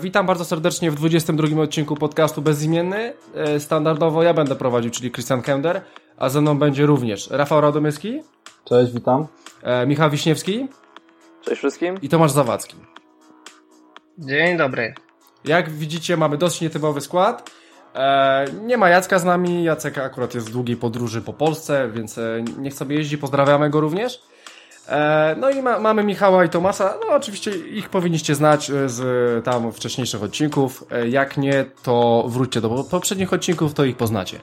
Witam bardzo serdecznie w 22 odcinku podcastu Bezimienny. E, standardowo ja będę prowadził, czyli Christian Kender, a ze mną będzie również Rafał Radomyski. Cześć, witam. E, Michał Wiśniewski. Cześć wszystkim. I Tomasz Zawadzki. Dzień dobry. Jak widzicie, mamy dosyć nietypowy skład. E, nie ma Jacka z nami. Jacek akurat jest w długiej podróży po Polsce, więc niech sobie jeździ. Pozdrawiamy go również. E, no i ma, mamy Michała i Tomasa. No oczywiście ich powinniście znać e, z tam wcześniejszych odcinków. E, jak nie, to wróćcie do poprzednich odcinków, to ich poznacie.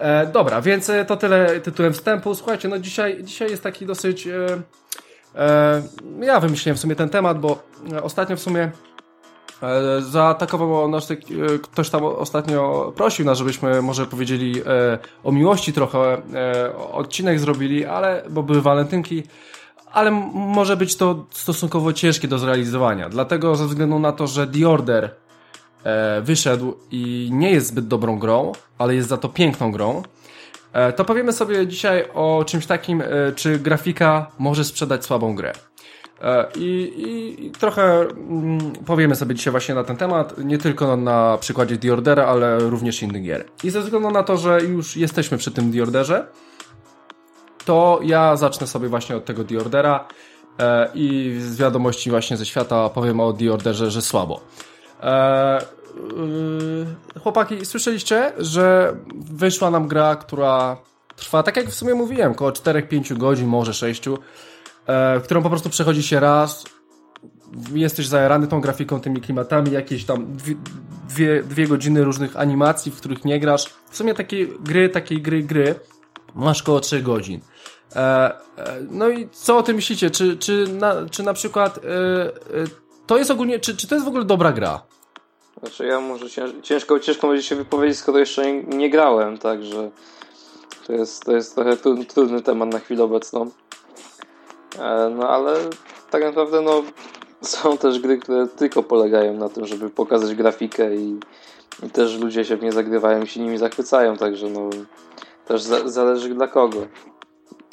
E, dobra, więc to tyle tytułem wstępu. Słuchajcie, no dzisiaj, dzisiaj jest taki dosyć... E, e, ja wymyśliłem w sumie ten temat, bo ostatnio w sumie zaatakował nas ktoś tam ostatnio prosił nas, żebyśmy może powiedzieli o miłości trochę odcinek zrobili, ale bo były walentynki ale może być to stosunkowo ciężkie do zrealizowania. Dlatego ze względu na to, że The Order e, wyszedł i nie jest zbyt dobrą grą, ale jest za to piękną grą, e, to powiemy sobie dzisiaj o czymś takim, e, czy grafika może sprzedać słabą grę. E, I, i, I, trochę mm, powiemy sobie dzisiaj właśnie na ten temat, nie tylko na, przykładzie The Ordera, ale również innych gier. I ze względu na to, że już jesteśmy przy tym The Orderze, to ja zacznę sobie właśnie od tego The Ordera e, i z wiadomości właśnie ze świata powiem o The Orderze, że słabo. E, yy, chłopaki, słyszeliście, że wyszła nam gra, która trwa, tak jak w sumie mówiłem, około 4-5 godzin, może 6, e, którą po prostu przechodzi się raz, jesteś zajarany tą grafiką, tymi klimatami, jakieś tam dwie, dwie, dwie godziny różnych animacji, w których nie grasz. W sumie takiej gry, takiej gry, gry masz około 3 godzin. E, e, no i co o tym myślicie? Czy, czy, na, czy na przykład e, to jest ogólnie, czy, czy to jest w ogóle dobra gra? Znaczy ja może ciężko, ciężko będzie się wypowiedzieć, skoro jeszcze nie, nie grałem, także to jest, to jest trochę trudny temat na chwilę obecną. No ale tak naprawdę no, są też gry, które tylko polegają na tym, żeby pokazać grafikę i, i też ludzie się w nie zagrywają i się nimi zachwycają, także no też za, zależy dla kogo.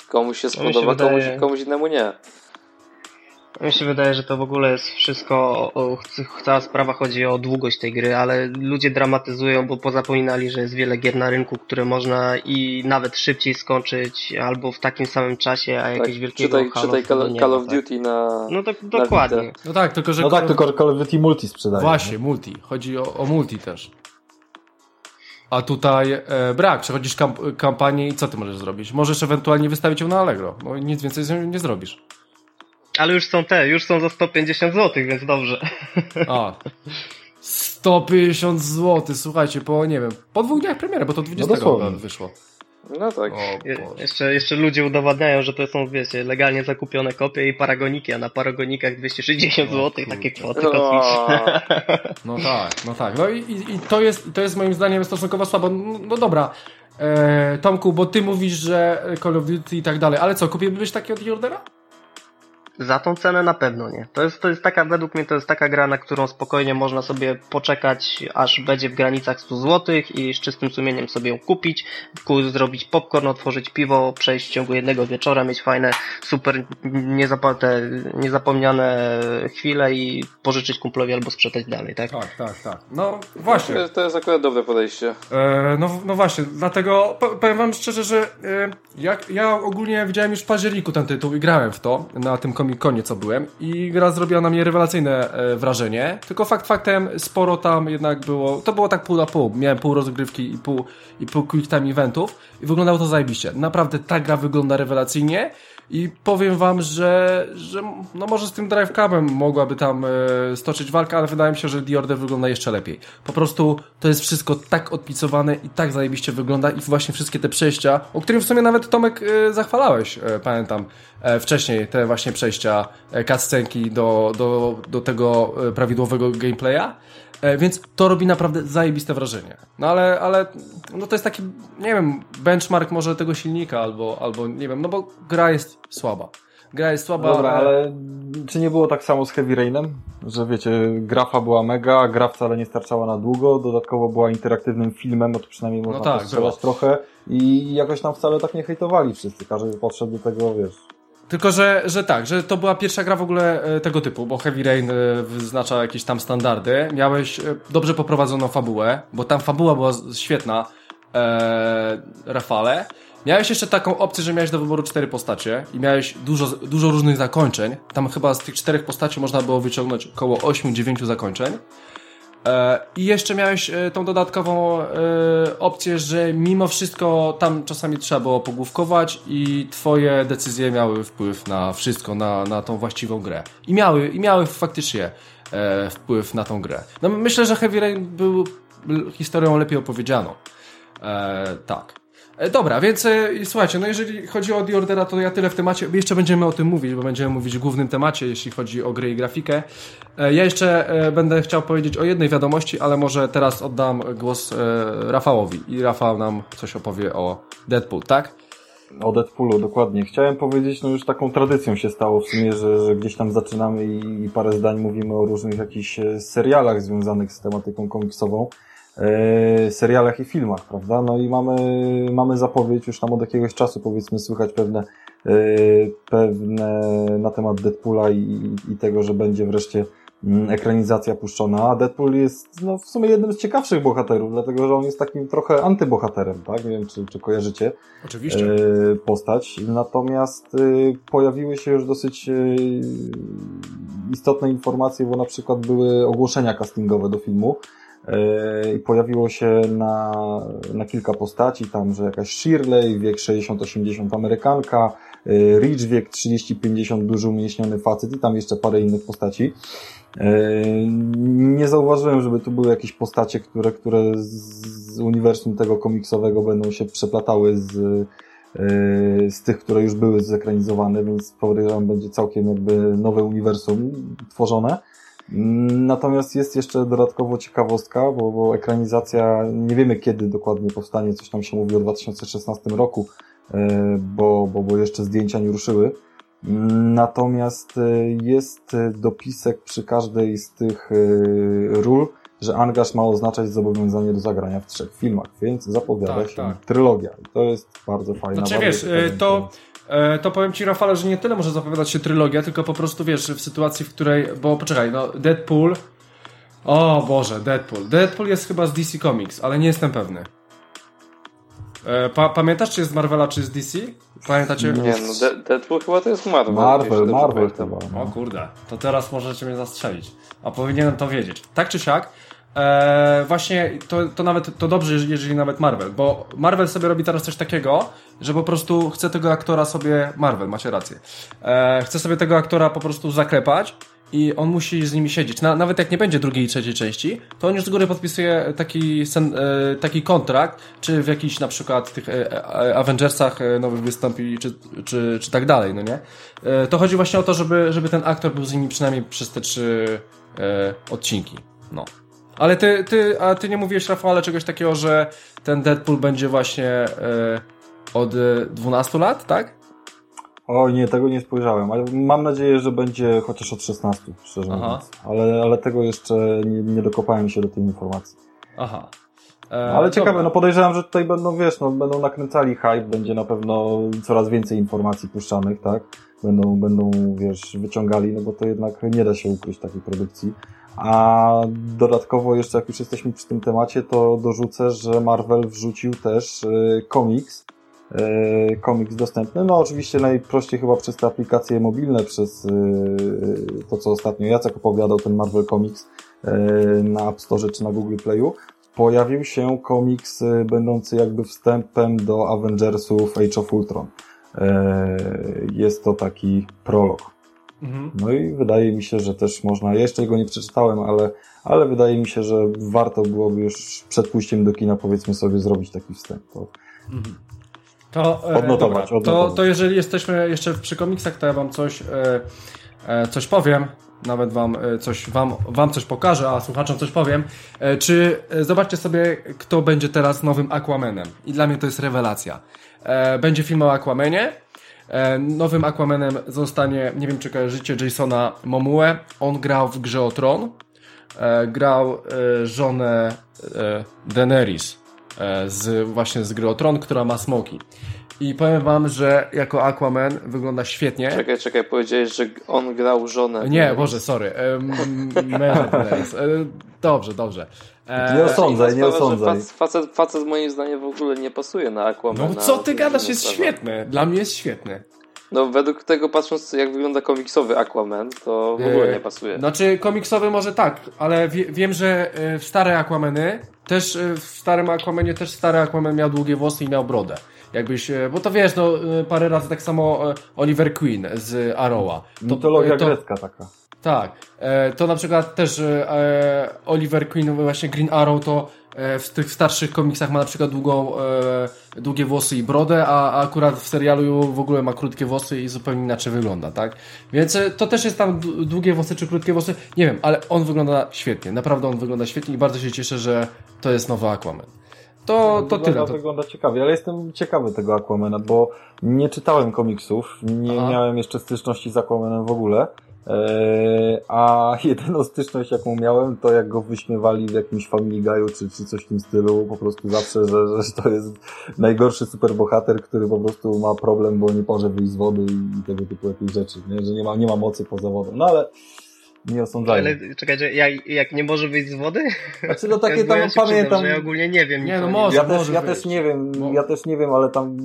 Komuś się spodoba, się wydaje... komuś, komuś innemu nie. Mi się wydaje, że to w ogóle jest wszystko, cała sprawa chodzi o długość tej gry, ale ludzie dramatyzują, bo pozapominali, że jest wiele gier na rynku, które można i nawet szybciej skończyć, albo w takim samym czasie, a jakieś tak, wielkiego czytaj, Call, czytaj Call, Call of tak. Duty na No tak, dokładnie. No tak, tylko że... No tak, tylko Call of Duty multi sprzedaje. Właśnie, nie? multi. Chodzi o, o multi też. A tutaj e, brak, przechodzisz kamp kampanię i co ty możesz zrobić? Możesz ewentualnie wystawić ją na Allegro, no nic więcej z nią nie zrobisz. Ale już są te, już są za 150 zł, więc dobrze. A, 150 zł, słuchajcie, po nie wiem, po dwóch dniach premiery, bo to 20 no wyszło. No tak. Je, jeszcze, jeszcze ludzie udowadniają, że to są, wiecie, legalnie zakupione kopie i paragoniki, a na paragonikach 260 zł takie kwoty kosmiczne. No tak, no tak. No i, i, to, jest, to jest moim zdaniem stosunkowo słabo. No, no dobra, e, Tomku, bo ty mówisz, że Call of Duty i tak dalej, ale co, kupiłbyś takie od Jordera? Za tą cenę na pewno nie. To jest, to jest taka, według mnie to jest taka gra, na którą spokojnie można sobie poczekać, aż będzie w granicach 100 zł i z czystym sumieniem sobie ją kupić, zrobić popcorn, otworzyć piwo, przejść w ciągu jednego wieczora, mieć fajne, super niezaparte, niezapomniane chwile i pożyczyć kumplowi albo sprzedać dalej, tak? Tak, tak, tak. No właśnie. To jest, to jest akurat dobre podejście. E, no, no właśnie, dlatego powiem wam szczerze, że e, jak, ja ogólnie widziałem już w październiku ten tytuł i grałem w to na tym Comic-Conie, co byłem. I gra zrobiła na mnie rewelacyjne e, wrażenie, tylko fakt faktem sporo tam jednak było, to było tak pół na pół, miałem pół rozgrywki i pół, i pół quick time eventów. I wyglądało to zajebiście. Naprawdę ta gra wygląda rewelacyjnie. I powiem wam, że, że no może z tym Drive Cubem mogłaby tam e, stoczyć walkę, ale wydaje mi się, że The Order wygląda jeszcze lepiej. Po prostu to jest wszystko tak odpicowane i tak zajebiście wygląda. I właśnie wszystkie te przejścia, o którym w sumie nawet Tomek e, zachwalałeś, e, pamiętam, wcześniej, te właśnie przejścia, e, cutscenki do, do, do tego e, prawidłowego gameplaya, E, więc to robi naprawdę zajebiste wrażenie. No ale, ale no to jest taki, nie wiem, benchmark może tego silnika albo, albo nie wiem, no bo gra jest słaba. Gra jest słaba. Dobra, ale czy nie było tak samo z Heavy Rainem? Że wiecie, grafa była mega, gra wcale nie starczała na długo, dodatkowo była interaktywnym filmem, bo to przynajmniej można no tak, trochę i jakoś tam wcale tak nie hejtowali wszyscy, każdy podszedł do tego, wiesz, Tylko, że, że tak, że to była pierwsza gra w ogóle e, tego typu, bo Heavy Rain e, wyznacza jakieś tam standardy. Miałeś e, dobrze poprowadzoną fabułę, bo tam fabuła była świetna, e, Rafale. Miałeś jeszcze taką opcję, że miałeś do wyboru cztery postacie i miałeś dużo, dużo różnych zakończeń. Tam chyba z tych czterech postaci można było wyciągnąć około 8-9 zakończeń. E, I jeszcze miałeś e, tą dodatkową e, opcję, że mimo wszystko tam czasami trzeba było pogłówkować i twoje decyzje miały wpływ na wszystko, na, na tą właściwą grę. I miały, i miały faktycznie wpływ na tą grę. No myślę, że Heavy Rain był historią lepiej opowiedzianą. tak. E, dobra, więc e, słuchajcie, no jeżeli chodzi o The Ordera, to ja tyle w temacie. Jeszcze będziemy o tym mówić, bo będziemy mówić w głównym temacie, jeśli chodzi o gry i grafikę. E, ja jeszcze będę chciał powiedzieć o jednej wiadomości, ale może teraz oddam głos Rafałowi i Rafał nam coś opowie o Deadpool, tak? O Deadpoolu, dokładnie. Chciałem powiedzieć, no już taką tradycją się stało w sumie, że, że gdzieś tam zaczynamy i, i parę zdań mówimy o różnych jakichś serialach związanych z tematyką komiksową. E, serialach i filmach, prawda? No i mamy, mamy zapowiedź już tam od jakiegoś czasu, powiedzmy, słychać pewne, e, pewne na temat Deadpoola i, i tego, że będzie wreszcie mm, ekranizacja puszczona, a Deadpool jest no, w sumie jednym z ciekawszych bohaterów, dlatego że on jest takim trochę antybohaterem, tak? Nie wiem, czy, czy kojarzycie Oczywiście. E, postać. Natomiast pojawiły się już dosyć istotne informacje, bo na przykład były ogłoszenia castingowe do filmu, i pojawiło się na, na kilka postaci, tam, że jakaś Shirley, wiek 60-80 Amerykanka, e, Rich, wiek 30-50 duży umieśniony facet i tam jeszcze parę innych postaci. E, nie zauważyłem, żeby tu były jakieś postacie, które, które z uniwersum tego komiksowego będą się przeplatały z, z tych, które już były zekranizowane, więc podejrzewam, będzie całkiem jakby nowe uniwersum tworzone. Natomiast jest jeszcze dodatkowo ciekawostka, bo, bo ekranizacja, nie wiemy kiedy dokładnie powstanie, coś tam się mówi o 2016 roku, e, bo, bo, bo jeszcze zdjęcia nie ruszyły. Natomiast e, jest dopisek przy każdej z tych e, ról, że angaż ma oznaczać zobowiązanie do zagrania w trzech filmach, więc zapowiada tak, się tak. trylogia. I to jest bardzo fajna. Znaczy wiesz, to, to powiem Ci, Rafale, że nie tyle może zapowiadać się trylogia, tylko po prostu, wiesz, w sytuacji, w której, bo poczekaj, no, Deadpool, o Boże, Deadpool. Deadpool jest chyba z DC Comics, ale nie jestem pewny. E, pa pamiętasz, czy jest z Marvela, czy z DC? Pamiętacie? Nie, no De Deadpool chyba to jest Marvel. Marvel, Marvel chyba. No. O kurde, to teraz możecie mnie zastrzelić. A powinienem to wiedzieć. Tak czy siak, Eee, właśnie to, to nawet to dobrze, jeżeli nawet Marvel, bo Marvel sobie robi teraz coś takiego, że po prostu chce tego aktora sobie, Marvel, macie rację, eee, chce sobie tego aktora po prostu zaklepać i on musi z nimi siedzieć. Na, nawet jak nie będzie drugiej i trzeciej części, to on już z góry podpisuje taki, sen, e, taki kontrakt, czy w jakichś na przykład tych e, e, Avengersach e, nowych wystąpi, czy, czy, czy tak dalej, no nie? E, to chodzi właśnie o to, żeby, żeby ten aktor był z nimi przynajmniej przez te trzy e, odcinki. No. Ale ty, ty, a ty nie mówiłeś, Rafale, czegoś takiego, że ten Deadpool będzie właśnie e, od 12 lat, tak? O nie, tego nie spojrzałem, ale mam nadzieję, że będzie chociaż od 16, szczerze Aha. mówiąc. Ale, ale tego jeszcze nie, nie dokopałem się do tej informacji. Aha. E, ale ciekawe, dobra. no podejrzewam, że tutaj będą, wiesz, no będą nakręcali hype, będzie na pewno coraz więcej informacji puszczanych, tak? Będą, będą, wiesz, wyciągali, no bo to jednak nie da się ukryć takiej produkcji. A dodatkowo jeszcze jak już jesteśmy przy tym temacie, to dorzucę, że Marvel wrzucił też y, komiks, y, komiks dostępny. No oczywiście najprościej chyba przez te aplikacje mobilne, przez y, to co ostatnio Jacek opowiadał, ten Marvel Comics na App Store czy na Google Playu. Pojawił się komiks będący jakby wstępem do Avengersów Age of Ultron. Jest to taki prolog Mhm. No i wydaje mi się, że też można, jeszcze go nie przeczytałem, ale, ale wydaje mi się, że warto byłoby już przed pójściem do kina powiedzmy sobie zrobić taki wstęp. To, mhm. to e, odnotować, odnotować. To, to jeżeli jesteśmy jeszcze przy komiksach, to ja wam coś, e, e, coś powiem. Nawet wam coś, wam, wam coś pokażę, a słuchaczom coś powiem. Czy zobaczcie sobie, kto będzie teraz nowym Aquamanem. I dla mnie to jest rewelacja. Będzie film o Aquamanie E, nowym Aquamanem zostanie, nie wiem czy kojarzycie, Jasona Momue. On grał w grze o Tron. E, grał e, żonę Daenerys z, właśnie z gry o Tron, która ma smoki. I powiem wam, że jako Aquaman wygląda świetnie. Czekaj, czekaj, powiedziałeś, że on grał żonę. Nie, Boże, sorry. E, dobrze, dobrze. E, nie osądzaj, nie osądzaj. Facet, facet moim zdaniem w ogóle nie pasuje na Aquamana. No co ty gadasz, jest świetny. Dla mnie jest świetny. No według tego patrząc jak wygląda komiksowy Aquaman, to w ogóle nie pasuje. Znaczy komiksowy może tak, ale wie, wiem, że w stare Aquamany też w starym Aquamanie też stary Aquaman miał długie włosy i miał brodę. Jakbyś, e, bo to wiesz, no e, parę razy tak samo e, Oliver Queen z Arrowa. To, Mitologia to, grecka taka. Tak. To na przykład też Oliver Queen, właśnie Green Arrow, to w tych starszych komiksach ma na przykład długą, długie włosy i brodę, a akurat w serialu w ogóle ma krótkie włosy i zupełnie inaczej wygląda, tak? Więc to też jest tam długie włosy czy krótkie włosy, nie wiem, ale on wygląda świetnie, naprawdę on wygląda świetnie i bardzo się cieszę, że to jest nowy Aquaman. To, to wygląda, tyle. To wygląda ciekawie, ale jestem ciekawy tego Aquamana, bo nie czytałem komiksów, nie Aha. miałem jeszcze styczności z Aquamanem w ogóle. Eee, a jedyną styczność, jaką miałem, to jak go wyśmiewali w jakimś Family Guy'u czy, czy coś w tym stylu, po prostu zawsze, że, że to jest najgorszy superbohater, który po prostu ma problem, bo nie może wyjść z wody i tego typu jakieś rzeczy, nie? że nie ma, nie ma mocy poza wodą. No ale nie osądzają. Ale czekajcie, jak, jak nie może wyjść z wody? Znaczy no takie ja tam pamiętam. Że ja ogólnie nie wiem. Nie, no może, ja, może też, ja też nie wiem, ja też nie wiem, ale tam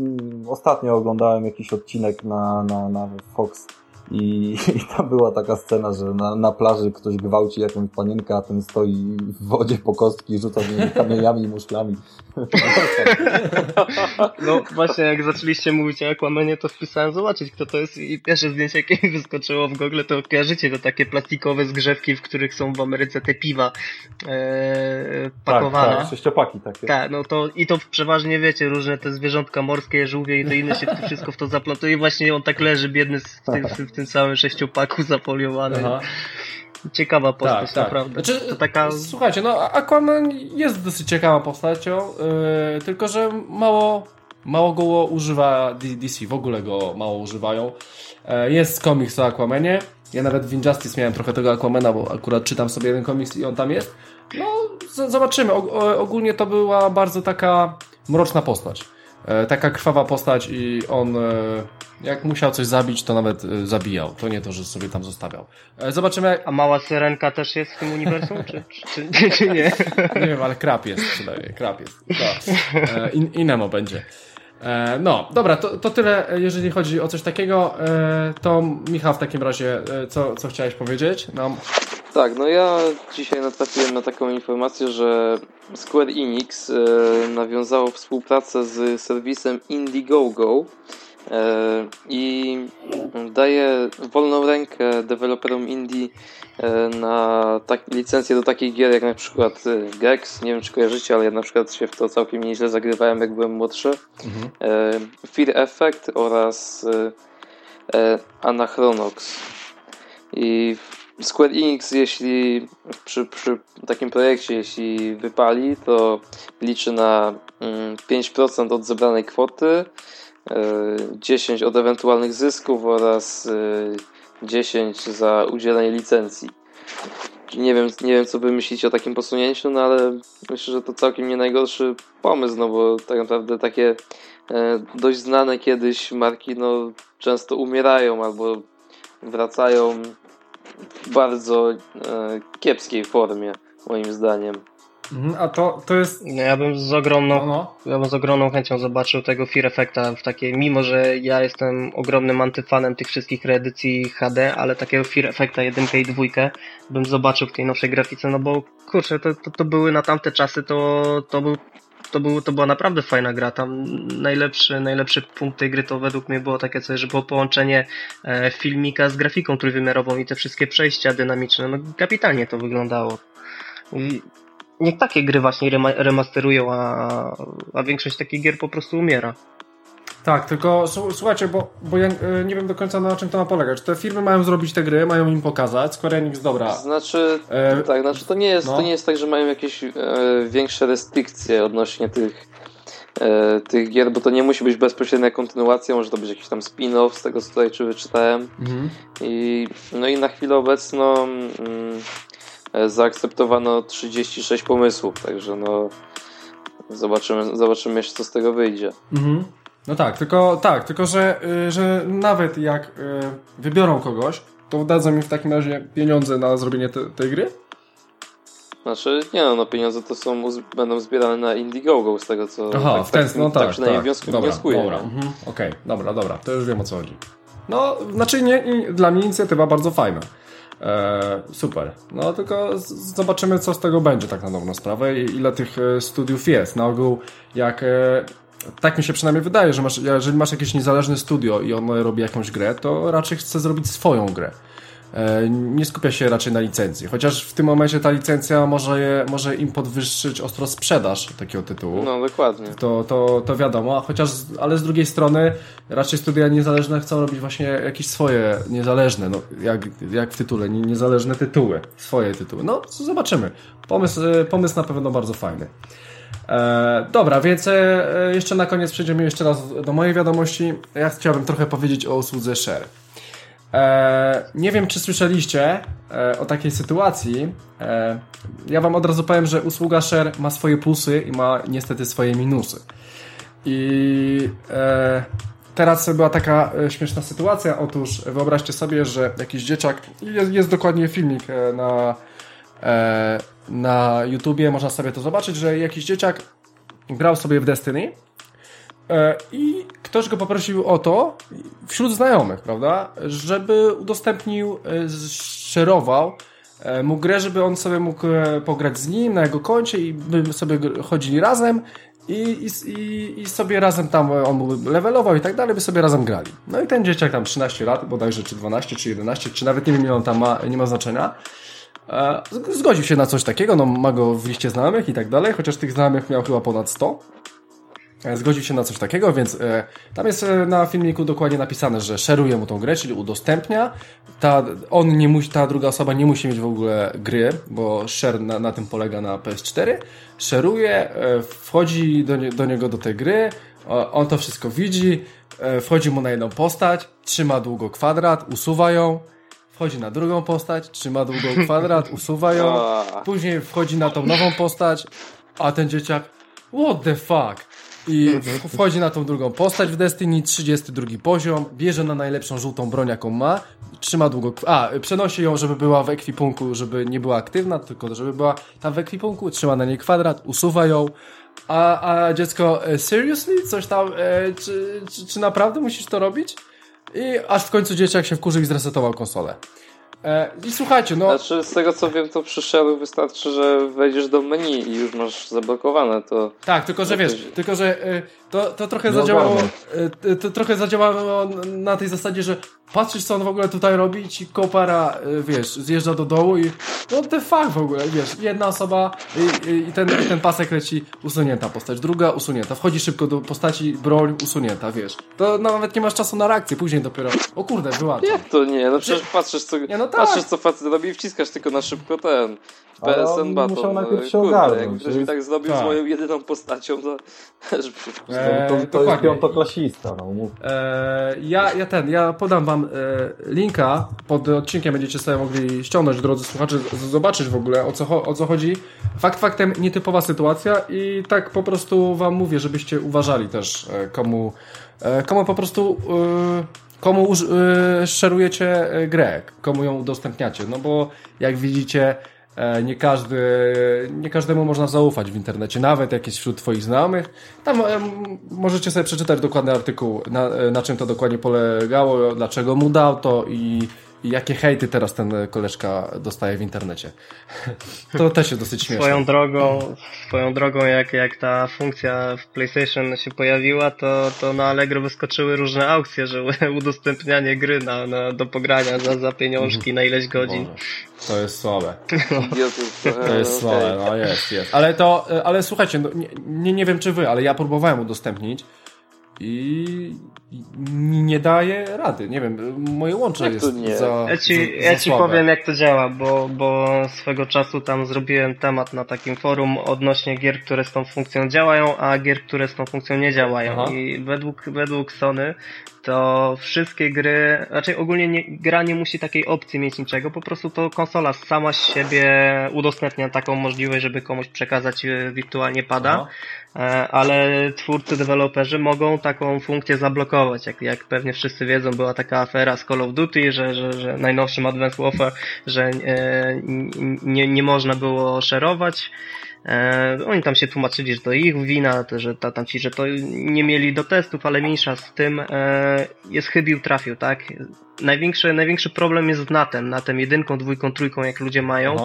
ostatnio oglądałem jakiś odcinek na, na, na Fox i, I tam była taka scena, że na, na plaży ktoś gwałci jakąś panienkę, a ten stoi w wodzie po kostki, rzuca z nimi kamieniami i muszlami. No właśnie, jak zaczęliście mówić o Aquamanie, to wpisałem zobaczyć, kto to jest i pierwsze zdjęcie, jakie mi wyskoczyło w Google, to kojarzycie to takie plastikowe zgrzewki, w których są w Ameryce te piwa e, pakowane. Tak, tak, sześciopaki takie. Tak, no to i to przeważnie wiecie, różne te zwierzątka morskie, żółwie i to inne się wszystko w to zaplotuje i właśnie on tak leży biedny w tym, w tym całym sześciopaku zapoliowany. Aha. Ciekawa postać, tak, tak. naprawdę. Tak. Znaczy, taka... Słuchajcie, no Aquaman jest dosyć ciekawą postacią, yy, tylko że mało, mało go używa DC, w ogóle go mało używają. Yy, jest komiks o Aquamanie. Ja nawet w Injustice miałem trochę tego Aquamana, bo akurat czytam sobie jeden komiks i on tam jest. No, zobaczymy. O, ogólnie to była bardzo taka mroczna postać. E, taka krwawa postać i on e, jak musiał coś zabić, to nawet e, zabijał. To nie to, że sobie tam zostawiał. Zobaczymy. Jak... A mała syrenka też jest w tym uniwersum, czy, czy, czy, czy nie? Nie wiem, ale krap jest przynajmniej. Krap jest. In, Inemo będzie. No, dobra, to, to tyle, jeżeli chodzi o coś takiego. To Michał, w takim razie, co, co chciałeś powiedzieć nam? Tak, no ja dzisiaj natrafiłem na taką informację, że Square Enix e, nawiązało współpracę z serwisem Indiegogo e, i daje wolną rękę deweloperom indie e, na tak, licencję do takich gier jak na przykład e, Gex, nie wiem czy kojarzycie, ale ja na przykład się w to całkiem nieźle zagrywałem jak byłem młodszy. Mhm. E, Fear Effect oraz e, Anachronox. I Square Enix, jeśli przy, przy takim projekcie, jeśli wypali, to liczy na 5% mm, od zebranej kwoty, 10 e, od ewentualnych zysków oraz 10 e, za udzielenie licencji. Nie wiem, nie wiem, co wy myślicie o takim posunięciu, no ale myślę, że to całkiem nie najgorszy pomysł, no bo tak naprawdę takie e, dość znane kiedyś marki no, często umierają albo wracają bardzo e, kiepskiej formie, moim zdaniem. Mhm, a to, to jest. No ja bym z ogromną, no, no. ja bym z ogromną chęcią zobaczył tego Fear Effecta w takiej, mimo że ja jestem ogromnym antyfanem tych wszystkich reedycji HD, ale takiego Fear Effecta jedynkę i dwójkę bym zobaczył w tej nowszej grafice, no bo kurczę, to, to, to były na tamte czasy, to, to był to, był, to była naprawdę fajna gra. Tam najlepszy, najlepszy punkt tej gry to według mnie było takie coś, że było połączenie e, filmika z grafiką trójwymiarową i te wszystkie przejścia dynamiczne. No kapitalnie to wyglądało. I niech takie gry właśnie remasterują, a, a większość takich gier po prostu umiera. Tak, tylko słuchajcie, bo, bo ja e, nie wiem do końca na czym to ma polegać. Te firmy mają zrobić te gry, mają im pokazać, Square Enix dobra. Znaczy, e... tak, znaczy to nie, jest, no. to nie jest tak, że mają jakieś e, większe restrykcje odnośnie tych, e, tych gier, bo to nie musi być bezpośrednia kontynuacja, może to być jakiś tam spin-off z tego, co tutaj czy wyczytałem. Mhm. I, no i na chwilę obecną mm, e, zaakceptowano 36 pomysłów, także no zobaczymy, zobaczymy jeszcze, co z tego wyjdzie. Mhm. No tak, tylko tak, tylko że, y, że nawet jak y, wybiorą kogoś, to dadzą mi w takim razie pieniądze na zrobienie te, tej gry? Znaczy, nie no, no pieniądze to są, będą zbierane na Indiegogo z tego co Aha, tak, w ten, tak, no tak, tak, przynajmniej tak. wniosku, dobra, wnioskuję. Dobra, mhm, okej, dobra, dobra, to już wiem o co chodzi. No, znaczy nie, dla mnie inicjatywa bardzo fajna. E, super. No tylko zobaczymy co z tego będzie tak na dobrą sprawę i ile tych e, studiów jest. Na ogół jak e, tak mi się przynajmniej wydaje, że masz, jeżeli masz jakieś niezależne studio i ono robi jakąś grę, to raczej chce zrobić swoją grę. E, nie skupia się raczej na licencji. Chociaż w tym momencie ta licencja może, je, może im podwyższyć ostro sprzedaż takiego tytułu. No dokładnie. To, to, to wiadomo, a chociaż, ale z drugiej strony raczej studia niezależne chcą robić właśnie jakieś swoje niezależne, no, jak, jak w tytule, nie- niezależne tytuły, swoje tytuły. No, zobaczymy. Pomysł, pomysł na pewno bardzo fajny. E, dobra, więc e, jeszcze na koniec przejdziemy jeszcze raz do mojej wiadomości. Ja chciałbym trochę powiedzieć o usłudze Share. E, nie wiem, czy słyszeliście e, o takiej sytuacji. E, ja wam od razu powiem, że usługa Share ma swoje plusy i ma niestety swoje minusy. I e, teraz była taka e, śmieszna sytuacja. Otóż wyobraźcie sobie, że jakiś dzieciak, jest, jest dokładnie filmik e, na, e, na YouTubie, można sobie to zobaczyć, że jakiś dzieciak grał sobie w Destiny e, i ktoś go poprosił o to wśród znajomych, prawda, żeby udostępnił, e, szerował e, mu grę, żeby on sobie mógł pograć z nim na jego koncie i by sobie chodzili razem i, i, i, sobie razem tam on by levelował i tak dalej, by sobie razem grali. No i ten dzieciak tam 13 lat, bodajże czy 12, czy 11, czy nawet nie wiem ile on tam ma, nie ma znaczenia. E, Zgodził się na coś takiego, no ma go w liście znajomych i tak dalej, chociaż tych znajomych miał chyba ponad 100. E, Zgodził się na coś takiego, więc e, tam jest na filmiku dokładnie napisane, że szeruje mu tą grę, czyli udostępnia. Ta, on nie musi, ta druga osoba nie musi mieć w ogóle gry, bo share na, na tym polega na PS4. Szeruje, wchodzi do, nie, do niego do tej gry, on to wszystko widzi, wchodzi mu na jedną postać, trzyma długo kwadrat, usuwa ją, wchodzi na drugą postać, trzyma długo kwadrat, usuwa ją, później wchodzi na tą nową postać, a ten dzieciak what the fuck? I wchodzi na tą drugą postać w Destiny, 32 poziom, bierze na najlepszą żółtą broń, jaką ma, trzyma długo, a, przenosi ją, żeby była w ekwipunku, żeby nie była aktywna, tylko żeby była tam w ekwipunku, trzyma na niej kwadrat, usuwa ją, a, a dziecko, e, seriously? Coś tam, e, czy, czy, czy naprawdę musisz to robić? I aż w końcu dzieciak się wkurzył i zresetował konsolę. E, I słuchajcie, no... Znaczy, z tego co wiem, to przy Share'u wystarczy, że wejdziesz do menu i już masz zablokowane to. Tak, tylko że wiesz, tylko że y, to, to trochę No zadziałało y, y, to trochę zadziałało na tej zasadzie, że patrzysz co on w ogóle tutaj robi i ci kopara, y, wiesz, zjeżdża do dołu i no the fuck w ogóle, wiesz, jedna osoba i, i, ten, i ten pasek leci usunięta postać, druga usunięta, wchodzi szybko do postaci, broń usunięta, wiesz. To nawet nie masz czasu na reakcję, później dopiero, o kurde, wyłączam. Jak to nie? No przecież patrzysz co, Nie, no tak. patrzysz, co facet robi i wciskasz tylko na szybko ten PSN on button. musiał no, najpierw się kurde, ogarnąć. Jak ktoś To mi jest- tak zrobił tak. z moją jedyną postacią, to Eee, To, to jest dokładnie. piątoklasista, no mów. E, ja, ja ten, ja podam wam e, linka pod odcinkiem, będziecie sobie mogli ściągnąć, drodzy słuchacze, zobaczyć w ogóle o co, o co chodzi. Fakt faktem nietypowa sytuacja i tak po prostu wam mówię, żebyście uważali też e, komu, e, komu po prostu e, komu e, szerujecie e, grę, komu ją udostępniacie, no bo jak widzicie E, Nie, każdy, nie każdemu można zaufać w internecie, nawet jak jest wśród Twoich znajomych. Tam możecie sobie przeczytać dokładny artykuł, na, e, na czym to dokładnie polegało, dlaczego mu dał to i jakie hejty teraz ten koleżka dostaje w internecie. To też jest dosyć śmieszne. Swoją drogą, swoją drogą jak, jak ta funkcja w PlayStation się pojawiła, to, to na Allegro wyskoczyły różne aukcje, że udostępnianie gry na, na, do pogrania za, za pieniążki na ileś godzin. Boże, to jest słabe. To jest słabe, no jest, jest. Ale to, e, ale słuchajcie, no, nie, nie, wiem czy wy, ale ja próbowałem udostępnić i nie daje rady. Nie wiem, moje łącze Jak jest nie? za Ja ci, za, ja za ci słabe. powiem jak to działa, bo, bo swego czasu tam zrobiłem temat na takim forum odnośnie gier, które z tą funkcją działają, a gier, które z tą funkcją nie działają. Aha. I według, według Sony to wszystkie gry, raczej ogólnie nie, gra nie musi takiej opcji mieć niczego, po prostu to konsola sama z siebie udostępnia taką możliwość, żeby komuś przekazać e, wirtualnie pada. Aha. E, ale twórcy, deweloperzy mogą taką funkcję zablokować. Jak, jak pewnie wszyscy wiedzą, była taka afera z Call of Duty, że, że, że najnowszym Advanced Warfare, że e, nie, nie można było szerować. E, oni tam się tłumaczyli, że to ich wina, to, że ta, tam ci, że to nie mieli do testów, ale mniejsza z tym e, jest chybił, trafił, tak? Największy, największy problem jest z natem, natem jedynką, dwójką, trójką, jak ludzie mają.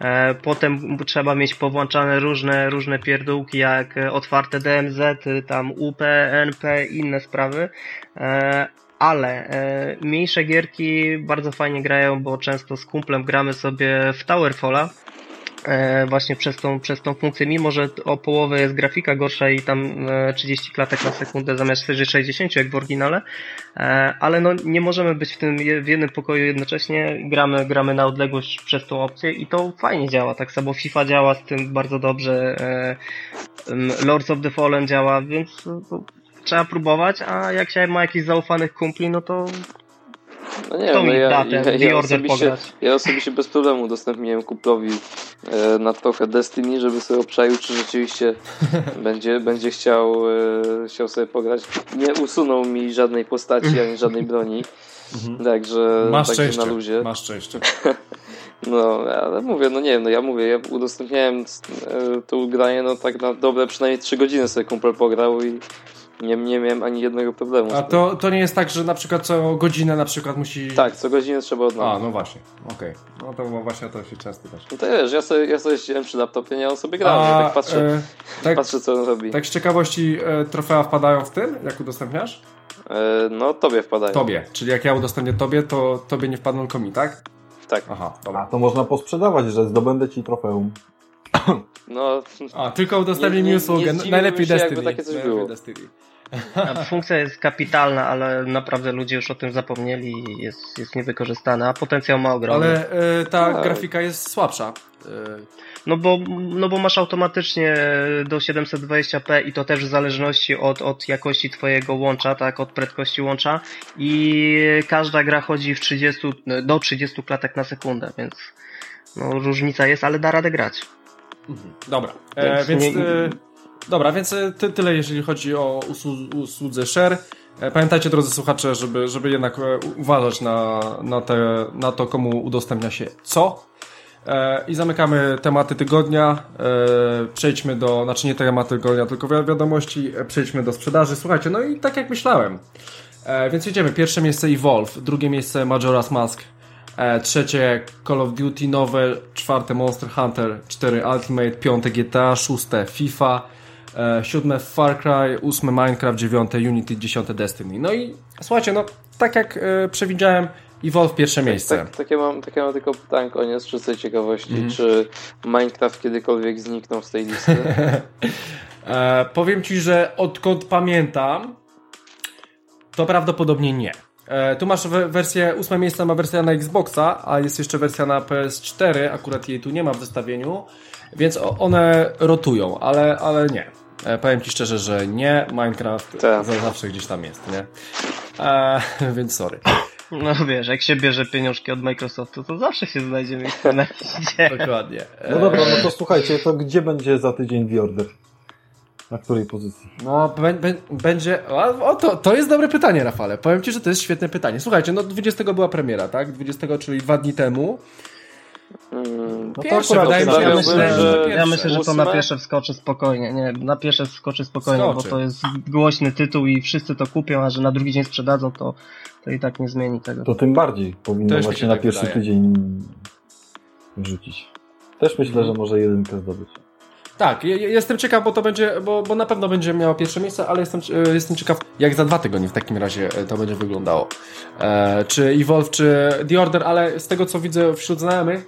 E, Potem trzeba mieć powłączane różne, różne pierdółki, jak otwarte DMZ, tam UP, NP inne sprawy. E, Ale e, mniejsze gierki bardzo fajnie grają, bo często z kumplem gramy sobie w Towerfalla. E, właśnie przez tą, przez tą funkcję, mimo że o połowę jest grafika gorsza i tam e, 30 klatek na sekundę zamiast 60 jak w oryginale, e, ale no nie możemy być w tym w jednym pokoju jednocześnie, gramy, gramy na odległość przez tą opcję i to fajnie działa, tak samo FIFA działa z tym bardzo dobrze, e, Lords of the Fallen działa, więc no, trzeba próbować, a jak się ma jakichś zaufanych kumpli, no to No nie wiem, no ja, ja, ja, osobiście, ja osobiście bez problemu udostępniłem kuplowi e, na trochę Destiny, żeby sobie obczaił, czy rzeczywiście będzie, będzie chciał, e, chciał sobie pograć. Nie usunął mi żadnej postaci ani żadnej broni, także, Masz także szczęście. na luzie. Masz szczęście. No, ale mówię, no nie wiem, no ja mówię, ja udostępniałem e, to ugranie, no tak na dobre przynajmniej 3 godziny sobie kumpel pograł i nie, nie miałem ani jednego problemu. A to, to nie jest tak, że na przykład co godzinę na przykład musi... Tak, co godzinę trzeba odnowić. A, no właśnie. Okej. No to właśnie to się często też. No to wiesz, ja sobie, ja sobie siedziałem przy laptopie, nie on sobie grał, nie? tak patrzę, e, tak, patrzę co on robi. tak z ciekawości e, trofea wpadają w tym, jak udostępniasz? E, no tobie wpadają. Tobie. Czyli jak ja udostępnię tobie, to tobie nie wpadną tylko mi, tak? Tak. Aha, A dobra. to można posprzedawać, że zdobędę ci trofeum. No, A, tylko udostępnij mi usługę. nie zdziwiłbym Najlepiej się, jakby Destiny. takie coś Najlepiej było. Destiny. Funkcja jest kapitalna, ale naprawdę ludzie już o tym zapomnieli i jest, jest niewykorzystana, a potencjał ma ogromny. Ale e, ta Tak. grafika jest słabsza. E, No, bo, no bo masz automatycznie do 720p i to też w zależności od, od jakości twojego łącza, tak, od prędkości łącza i każda gra chodzi w 30, do 30 klatek na sekundę, więc no, różnica jest, ale da radę grać. Dobra, e, Więc nie- e, dobra, więc e, ty, tyle jeżeli chodzi o usłu- usłudze share. E, Pamiętajcie, drodzy słuchacze, żeby, żeby jednak e, uważać na, na, te, na to, komu udostępnia się co. E, I zamykamy tematy tygodnia. E, Przejdźmy do, znaczy nie tematy tygodnia, tylko wi- wiadomości. Przejdźmy do sprzedaży. Słuchajcie, no i tak jak myślałem. E, Więc jedziemy. Pierwsze miejsce Evolve, drugie miejsce Majora's Mask, trzecie Call of Duty nowe, czwarte Monster Hunter, cztery Ultimate, piąte GTA, szóste FIFA, e, siódme Far Cry, ósme Minecraft, dziewiąte Unity, dziesiąte Destiny. No i słuchajcie, no tak jak e, przewidziałem, Evolve pierwsze miejsce. tak, takie, mam, takie mam tylko pytanko, nie z czystej ciekawości, Mhm. czy Minecraft kiedykolwiek zniknął z tej listy? E, powiem Ci, że odkąd pamiętam, to prawdopodobnie nie. E, tu masz we- wersję, ósme miejsce ma wersja na Xboxa, a jest jeszcze wersja na PS4, akurat jej tu nie ma w zestawieniu, więc one rotują, ale, ale nie. E, powiem Ci szczerze, że nie, Minecraft Tak. za, zawsze gdzieś tam jest, nie? E, więc sorry. No wiesz, jak się bierze pieniążki od Microsoftu, to zawsze się znajdzie miejsce na liście. Dokładnie. E, No dobra, no to słuchajcie, to gdzie będzie za tydzień The Order? Na której pozycji? No, bę- bę- będzie. O, to, to jest dobre pytanie, Rafale. Powiem ci, że to jest świetne pytanie. Słuchajcie, no 20 była premiera, tak? 20, czyli dwa dni temu. Mm, No to Pierwsze, akurat wydaje mi się, Ja myślę, że ja myślę, że to na pierwsze wskoczy spokojnie. Nie, na pierwsze wskoczy spokojnie, Skoczy. bo to jest głośny tytuł i wszyscy to kupią, a że na drugi dzień sprzedadzą, to, to i tak nie zmieni tego. To tym bardziej powinno Też właśnie się na tak pierwszy wydaje. tydzień rzucić. Też myślę, że może jedynkę zdobyć. Tak, je- je- jestem ciekaw, bo to będzie, bo, bo na pewno będzie miało pierwsze miejsce, ale jestem, e, jestem ciekaw, jak za dwa tygodnie w takim razie e, to będzie wyglądało. E, czy Evolve, czy The Order, ale z tego co widzę wśród znajomych,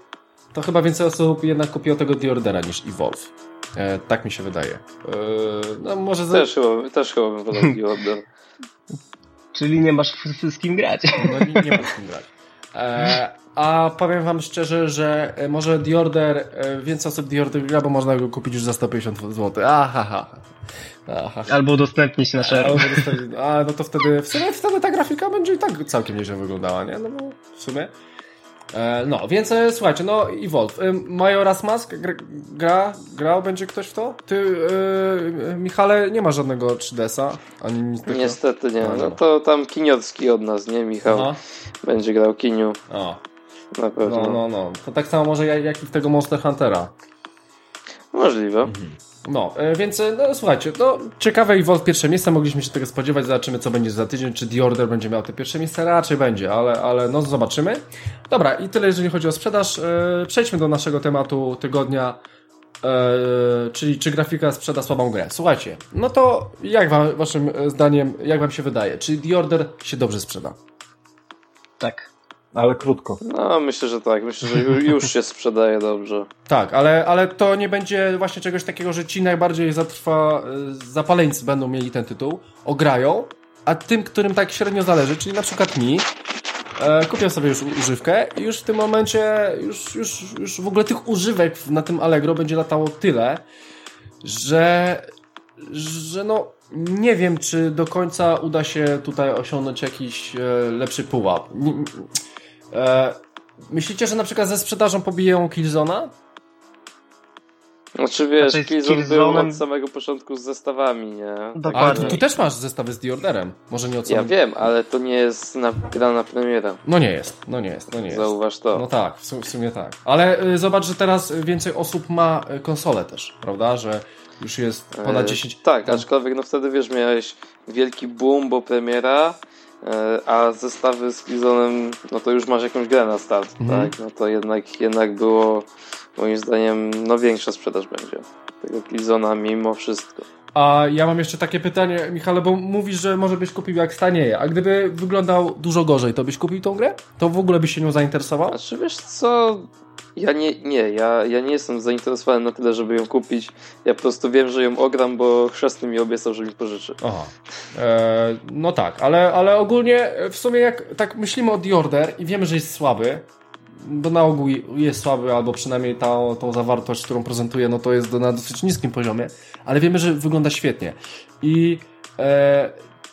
to chyba więcej osób jednak kupiło tego The Ordera niż Evolve. E, tak mi się wydaje. E, no może za... też, chyba, też chyba bym wolał The Order. Czyli nie masz z kim grać. No nie, nie masz z kim grać. E, a powiem wam szczerze, że e, może The Order, e, więcej osób The Order gra, bo można go kupić już za 150 zł. Aha, aha. aha. Albo udostępnić na share. A no to wtedy, w sumie wtedy ta grafika będzie i tak całkiem nieźle wyglądała, nie? No bo w sumie. E, no, więc słuchajcie, no i Wolf. Majora's Mask gra, gra, grał, będzie ktoś w to? Ty, Michale, nie ma żadnego 3DS-a, ani nic takiego? Niestety nie, no, no to tam Kiniowski od nas, nie Michał? Aha. Będzie grał Kiniu. O. Na pewno. No, no, no. To tak samo może jak, i w tego Monster Huntera. Możliwe. Mhm. No, e, więc e, no, słuchajcie, no, ciekawe i Wolf pierwsze miejsce, mogliśmy się tego spodziewać, zobaczymy co będzie za tydzień, czy The Order będzie miał te pierwsze miejsce, raczej będzie, ale, ale no zobaczymy. Dobra, i tyle jeżeli chodzi o sprzedaż. E, przejdźmy do naszego tematu tygodnia, czyli czy grafika sprzeda słabą grę. Słuchajcie, no to jak wam, waszym zdaniem, jak wam się wydaje, czy The Order się dobrze sprzeda? Tak ale krótko. No, myślę, że tak. Myślę, że już się sprzedaje dobrze. Tak, ale, ale to nie będzie właśnie czegoś takiego, że ci najbardziej zatrwa, e, zapaleńcy będą mieli ten tytuł, ograją, a tym, którym tak średnio zależy, czyli na przykład mi, e, kupię sobie już używkę i już w tym momencie, już, już, już w ogóle tych używek na tym Allegro będzie latało tyle, że, że no nie wiem, czy do końca uda się tutaj osiągnąć jakiś e, lepszy pułap. E, myślicie, że na przykład ze sprzedażą pobiją Killzona? Znaczy wiesz, znaczy, Killzone był od samego początku z zestawami, nie? Dokładnie. Ale tu, tu, też masz zestawy z The Orderem. Może nie od samego... Ja wiem, ale to nie jest na, gra na premierę. No nie jest, no nie jest, no nie jest. Zauważ to. No tak, w, w sumie tak. Ale y, zobacz, że teraz więcej osób ma y, konsolę też, prawda? Że już jest ponad 10... E, tak, aczkolwiek no wtedy wiesz, miałeś wielki boom, bo premiera, a zestawy z Killzone'em, no to już masz jakąś grę na start, mhm. tak? No to jednak, jednak było, moim zdaniem, no większa sprzedaż będzie tego Killzona mimo wszystko. A ja mam jeszcze takie pytanie, Michale, bo mówisz, że może byś kupił jak stanieje, a gdyby wyglądał dużo gorzej, to byś kupił tą grę? To w ogóle byś się nią zainteresował? Znaczy wiesz co, ja nie, nie ja, ja nie jestem zainteresowany na tyle, żeby ją kupić. Ja po prostu wiem, że ją ogram, bo chrzestny mi obiecał, że mi pożyczy. Aha. E, no tak, ale, ale ogólnie w sumie jak tak myślimy o The Order i wiemy, że jest słaby, bo na ogół jest słaby, albo przynajmniej ta, tą zawartość, którą prezentuje, no to jest na dosyć niskim poziomie, ale wiemy, że wygląda świetnie. I e,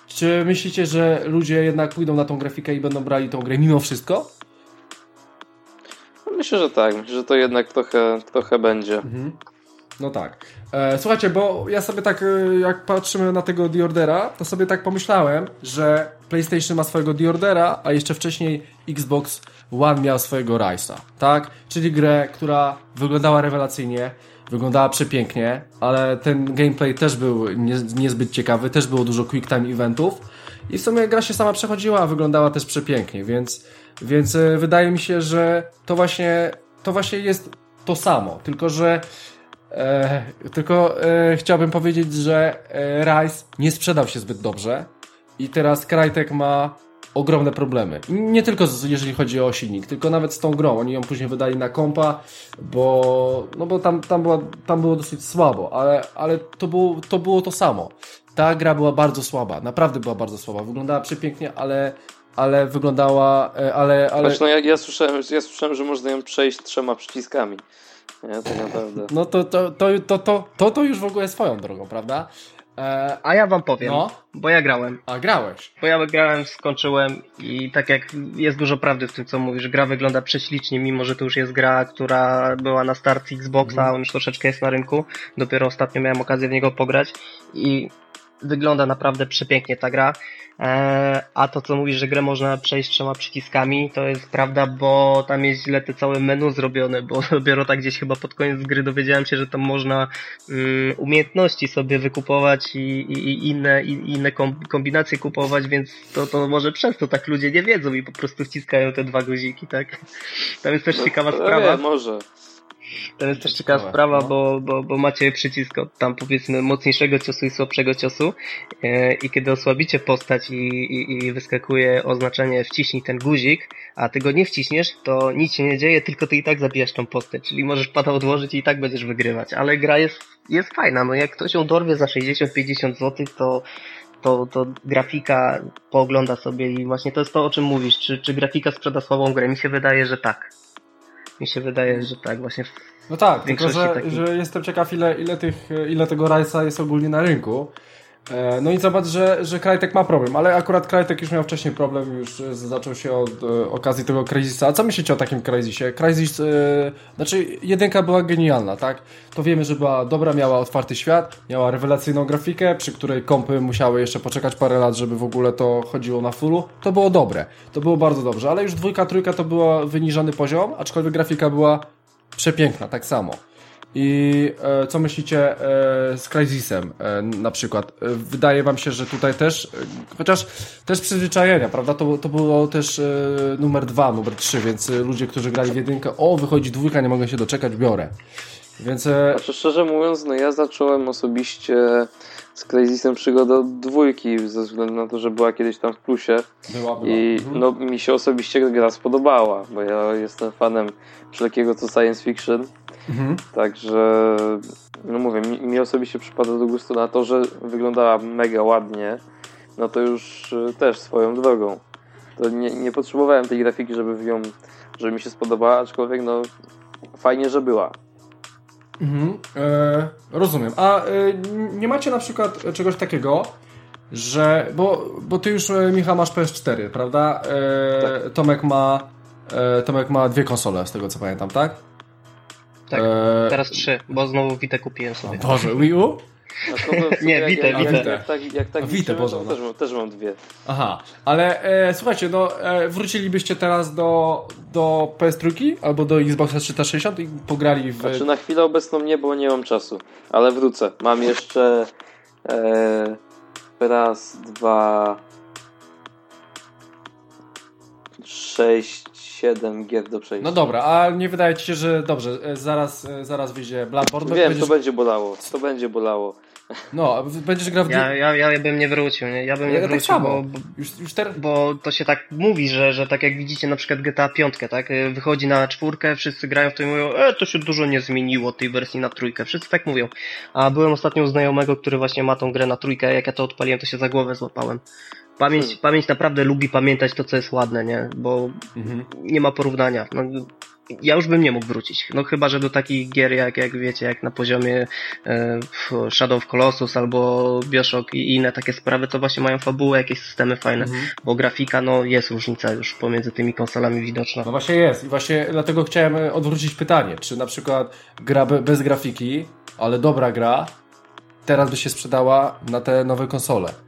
czy myślicie, że ludzie jednak pójdą na tą grafikę i będą brali tą grę mimo wszystko? Myślę, że tak. Myślę, że to jednak trochę, trochę będzie. Mhm. No tak. E, słuchajcie, bo ja sobie tak, e, jak patrzymy na tego The Ordera, to sobie tak pomyślałem, że PlayStation ma swojego The Ordera, a jeszcze wcześniej Xbox One miał swojego Rise'a, tak? Czyli grę, która wyglądała rewelacyjnie, wyglądała przepięknie, ale ten gameplay też był nie, niezbyt ciekawy, też było dużo quick time eventów i w sumie gra się sama przechodziła, a wyglądała też przepięknie, więc więc e, wydaje mi się, że to właśnie, to właśnie jest to samo, tylko że e, tylko e, chciałbym powiedzieć, że e, Rise nie sprzedał się zbyt dobrze i teraz Crytek ma ogromne problemy. Nie tylko z, jeżeli chodzi o silnik, tylko nawet z tą grą. Oni ją później wydali na kompa, bo, no bo tam, tam, była, tam było dosyć słabo, ale, ale to, było, to było to samo. Ta gra była bardzo słaba, naprawdę była bardzo słaba. Wyglądała przepięknie, ale ale wyglądała, e, ale... ale... Znaczy, no ja, ja, słyszałem, ja słyszałem, że można ją przejść trzema przyciskami. Ja to naprawdę. No to, to, to, to, to, to, to już w ogóle swoją drogą, prawda? E... A ja wam powiem, no? bo ja grałem. A grałeś? Bo ja grałem, skończyłem i tak jak jest dużo prawdy w tym, co mówisz, gra wygląda prześlicznie, mimo że to już jest gra, która była na start Xboxa, mm. on już troszeczkę jest na rynku. Dopiero ostatnio miałem okazję w niego pograć i wygląda naprawdę przepięknie ta gra. E, a to co mówisz, że grę można przejść trzema przyciskami, to jest prawda, bo tam jest źle te całe menu zrobione, bo dopiero tak gdzieś chyba pod koniec gry dowiedziałem się, że tam można um, umiejętności sobie wykupować i, i, i inne, i, inne kombinacje kupować, więc to, to może przez to tak ludzie nie wiedzą i po prostu wciskają te dwa guziki, tak? Tam jest też no, ciekawa sprawa. Nie, może. To jest też ciekawa sprawa, no. bo, bo, bo macie przycisk od tam powiedzmy mocniejszego ciosu i słabszego ciosu e, i kiedy osłabicie postać i, i, i wyskakuje oznaczenie wciśnij ten guzik, a ty go nie wciśniesz, to nic się nie dzieje, tylko ty i tak zabijasz tą postać, czyli możesz pada odłożyć i i tak będziesz wygrywać, ale gra jest, jest fajna, no jak ktoś ją dorwie za 60-50 zł, to to, to grafika poogląda sobie i właśnie to jest to, o czym mówisz. Czy, czy grafika sprzeda słabą grę? Mi się wydaje, że tak. Mi się wydaje, że tak. Właśnie no tak, tylko że, że jestem ciekaw ile, ile, tych, ile tego rajsa jest ogólnie na rynku. E, no i zobacz, że, że Krajtek ma problem, ale akurat Krajtek już miał wcześniej problem, już e, zaczął się od e, okazji tego Crysisa. A co myślicie o takim Crysisie? Crysis, znaczy jedynka była genialna, tak? To wiemy, że była dobra, miała otwarty świat, miała rewelacyjną grafikę, przy której kompy musiały jeszcze poczekać parę lat, żeby w ogóle to chodziło na fullu. To było dobre, to było bardzo dobrze, ale już dwójka, trójka to był wyniżany poziom, aczkolwiek grafika była przepiękna, tak samo. I e, co myślicie e, z Crysisem e, na przykład? E, wydaje wam się, że tutaj też, e, chociaż też przyzwyczajenia, prawda? To, to było też e, numer dwa, numer trzy, więc ludzie, którzy grali w jedynkę, o, wychodzi dwójka, nie mogę się doczekać, biorę. Więc... Znaczy, szczerze mówiąc, no ja zacząłem osobiście z Crysisem przygodę od dwójki, ze względu na to, że była kiedyś tam w plusie. Była, była. I mhm. no, mi się osobiście gra spodobała, bo ja jestem fanem wszelkiego co science fiction. Mhm. Także, no mówię, mi, mi, osobiście przypada do gustu na to, że wyglądała mega ładnie, no to już y, też swoją drogą. To nie, nie potrzebowałem tej grafiki, żeby w ją, żeby mi się spodobała, aczkolwiek no fajnie, że była. Mhm, e, rozumiem. A e, nie macie na przykład czegoś takiego, że. Bo, bo ty już, e, Michał, masz PS4, prawda? E, tak. Tomek ma. E, Tomek ma dwie konsole, z tego co pamiętam, tak? Tak, e... teraz trzy, bo znowu Witę kupiłem sobie. Boże, Wii U? nie, Witę, Witę. Jak, jak, tak, jak tak Witę, Boże. Też, mam, też mam dwie. Aha, ale e, słuchajcie, no e, wrócilibyście teraz do, do PS3 albo do Xboxa 360 i pograli w... Znaczy na chwilę obecną nie, bo nie mam czasu, ale wrócę. Mam jeszcze e, raz, dwa, sześć, 7 gier do przejścia. No dobra, a nie wydaje ci się, że dobrze, e, zaraz, e, zaraz wyjdzie Bloodborne? Wiem, będziesz... to będzie bolało, to będzie bolało. No, będziesz grał w... Ja, ja, ja bym nie wrócił, nie? Ja bym nie ja tak wrócił, tak bo, bo, już, już ter... bo to się tak mówi, że, że tak jak widzicie na przykład GTA 5, tak? E, wychodzi na czwórkę, wszyscy grają w to i mówią, e, to się dużo nie zmieniło tej wersji na trójkę. Wszyscy tak mówią. A byłem ostatnio u znajomego, który właśnie ma tą grę na trójkę, jak ja to odpaliłem, to się za głowę złapałem. Pamięć, hmm. pamięć naprawdę lubi pamiętać to, co jest ładne, nie? Bo mhm. nie ma porównania. No, ja już bym nie mógł wrócić. No chyba, że do takich gier, jak, jak wiecie, jak na poziomie e, Shadow of Colossus albo Bioshock i inne takie sprawy, to właśnie mają fabułę, jakieś systemy fajne, mhm. bo grafika, no jest różnica już pomiędzy tymi konsolami widoczna. No właśnie jest i właśnie dlatego chciałem odwrócić pytanie, czy na przykład gra bez grafiki, ale dobra gra, teraz by się sprzedała na te nowe konsole?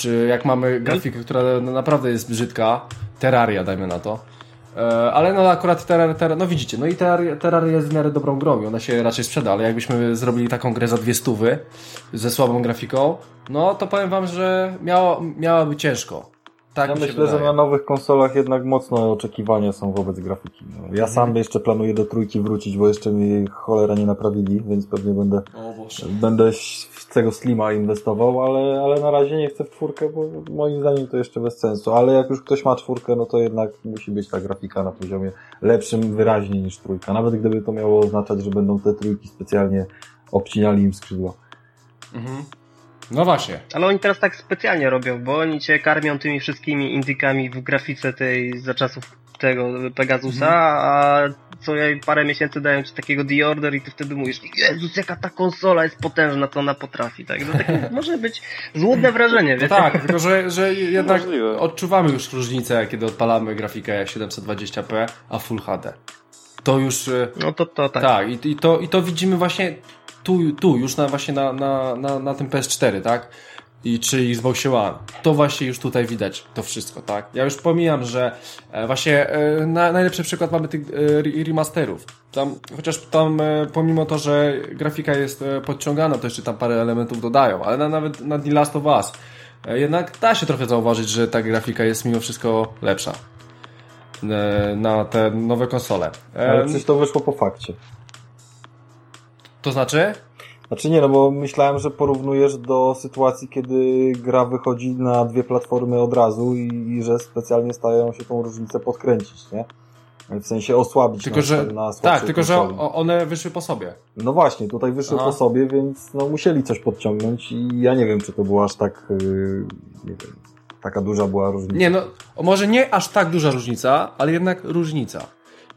Czy jak mamy grafikę, która no naprawdę jest brzydka, Terraria dajmy na to, e, ale no akurat Terraria, ter, no widzicie, no i Terraria, Terraria jest w miarę dobrą grą i ona się raczej sprzeda, ale jakbyśmy zrobili taką grę za dwie stówy ze słabą grafiką, no to powiem wam, że miało, miałaby ciężko. Tak ja myślę, wydaje. że na nowych konsolach jednak mocno oczekiwania są wobec grafiki. No, ja mhm. sam jeszcze planuję do trójki wrócić, bo jeszcze mi cholera nie naprawili, więc pewnie będę, będę tego Slima inwestował, ale, ale na razie nie chcę w czwórkę, bo moim zdaniem to jeszcze bez sensu. Ale jak już ktoś ma czwórkę, no to jednak musi być ta grafika na poziomie lepszym wyraźnie niż trójka. Nawet gdyby to miało oznaczać, że będą te trójki specjalnie obcinali im skrzydła. Mhm. No właśnie. Ale oni teraz tak specjalnie robią, bo oni cię karmią tymi wszystkimi indykami w grafice tej za czasów tego Pegasusa, mhm. a co parę miesięcy dają ci takiego The Order i ty wtedy mówisz, Jezus, jaka ta konsola jest potężna, co ona potrafi, tak? No, takie może być złudne wrażenie, wiecie? Tak, tylko że, że jednak Możliwe. odczuwamy już różnicę, kiedy odpalamy grafikę 720p, a Full HD. To już... E, no to, to tak. Tak, i, i, to, i to widzimy właśnie tu, tu już na, właśnie na, na, na, na tym PS4, tak? I czy Xbox One. To właśnie już tutaj widać to wszystko, tak? Ja już pomijam, że e, właśnie e, na, najlepszy przykład mamy tych e, remasterów. Tam, chociaż tam pomimo to, że grafika jest podciągana, to jeszcze tam parę elementów dodają, ale na, nawet na The Last of Us jednak da się trochę zauważyć, że ta grafika jest mimo wszystko lepsza na te nowe konsole. Ale przecież to wyszło po fakcie. To znaczy? Znaczy nie, no bo myślałem, że porównujesz do sytuacji, kiedy gra wychodzi na dwie platformy od razu i, i że specjalnie starają się tą różnicę podkręcić, nie? W sensie osłabić Tylko, na, że, na tak, tylko że one wyszły po sobie. No właśnie, tutaj wyszły Aha. po sobie, więc no musieli coś podciągnąć i ja nie wiem, czy to było aż tak, yy, nie wiem, taka duża była różnica. Nie, no, może nie aż tak duża różnica, ale jednak różnica.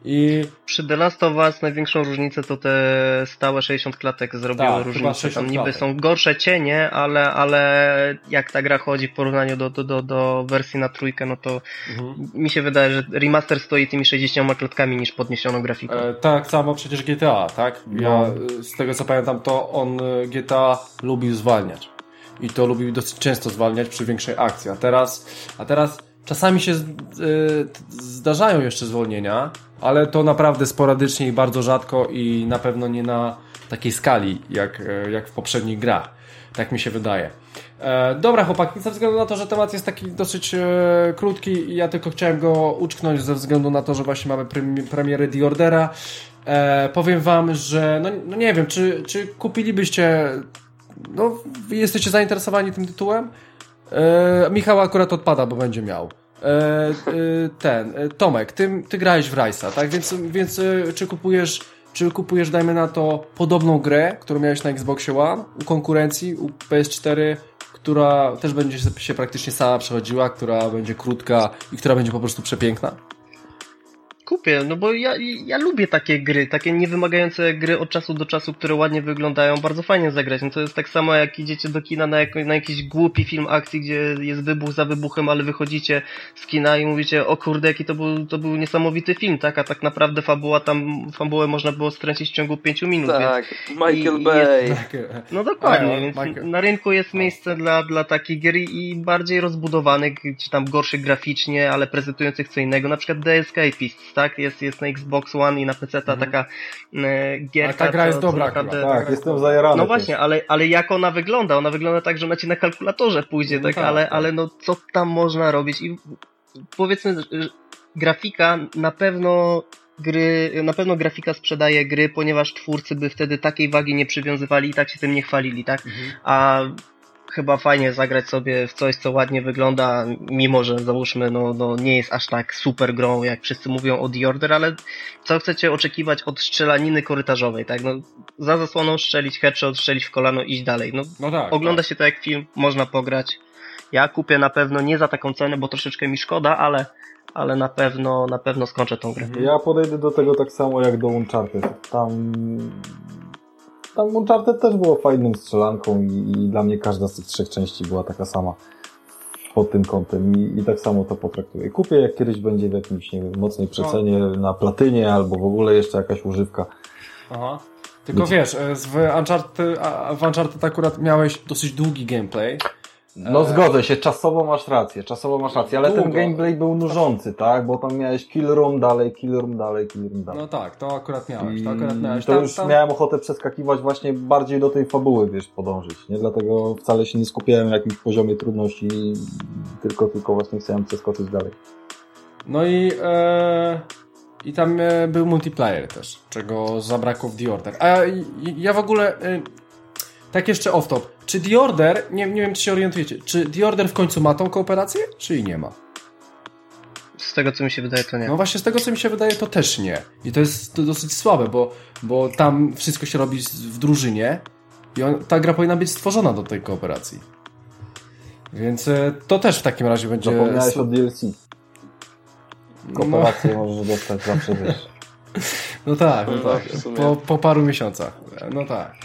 I Przy The Last of Us największą różnicę to te stałe 60 klatek zrobiło Tak, różnicę. 60 Tam niby klatek. są gorsze cienie, ale, ale jak ta gra chodzi w porównaniu do, do, do, do wersji na trójkę, no to Mhm. mi się wydaje, że remaster stoi tymi 60 klatkami niż podniesioną grafiką. E, tak samo przecież GTA, tak? Ja No. z tego co pamiętam, to on e, GTA lubił zwalniać. I to lubił dosyć często zwalniać przy większej akcji. A teraz, a teraz czasami się z, t- zdarzają jeszcze zwolnienia, ale to naprawdę sporadycznie i bardzo rzadko i na pewno nie na takiej skali jak, e, jak w poprzednich grach. Tak mi się wydaje. E, dobra, chłopaki, ze względu na to, że temat jest taki dosyć e, krótki ja tylko chciałem go uczknąć ze względu na to, że właśnie mamy premi- premierę The Ordera. E, powiem wam, że no, no nie wiem, czy, czy kupilibyście no, jesteście zainteresowani tym tytułem? E, Michał akurat odpada, bo będzie miał. E, e, ten, e, Tomek, ty, ty grałeś w Rice'a, tak? Więc, więc czy kupujesz, czy kupujesz, dajmy na to, podobną grę, którą miałeś na Xboxie One, u konkurencji, u PS4, która też będzie się praktycznie sama przechodziła, która będzie krótka i która będzie po prostu przepiękna? Kupię, no bo ja, ja lubię takie gry, takie niewymagające gry od czasu do czasu, które ładnie wyglądają, bardzo fajnie zagrać. No to jest tak samo jak idziecie do kina na, jako, na jakiś głupi film akcji, gdzie jest wybuch za wybuchem, ale wychodzicie z kina i mówicie, o kurde, jaki to był, to był niesamowity film, tak? A tak naprawdę fabuła tam, fabułę można było stręcić w ciągu pięciu minut, więc Tak, Michael I- i Bay. Tak, e, No dokładnie, więc Michael. na rynku jest miejsce dla, dla takich gier i bardziej rozbudowanych, czy tam gorszych graficznie, ale prezentujących co innego, na przykład The Escapists, tak? Jest, jest na Xbox One i na PC ta taka e, gierka. A ta gra jest co- co dobra naprawdę-. Tak, jestem zajarany. No właśnie, ale, ale jak ona wygląda? Ona wygląda tak, że ona ci na kalkulatorze pójdzie, No tak, tak, ale, tak. ale no co tam można robić? I powiedzmy, że grafika na pewno gry, na pewno grafika sprzedaje gry, ponieważ twórcy by wtedy takiej wagi nie przywiązywali i tak się tym nie chwalili, tak? A chyba fajnie zagrać sobie w coś, co ładnie wygląda, mimo że załóżmy, no, no nie jest aż tak super grą, jak wszyscy mówią o The Order, ale co chcecie oczekiwać od strzelaniny korytarzowej, tak? No, za zasłoną strzelić headshot, strzelić w kolano, iść dalej. No, No tak. ogląda tak. się to jak film, można pograć. Ja kupię na pewno nie za taką cenę, bo troszeczkę mi szkoda, ale, ale na pewno, na pewno skończę tą grę. Ja podejdę do tego tak samo jak do Uncharted. Tam, tam Uncharted też było fajną strzelanką i, i dla mnie każda z tych trzech części była taka sama pod tym kątem i, i tak samo to potraktuję. Kupię jak kiedyś będzie w jakimś, nie wiem, mocnej przecenie na platynie albo w ogóle jeszcze jakaś używka. Aha. Tylko wiesz, e, w Uncharted, w Uncharted akurat miałeś dosyć długi gameplay. No Eee. zgodzę się, czasowo masz rację, czasowo masz rację, ale ten Długo. gameplay był nużący, tak? Bo tam miałeś kill room dalej, kill room dalej, kill room dalej. No tak, to akurat miałeś. To akurat miałeś. to Tam- już tam- miałem ochotę przeskakiwać właśnie bardziej do tej fabuły, wiesz, podążyć, nie? Dlatego wcale się nie skupiałem na jakimś poziomie trudności, tylko, tylko właśnie chciałem przeskoczyć dalej. No i, e, i tam e, był multiplayer też, czego zabrakło w The Order. A ja w ogóle, e, tak jeszcze off-top, czy The Order, nie, nie wiem czy się orientujecie, czy The Order w końcu ma tą kooperację, czy i nie ma? Z tego co mi się wydaje, to nie. No właśnie z tego co mi się wydaje, to też nie. I to jest to dosyć słabe, bo, bo tam wszystko się robi w drużynie i on, ta gra powinna być stworzona do tej kooperacji. Więc e, to też w takim razie będzie... Zapomniałeś o DLC. no, Kooperację możesz dostać zawsze, wiesz. no tak, no No, tak. sumie. Po, po paru miesiącach. No tak.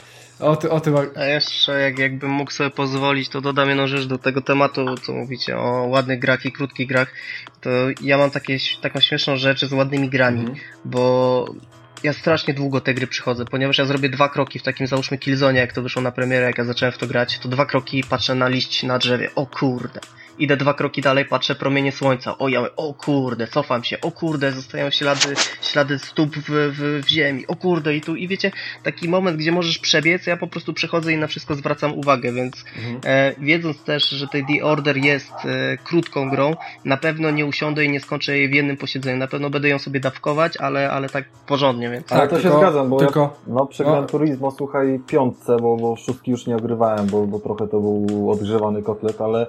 O, ty, o tym... A jeszcze, jak, jakbym mógł sobie pozwolić, to dodam jedną rzecz do tego tematu, co mówicie o ładnych grach i krótkich grach. To ja mam takie, taką śmieszną rzecz z ładnymi grami, Mhm. bo ja strasznie długo te gry przychodzę, ponieważ ja zrobię dwa kroki w takim załóżmy Killzone, jak to wyszło na premierę, jak ja zacząłem w to grać, to dwa kroki patrzę na liść na drzewie, o kurde. Idę dwa kroki dalej, patrzę promienie słońca, o ja, o kurde, cofam się, o kurde, zostają ślady, ślady stóp w, w, w ziemi, o kurde i tu, i wiecie, taki moment, gdzie możesz przebiec, ja po prostu przechodzę i na wszystko zwracam uwagę, więc Mhm. e, wiedząc też, że tej The Order jest e, krótką grą, na pewno nie usiądę i nie skończę jej w jednym posiedzeniu, na pewno będę ją sobie dawkować, ale, ale tak porządnie, więc Ale Tak, to tylko- się zgadzam, bo tylko- ja, no przy no. Gran Turismo, słuchaj, piątce, bo, bo szóstki już nie ogrywałem, bo, bo trochę to był odgrzewany kotlet, ale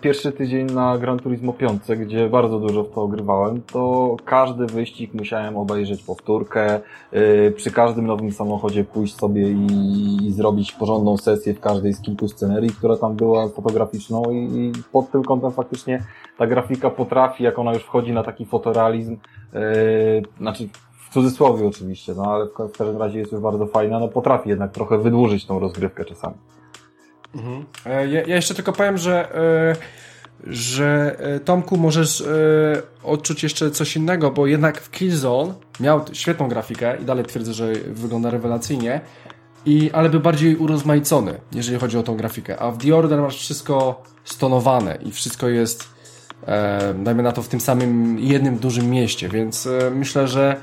pierwszy tydzień na Gran Turismo 5, gdzie bardzo dużo w to ogrywałem, to każdy wyścig musiałem obejrzeć powtórkę, e, przy każdym nowym samochodzie pójść sobie i, zrobić porządną sesję w każdej z kilku scenerii, która tam była fotograficzną i, pod tym kątem faktycznie ta grafika potrafi, jak ona już wchodzi na taki fotorealizm, yy, znaczy w cudzysłowie oczywiście, no ale w każdym razie jest już bardzo fajna, no potrafi jednak trochę wydłużyć tą rozgrywkę czasami. Mhm. E, ja, ja, jeszcze tylko powiem, że, e, że e, Tomku możesz odczuć jeszcze coś innego, bo jednak w Killzone miał świetną grafikę i dalej twierdzę, że wygląda rewelacyjnie, i, ale był bardziej urozmaicony, jeżeli chodzi o tą grafikę. A w The Order masz wszystko stonowane i wszystko jest, e, dajmy na to, w tym samym jednym dużym mieście, więc e, myślę, że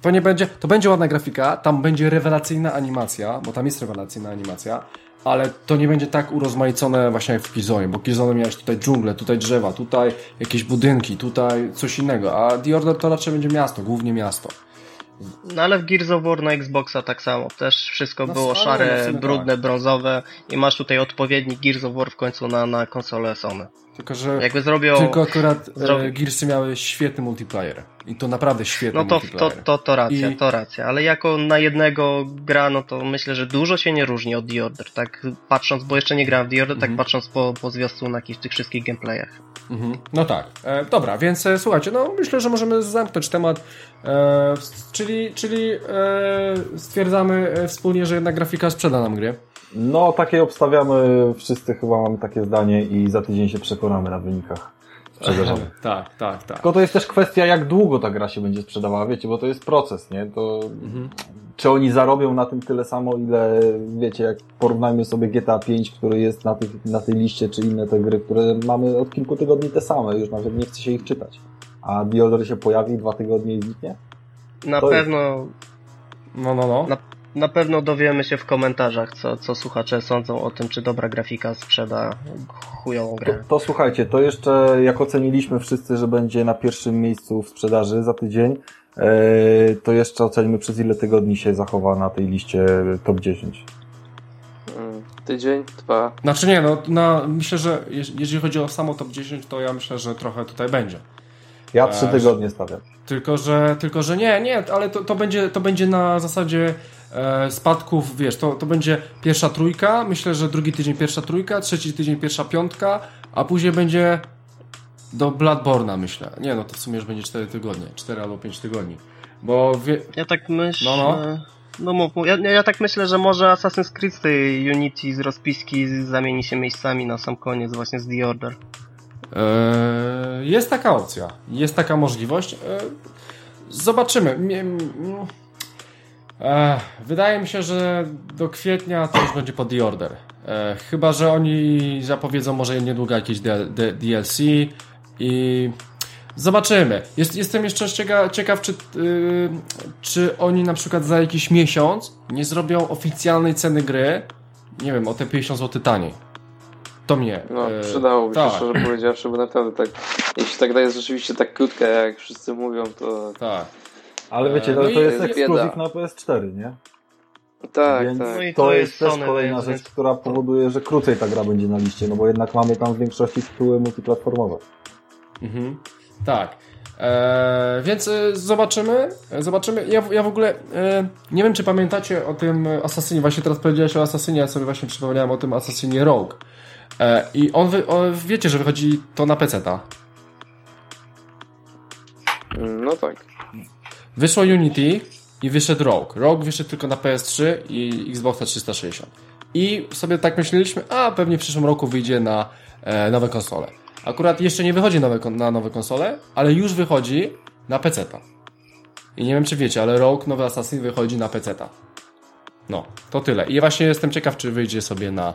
to nie będzie, to będzie ładna grafika, tam będzie rewelacyjna animacja, bo tam jest rewelacyjna animacja, ale to nie będzie tak urozmaicone właśnie jak w Killzone, bo Killzone miałeś tutaj dżunglę, tutaj drzewa, tutaj jakieś budynki, tutaj coś innego, a The Order to raczej będzie miasto, głównie miasto. No ale w Gears of War na Xboxa tak samo. Też wszystko no, było szare, brudne, tak. brązowe i masz tutaj odpowiedni Gears of War w końcu na, na konsolę Sony. Tylko, że Jakby zrobią, tylko akurat e, zrobi... Gearsy miały świetny multiplayer. I to naprawdę świetny No to, multiplayer. to, to, to racja, I... to racja. Ale jako na jednego gra, no to myślę, że dużo się nie różni od The Order. Tak patrząc, bo jeszcze nie grałem w The Order, tak mhm. patrząc po, po zwiastunach i w tych wszystkich gameplayach. Mhm. No tak. E, dobra, więc e, słuchajcie, no myślę, że możemy zamknąć temat. E, czyli czyli e, stwierdzamy wspólnie, że jednak grafika sprzeda nam gry. No, takie obstawiamy, wszyscy chyba mamy takie zdanie i za tydzień się przekonamy na wynikach sprzedażowych. tak, tak, tak. Tylko to jest też kwestia, jak długo ta gra się będzie sprzedawała, wiecie, bo to jest proces, nie? To mhm. czy oni zarobią na tym tyle samo, ile, wiecie, jak porównajmy sobie GTA 5, który jest na, tych, na tej liście, czy inne te gry, które mamy od kilku tygodni te same, już nawet nie chce się ich czytać. A The Order się pojawi dwa tygodnie i zniknie? Na to pewno... Jest... No, no, no. Na na pewno dowiemy się w komentarzach, co, co słuchacze sądzą o tym, czy dobra grafika sprzeda chujową grę. To, to słuchajcie, to jeszcze jak oceniliśmy wszyscy, że będzie na pierwszym miejscu w sprzedaży za tydzień, e, to jeszcze ocenimy przez ile tygodni się zachowa na tej liście top 10. Mm, tydzień, dwa. Znaczy nie, no, no myślę, że jeżeli chodzi o samo top 10, to ja myślę, że trochę tutaj będzie. Ja trzy tygodnie stawiam. Tylko, że, tylko, że nie, nie, ale to, to, będzie, to będzie na zasadzie e, spadków, wiesz, to, to będzie pierwsza trójka, myślę, że drugi tydzień pierwsza trójka, trzeci tydzień pierwsza piątka, a później będzie do Bloodborna, myślę. Nie, no to w sumie już będzie 4 tygodnie, 4 albo 5 tygodni. Bo wie... Ja tak myślę... No, no. No mów, ja, ja tak myślę, że może Assassin's Creed z tej Unity z rozpiski zamieni się miejscami na sam koniec właśnie z The Order. Eee, jest taka opcja, jest taka możliwość. Eee, zobaczymy. Eee, wydaje mi się, że do kwietnia to już będzie pod The Order. Chyba, że oni zapowiedzą może niedługo jakieś DLC i zobaczymy. Jest, jestem jeszcze ciekaw, czy, yy, czy oni na przykład za jakiś miesiąc nie zrobią oficjalnej ceny gry, nie wiem, o te 50 zł taniej to mnie. No, e, przydałoby się, tak. szczerze powiedziawszy, bo naprawdę tak, jeśli ta gra jest rzeczywiście tak krótka, jak wszyscy mówią, to... Tak. Ale wiecie, no, no to jest ekskluzyw na PS4, nie? Tak, Więc tak. No to, to, jest, jest też kolejna rzecz, która powoduje, że krócej ta gra będzie na liście, no bo jednak mamy tam w większości tytuły multiplatformowe. Mhm. Tak. Eee, więc e, zobaczymy. Zobaczymy. Ja, ja w ogóle e, nie wiem, czy pamiętacie o tym Asasynie. Właśnie teraz powiedziałeś o Asasynie, ja sobie właśnie przypomniałem o tym Asasynie Rogue. E, I on, wy, on, wiecie, że wychodzi to na PC-ta. No tak. Wyszło Unity i wyszedł Rogue. Rogue wyszedł tylko na PS3 i Xbox 360. I sobie tak myśleliśmy, a pewnie w przyszłym roku wyjdzie na e, nowe konsole. Akurat jeszcze nie wychodzi nowe, na nowe konsole, ale już wychodzi na PC-ta. I nie wiem, czy wiecie, ale Rogue, nowy Assassin wychodzi na PC-ta. No, to tyle. I właśnie jestem ciekaw, czy wyjdzie sobie na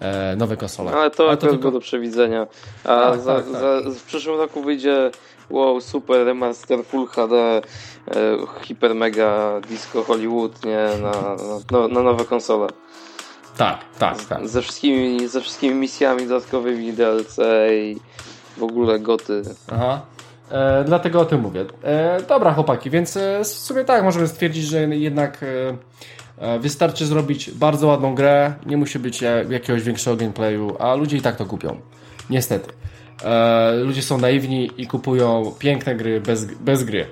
e, nowe konsole. Ale to, ale to tylko do przewidzenia. A tak, za, tak, tak. Za, w przyszłym roku wyjdzie wow, super remaster Full HD, e, hiper mega disco Hollywood, nie, na, na, na nowe konsole. Tak, tak, tak. Ze wszystkimi, ze wszystkimi misjami dodatkowymi DLC i w ogóle goty. Aha. E, dlatego o tym mówię. E, dobra, chłopaki, więc e, w sumie tak, możemy stwierdzić, że jednak e, E, wystarczy zrobić bardzo ładną grę, nie musi być jakiegoś większego gameplayu, a ludzie i tak to kupią. Niestety. E, ludzie są naiwni i kupują piękne gry bez, bez gry.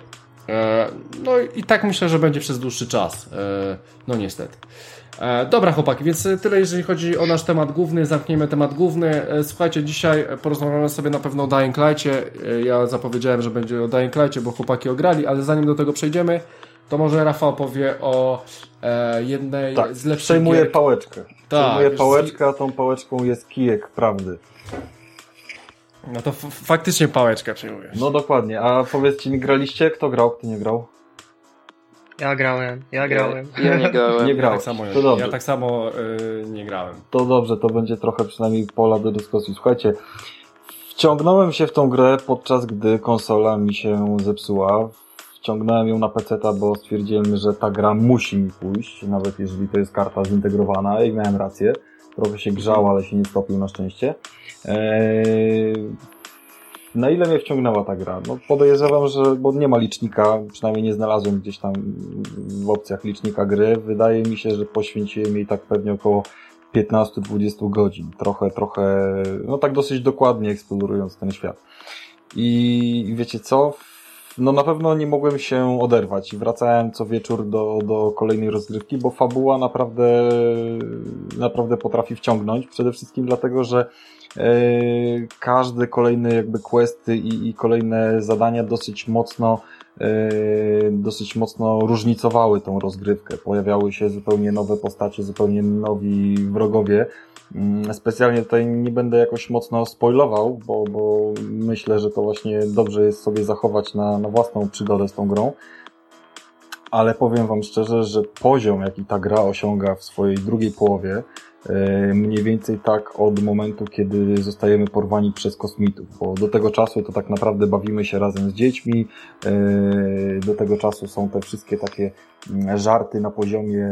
E, no i tak myślę, że będzie przez dłuższy czas. E, no niestety. E, dobra chłopaki, więc tyle jeżeli chodzi o nasz temat główny, zamkniemy temat główny. E, słuchajcie, dzisiaj porozmawiamy sobie na pewno o Dying Light'cie. E, ja zapowiedziałem, że będzie o Dying Light'cie, bo chłopaki ograli, ale zanim do tego przejdziemy, to może Rafał powie o e, jednej tak, z lepszych przejmuję gier. pałeczkę. Tak, przejmuję wiesz, pałeczkę, a tą pałeczką jest kijek prawdy. No to faktycznie pałeczkę przejmujesz. No dokładnie, a powiedzcie mi, graliście? Kto grał, kto nie grał? Ja grałem, ja grałem. Ja, ja nie grałem. Nie ja grałeś. tak samo, to dobrze. ja tak samo y, nie grałem. To dobrze, to będzie trochę przynajmniej pola do dyskusji. Słuchajcie, wciągnąłem się w tą grę podczas gdy konsola mi się zepsuła. Wciągnąłem ją na PC, bo stwierdziłem, że ta gra musi mi pójść, nawet jeżeli to jest karta zintegrowana i miałem rację. Trochę się grzał, ale się nie stopił na szczęście. Eee, na ile mnie wciągnęła ta gra? No podejrzewam, że, bo nie ma licznika, przynajmniej nie znalazłem gdzieś tam w opcjach licznika gry. Wydaje mi się, że poświęciłem jej tak pewnie około 15-20 godzin. Trochę, trochę, no tak dosyć dokładnie eksplorując ten świat. I wiecie co? No na pewno nie mogłem się oderwać. Wracałem co wieczór do, do kolejnej rozgrywki, bo fabuła naprawdę, naprawdę potrafi wciągnąć. Przede wszystkim dlatego, że e, każde kolejne jakby questy i, i kolejne zadania dosyć mocno e, dosyć mocno różnicowały tą rozgrywkę. Pojawiały się zupełnie nowe postacie, zupełnie nowi wrogowie. Mm, Specjalnie tutaj nie będę jakoś mocno spoilował, bo, bo myślę, że to właśnie dobrze jest sobie zachować na, na własną przygodę z tą grą. Ale powiem Wam szczerze, że poziom, jaki ta gra osiąga w swojej drugiej połowie, mniej więcej tak od momentu, kiedy zostajemy porwani przez kosmitów, bo do tego czasu to tak naprawdę bawimy się razem z dziećmi, e, do tego czasu są te wszystkie takie mm, żarty na poziomie,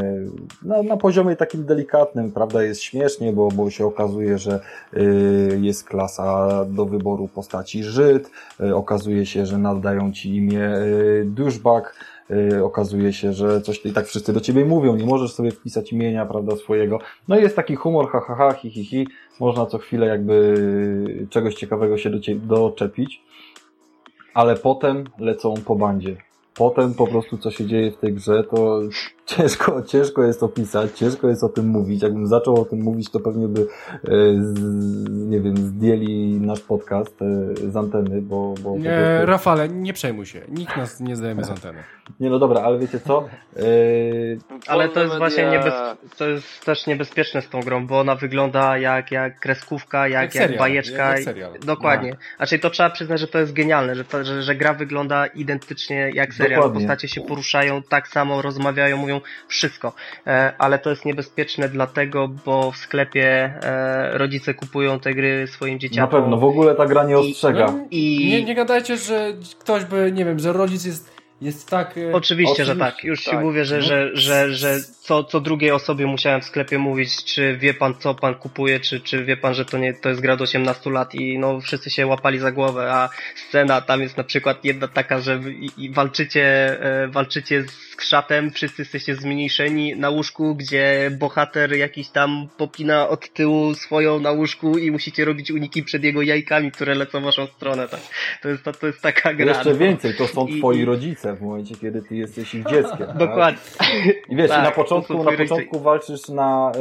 no, na poziomie takim delikatnym, prawda, jest śmiesznie, bo, bo się okazuje, że y, jest klasa do wyboru postaci Żyd, okazuje się, że nadają ci imię y, y, okazuje się, że coś i tak wszyscy do ciebie mówią, nie możesz sobie wpisać imienia, prawda, swojego. No i jest taki humor, ha, ha, ha, hi, hi, hi. Można co chwilę jakby czegoś ciekawego się do ciebie doczepić, ale potem lecą po bandzie. Potem po prostu co się dzieje w tej grze, to ciężko, ciężko jest opisać, ciężko jest o tym mówić. Jakbym zaczął o tym mówić, to pewnie by, e, z, nie wiem, zdjęli nasz podcast e, z anteny, bo, bo Nie, prostu... Rafale, nie przejmuj się. Nikt nas nie zdajemy z anteny. Nie, no dobra, ale wiecie co? E, Ale to jest właśnie niebez... to jest też niebezpieczne z tą grą, bo ona wygląda jak, jak kreskówka, jak, jak, serial, bajeczka. jak serial. Dokładnie. No. Znaczy to trzeba przyznać, że to jest genialne, że, to, że, że gra wygląda identycznie jak serial. Dokładnie. Postacie się poruszają tak samo, rozmawiają, mówią wszystko. E, ale to jest niebezpieczne dlatego, bo w sklepie e, rodzice kupują te gry swoim na dzieciakom. pewno, w ogóle ta gra nie ostrzega. No, I Nie, nie gadajcie, że ktoś by, nie wiem, że rodzic jest, jest tak... e, Oczywiście, że tak. Już ci tak. mówię, że, że, że, że co, co drugiej osobie musiałem w sklepie mówić, czy wie pan, co pan kupuje, czy, czy wie pan, że to nie to jest gra do 18 lat i no wszyscy się łapali za głowę, a scena tam jest na przykład jedna taka, że i, i walczycie, e, walczycie z krzatem, wszyscy jesteście zmniejszeni na łóżku, gdzie bohater jakiś tam popina od tyłu swoją na łóżku i musicie robić uniki przed jego jajkami, które lecą w waszą stronę. Tak. To, jest, to, to jest taka gra. Jeszcze no. więcej, to są twoi i- rodzice w momencie, kiedy ty jesteś ich dzieckiem. tak? Dokładnie. I wiesz, Tak, na to początku, na początku walczysz na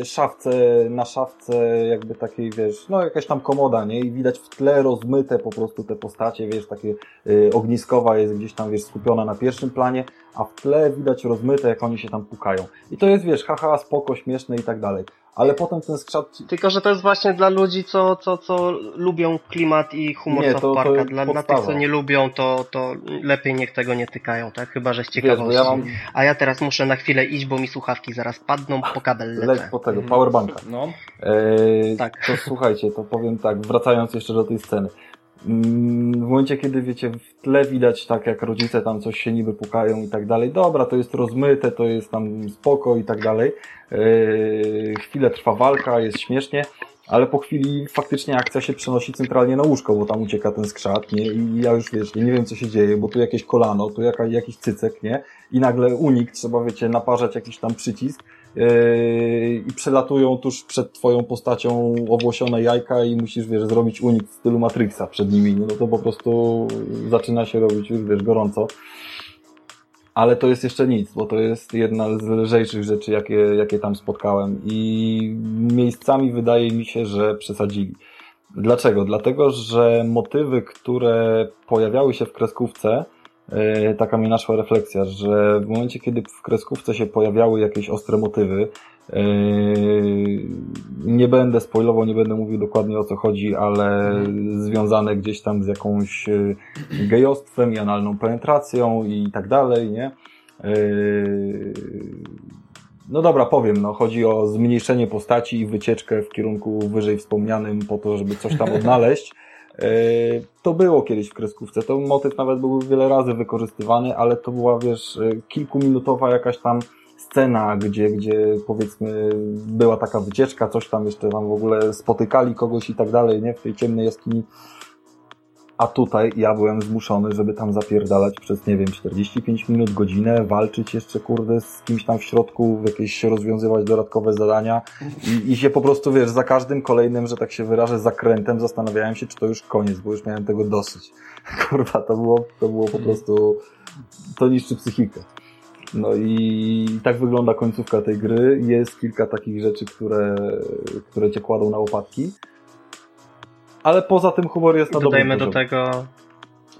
y, szafce, na szafce jakby takiej, wiesz, no jakaś tam komoda, nie? I widać w tle rozmyte po prostu te postacie, wiesz, takie y, ogniskowa jest gdzieś tam, wiesz, skupiona na pierwszym planie, a w tle widać rozmyte, jak oni się tam pukają. I to jest, wiesz, haha, spoko, śmieszne i tak dalej. Ale potem ten skrzat Tylko, że to jest właśnie dla ludzi, co, co, co lubią klimat i humor Nie, to- to Parka. jest Dla, dla tych, co nie lubią, to, to lepiej niech tego nie tykają, tak? Chyba, że z ciekawości. ja mam A ja teraz muszę na chwilę iść, bo mi słuchawki zaraz padną, po kabel lecę. po tego, Mhm. powerbanka. No. Eee, Tak. To słuchajcie, to powiem tak, wracając jeszcze do tej sceny. Mm, W momencie, kiedy wiecie, w tle widać tak, jak rodzice tam coś się niby pukają i tak dalej. Dobra, to jest rozmyte, to jest tam spoko i tak dalej. Eee, chwilę trwa walka, jest śmiesznie, ale po chwili faktycznie akcja się przenosi centralnie na łóżko, bo tam ucieka ten skrzat, nie? I ja już wiesz, nie wiem co się dzieje, bo tu jakieś kolano, tu jaka, jakiś cycek, nie? I nagle unik, trzeba wiecie, naparzać jakiś tam przycisk yy, i przelatują tuż przed twoją postacią owłosione jajka i musisz, wiesz, zrobić unik w stylu Matrixa przed nimi, no to po prostu zaczyna się robić już, wiesz, gorąco. Ale to jest jeszcze nic, bo to jest jedna z lżejszych rzeczy, jakie, jakie tam spotkałem i miejscami wydaje mi się, że przesadzili. Dlaczego? Dlatego, że motywy, które pojawiały się w kreskówce, taka mi naszła refleksja, że w momencie, kiedy w kreskówce się pojawiały jakieś ostre motywy, e, nie będę spoilował, nie będę mówił dokładnie o co chodzi, ale związane gdzieś tam z jakąś e, gejostwem i analną penetracją i tak dalej, nie? No dobra, powiem, no chodzi o zmniejszenie postaci i wycieczkę w kierunku wyżej wspomnianym po to, żeby coś tam odnaleźć. E, to było kiedyś w kreskówce. To motyw nawet był wiele razy wykorzystywany, ale to była, wiesz, e, kilkuminutowa jakaś tam scena, gdzie, gdzie powiedzmy była taka wycieczka, coś tam jeszcze tam w ogóle spotykali kogoś i tak dalej, nie? W tej ciemnej jaskini. A tutaj ja byłem zmuszony, żeby tam zapierdalać przez, nie wiem, 45 minut, godzinę, walczyć jeszcze, kurde, z kimś tam w środku, jakieś rozwiązywać dodatkowe zadania i, i się po prostu, wiesz, za każdym kolejnym, że tak się wyrażę, zakrętem zastanawiałem się, czy to już koniec, bo już miałem tego dosyć. Kurwa, to było, to było po prostu, to niszczy psychikę. No i tak wygląda końcówka tej gry. Jest kilka takich rzeczy, które, które cię kładą na łopatki ale poza tym humor jest na Dodajmy do tego,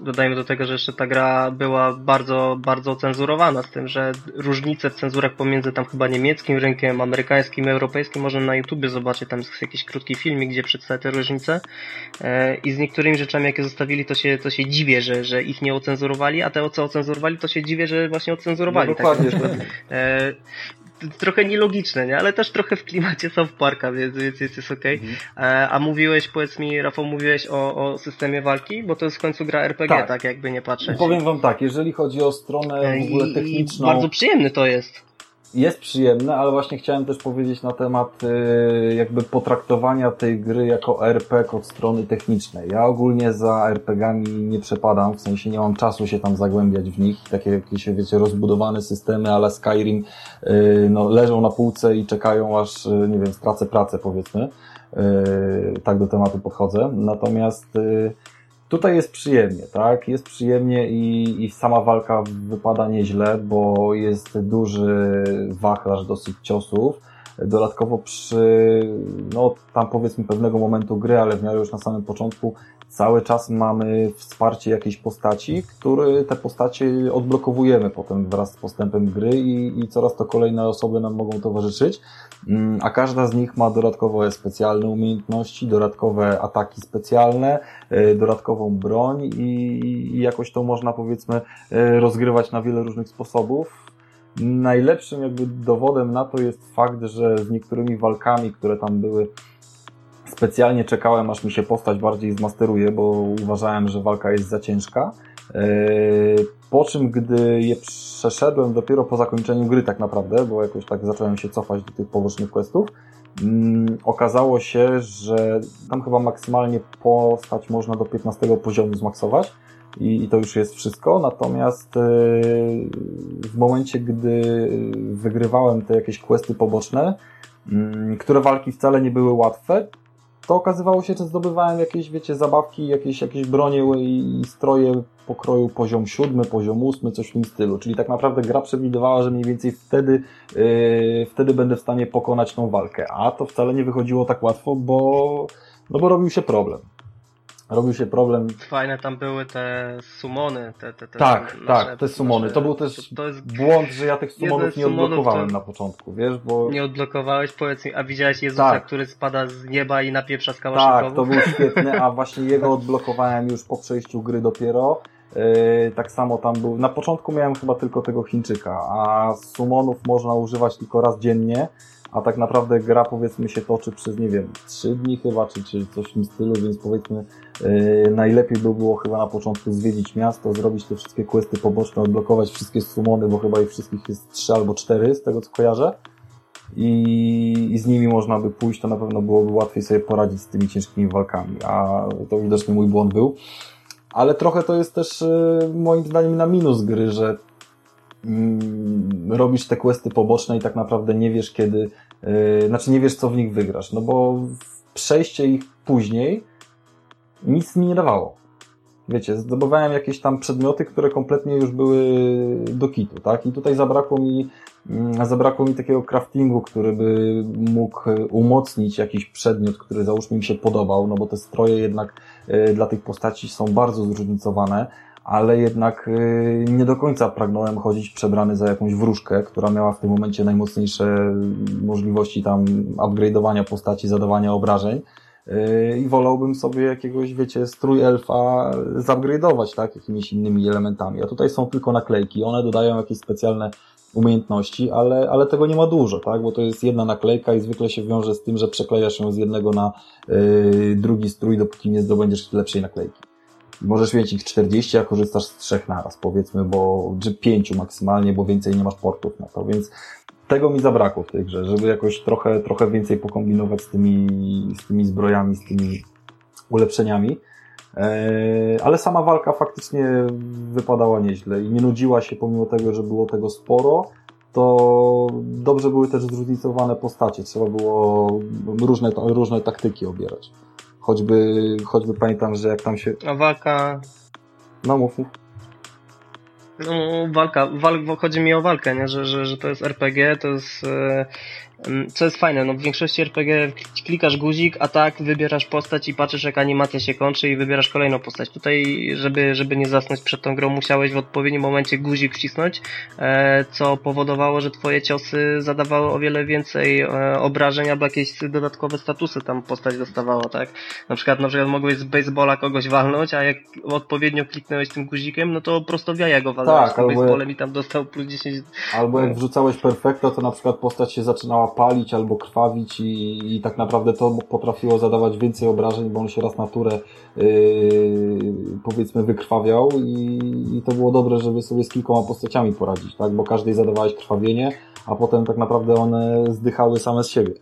dodajmy do tego, że jeszcze ta gra była bardzo, bardzo cenzurowana, z tym, że różnice w cenzurach pomiędzy tam chyba niemieckim rynkiem, amerykańskim, europejskim, można na YouTubie zobaczyć, tam jest jakiś krótki filmik, gdzie przedstawia te różnice e, i z niektórymi rzeczami, jakie zostawili, to się, to się dziwię, że, że ich nie ocenzurowali, a te, co ocenzurowali, to się dziwię, że właśnie ocenzurowali. No, dokładnie. Tak, e, trochę nielogiczne, nie? Ale też trochę w klimacie South Parka, więc, więc jest, jest okej. Okay. Mhm. A mówiłeś, powiedz mi, Rafał, mówiłeś o, o systemie walki, bo to jest w końcu gra RPG, tak, tak jakby nie patrzeć. Powiem wam tak, jeżeli chodzi o stronę w ogóle techniczną... I bardzo przyjemny to jest jest przyjemne, ale właśnie chciałem też powiedzieć na temat y, jakby potraktowania tej gry jako RPG od strony technicznej. Ja ogólnie za RPGami nie przepadam, w sensie nie mam czasu się tam zagłębiać w nich. Takie jakieś, wiecie, rozbudowane systemy ale Skyrim y, no, leżą na półce i czekają aż, y, nie wiem, stracę pracę powiedzmy. Tak do tematu podchodzę. Natomiast Tutaj jest przyjemnie, tak? Jest przyjemnie i, i sama walka wypada nieźle, bo jest duży wachlarz dosyć ciosów. Dodatkowo przy, no tam powiedzmy pewnego momentu gry, ale w miarę już na samym początku, cały czas mamy wsparcie jakiejś postaci, który te postacie odblokowujemy potem wraz z postępem gry i, i coraz to kolejne osoby nam mogą towarzyszyć, mm, a każda z nich ma dodatkowe specjalne umiejętności, dodatkowe ataki specjalne, e, dodatkową broń i, i jakoś to można powiedzmy e, rozgrywać na wiele różnych sposobów. Najlepszym jakby dowodem na to jest fakt, że z niektórymi walkami, które tam były Specjalnie czekałem, aż mi się postać bardziej zmasteruje, bo uważałem, że walka jest za ciężka. E, po czym, gdy je przeszedłem dopiero po zakończeniu gry tak naprawdę, bo jakoś tak zacząłem się cofać do tych pobocznych questów, mm, okazało się, że tam chyba maksymalnie postać można do 15 poziomu zmaksować i, to już jest wszystko. Natomiast e, w momencie, gdy wygrywałem te jakieś questy poboczne, mm, które walki wcale nie były łatwe, to okazywało się, że zdobywałem jakieś, wiecie, zabawki, jakieś, jakieś bronie i, stroje pokroju poziom siódmy, poziom ósmy, coś w tym stylu. Czyli tak naprawdę gra przewidywała, że mniej więcej wtedy, yy, wtedy będę w stanie pokonać tą walkę. A to wcale nie wychodziło tak łatwo, bo, no bo robił się problem robił się problem. Fajne tam były te sumony. Te, te, te tak, nasze, tak, te sumony. Nasze... To był też to, to jest... błąd, że ja tych sumonów nie odblokowałem to... na początku, wiesz, bo... Nie odblokowałeś, powiedz mi, a widziałeś Jezusa, tak. który spada z nieba i napieprza z kałaszynkowu? Tak, to był świetny, a właśnie jego odblokowałem już po przejściu gry dopiero. Yy, tak samo tam był. Na początku miałem chyba tylko tego Chińczyka, a sumonów można używać tylko raz dziennie a tak naprawdę gra powiedzmy się toczy przez, nie wiem, trzy dni chyba, czy, czy coś w tym stylu, więc powiedzmy najlepiej by było chyba na początku zwiedzić miasto, zrobić te wszystkie questy poboczne, odblokować wszystkie sumony, bo chyba ich wszystkich jest trzy albo cztery, z tego co kojarzę. I, I z nimi można by pójść, to na pewno byłoby łatwiej sobie poradzić z tymi ciężkimi walkami, a to widocznie mój błąd był. Ale trochę to jest też yy, moim zdaniem na minus gry, że mm, robisz te questy poboczne i tak naprawdę nie wiesz kiedy, yy, znaczy nie wiesz co w nich wygrasz, no bo przejście ich później nic mi nie dawało. Wiecie, zdobywałem jakieś tam przedmioty, które kompletnie już były do kitu, tak? I tutaj zabrakło mi, mm, zabrakło mi takiego craftingu, który by mógł umocnić jakiś przedmiot, który załóżmy mi się podobał, no bo te stroje jednak y, dla tych postaci są bardzo zróżnicowane, ale jednak y, nie do końca pragnąłem chodzić przebrany za jakąś wróżkę, która miała w tym momencie najmocniejsze możliwości tam upgrade'owania postaci, zadawania obrażeń. Y, I wolałbym sobie jakiegoś, wiecie, strój elfa zupgrade'ować, tak, jakimiś innymi elementami. A tutaj są tylko naklejki, one dodają jakieś specjalne umiejętności, ale, ale tego nie ma dużo, tak, bo to jest jedna naklejka i zwykle się wiąże z tym, że przeklejasz ją z jednego na yy, drugi strój, dopóki nie zdobędziesz lepszej naklejki. Możesz mieć ich 40, a korzystasz z trzech naraz, powiedzmy, bo, czy pięciu maksymalnie, bo więcej nie masz portów na to, więc tego mi zabrakło w tej grze, żeby jakoś trochę, trochę więcej pokombinować z tymi, z tymi zbrojami, z tymi ulepszeniami. E, ale sama walka faktycznie wypadała nieźle i nie nudziła się pomimo tego, że było tego sporo, to dobrze były też zróżnicowane postacie. Trzeba było różne, różne taktyki obierać. Choćby, choćby pamiętam, że jak tam się... A walka... No mów, mów. No, walka, wal, chodzi mi o walkę, nie? Że, że, że to jest RPG, to jest e, co jest fajne, no w większości RPG klikasz guzik, a tak wybierasz postać i patrzysz jak animacja się kończy i wybierasz kolejną postać. Tutaj, żeby, żeby nie zasnąć przed tą grą, musiałeś w odpowiednim momencie guzik wcisnąć, e, co powodowało, że twoje ciosy zadawały o wiele więcej e, obrażeń albo jakieś dodatkowe statusy tam postać dostawała, tak? Na przykład, na przykład mogłeś z baseballa kogoś walnąć, a jak odpowiednio kliknąłeś tym guzikiem, no to prosto w jaja go walnąłeś tak, z baseballem i tam dostał plus 10. Albo jak wrzucałeś perfekta, to na przykład postać się zaczynała palić albo krwawić i, i tak naprawdę to potrafiło zadawać więcej obrażeń, bo on się raz naturę yy, powiedzmy wykrwawiał i, i, to było dobre, żeby sobie z kilkoma postaciami poradzić, tak? Bo każdej zadawałeś krwawienie, a potem tak naprawdę one zdychały same z siebie.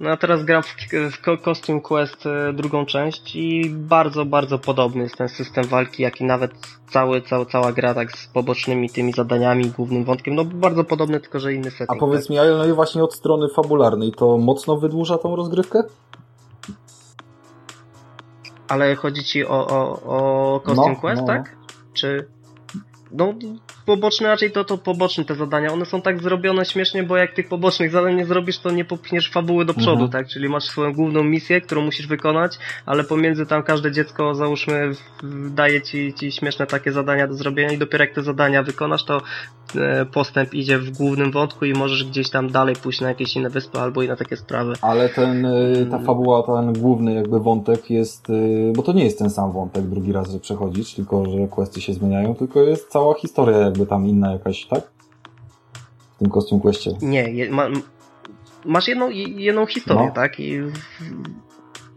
No a teraz gram w, w Costume Quest e, drugą część i bardzo, bardzo podobny jest ten system walki, jak i nawet cały, cała, cała gra tak z pobocznymi tymi zadaniami, głównym wątkiem, no bardzo podobny, tylko że inny setting. A powiedz tak? mi, ale no i właśnie od strony fabularnej, to mocno wydłuża tą rozgrywkę? Ale chodzi ci o, o, o Costume no, Quest, no. tak? Czy... No, poboczne raczej to, to poboczne te zadania. One są tak zrobione śmiesznie, bo jak tych pobocznych zadań nie zrobisz, to nie popchniesz fabuły do przodu, mhm. tak? Czyli masz swoją główną misję, którą musisz wykonać, ale pomiędzy tam każde dziecko, załóżmy, daje ci, ci śmieszne takie zadania do zrobienia i dopiero jak te zadania wykonasz, to e, postęp idzie w głównym wątku i możesz gdzieś tam dalej pójść na jakieś inne wyspy albo i na takie sprawy. Ale ten, e, ta mm. fabuła, ten główny jakby wątek jest, e, bo to nie jest ten sam wątek drugi raz, że przechodzisz, tylko że questy się zmieniają, tylko jest cała historia jakby tam inna jakaś, tak? W tym Costume Questie. Nie, je, ma, masz jedną, jedną historię, no. tak? I,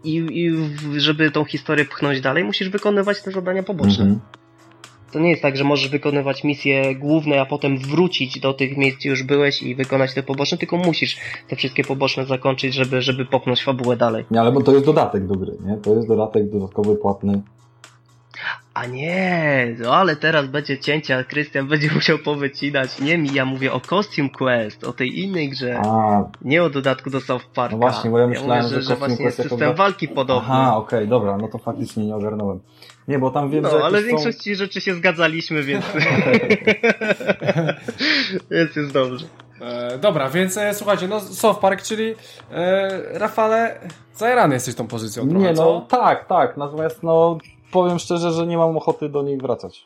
i, I żeby tą historię pchnąć dalej, musisz wykonywać te zadania poboczne. Mhm. To nie jest tak, że możesz wykonywać misje główne, a potem wrócić do tych miejsc, gdzie już byłeś i wykonać te poboczne, tylko musisz te wszystkie poboczne zakończyć, żeby, żeby popchnąć fabułę dalej. Nie, ale bo to jest dodatek do gry, nie? To jest dodatek dodatkowy, płatny. A nie, no ale teraz będzie cięcia, Krystian będzie musiał powycinać. Nie mi, ja mówię o Costume Quest, o tej innej grze. A, nie o dodatku do South Park. No właśnie, bo ja myślałem, ja mówię, że, że, że właśnie jest system jako... walki podobny. Aha, okej, okay, dobra, no to faktycznie nie ogarnąłem. Nie, bo tam wiem, no, że ale w większości są... rzeczy się zgadzaliśmy, więc... więc jest dobrze. E, dobra, więc e, słuchajcie, no South Park, czyli e, Rafale, zajarany jesteś tą pozycją trochę, Nie, no co? tak, tak, natomiast no powiem szczerze, że nie mam ochoty do niej wracać.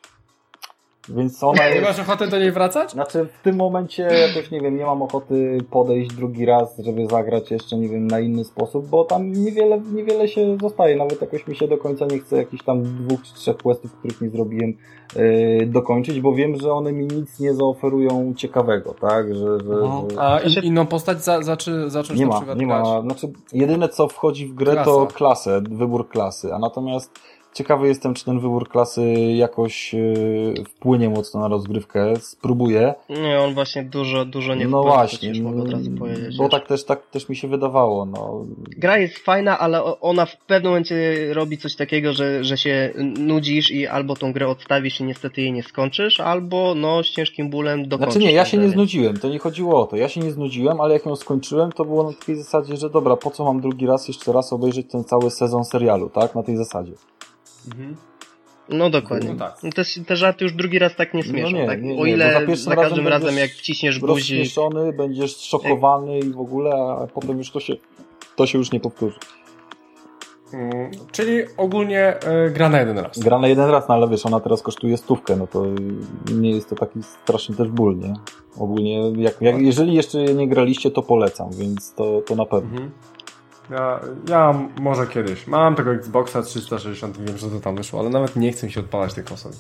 Więc ona jest... Nie masz ochoty do niej wracać? Znaczy w tym momencie jakoś nie wiem, nie mam ochoty podejść drugi raz, żeby zagrać jeszcze, nie wiem, na inny sposób, bo tam niewiele, niewiele się zostaje, nawet jakoś mi się do końca nie chce jakichś tam dwóch czy trzech questów, których nie zrobiłem yy, dokończyć, bo wiem, że one mi nic nie zaoferują ciekawego, tak, że... że, no, że... A in, inną postać za, zaczy, zacząć nie na ma, przykład Nie grać? ma, znaczy jedyne co wchodzi w grę Klasa. to klasę, wybór klasy, a natomiast Ciekawy jestem, czy ten wybór klasy jakoś yy, wpłynie mocno na rozgrywkę. Spróbuję. Nie, on właśnie dużo, dużo nie No wpływa, właśnie, mogę od razu powiedzieć. bo tak też, tak też mi się wydawało. No. Gra jest fajna, ale ona w pewnym momencie robi coś takiego, że, że się nudzisz i albo tą grę odstawisz i niestety jej nie skończysz, albo no z ciężkim bólem dokończysz. Znaczy nie, ja się nie znudziłem, to nie chodziło o to. Ja się nie znudziłem, ale jak ją skończyłem, to było na takiej zasadzie, że dobra, po co mam drugi raz, jeszcze raz obejrzeć ten cały sezon serialu, tak? Na tej zasadzie. No dokładnie. No tak. No Te, te żarty już drugi raz tak nie śmieszą. nie, tak? nie, nie, o ile za za, pierwszym każdym razem jak wciśniesz buzi... Rozśmieszony, będziesz szokowany i w ogóle, a potem już to się, to się już nie powtórzy. Mm, czyli ogólnie e, gra na jeden raz. Gra na jeden raz, no ale wiesz, ona teraz kosztuje stówkę, no to nie jest to taki straszny też ból, nie? Ogólnie, jak, jak, jeżeli jeszcze nie graliście, to polecam, więc to, to na pewno. Mhm. Ja, ja może kiedyś. Mam tego Xboxa 360 i wiem, że to tam wyszło, ale nawet nie chcę mi się odpalać tej konsoli.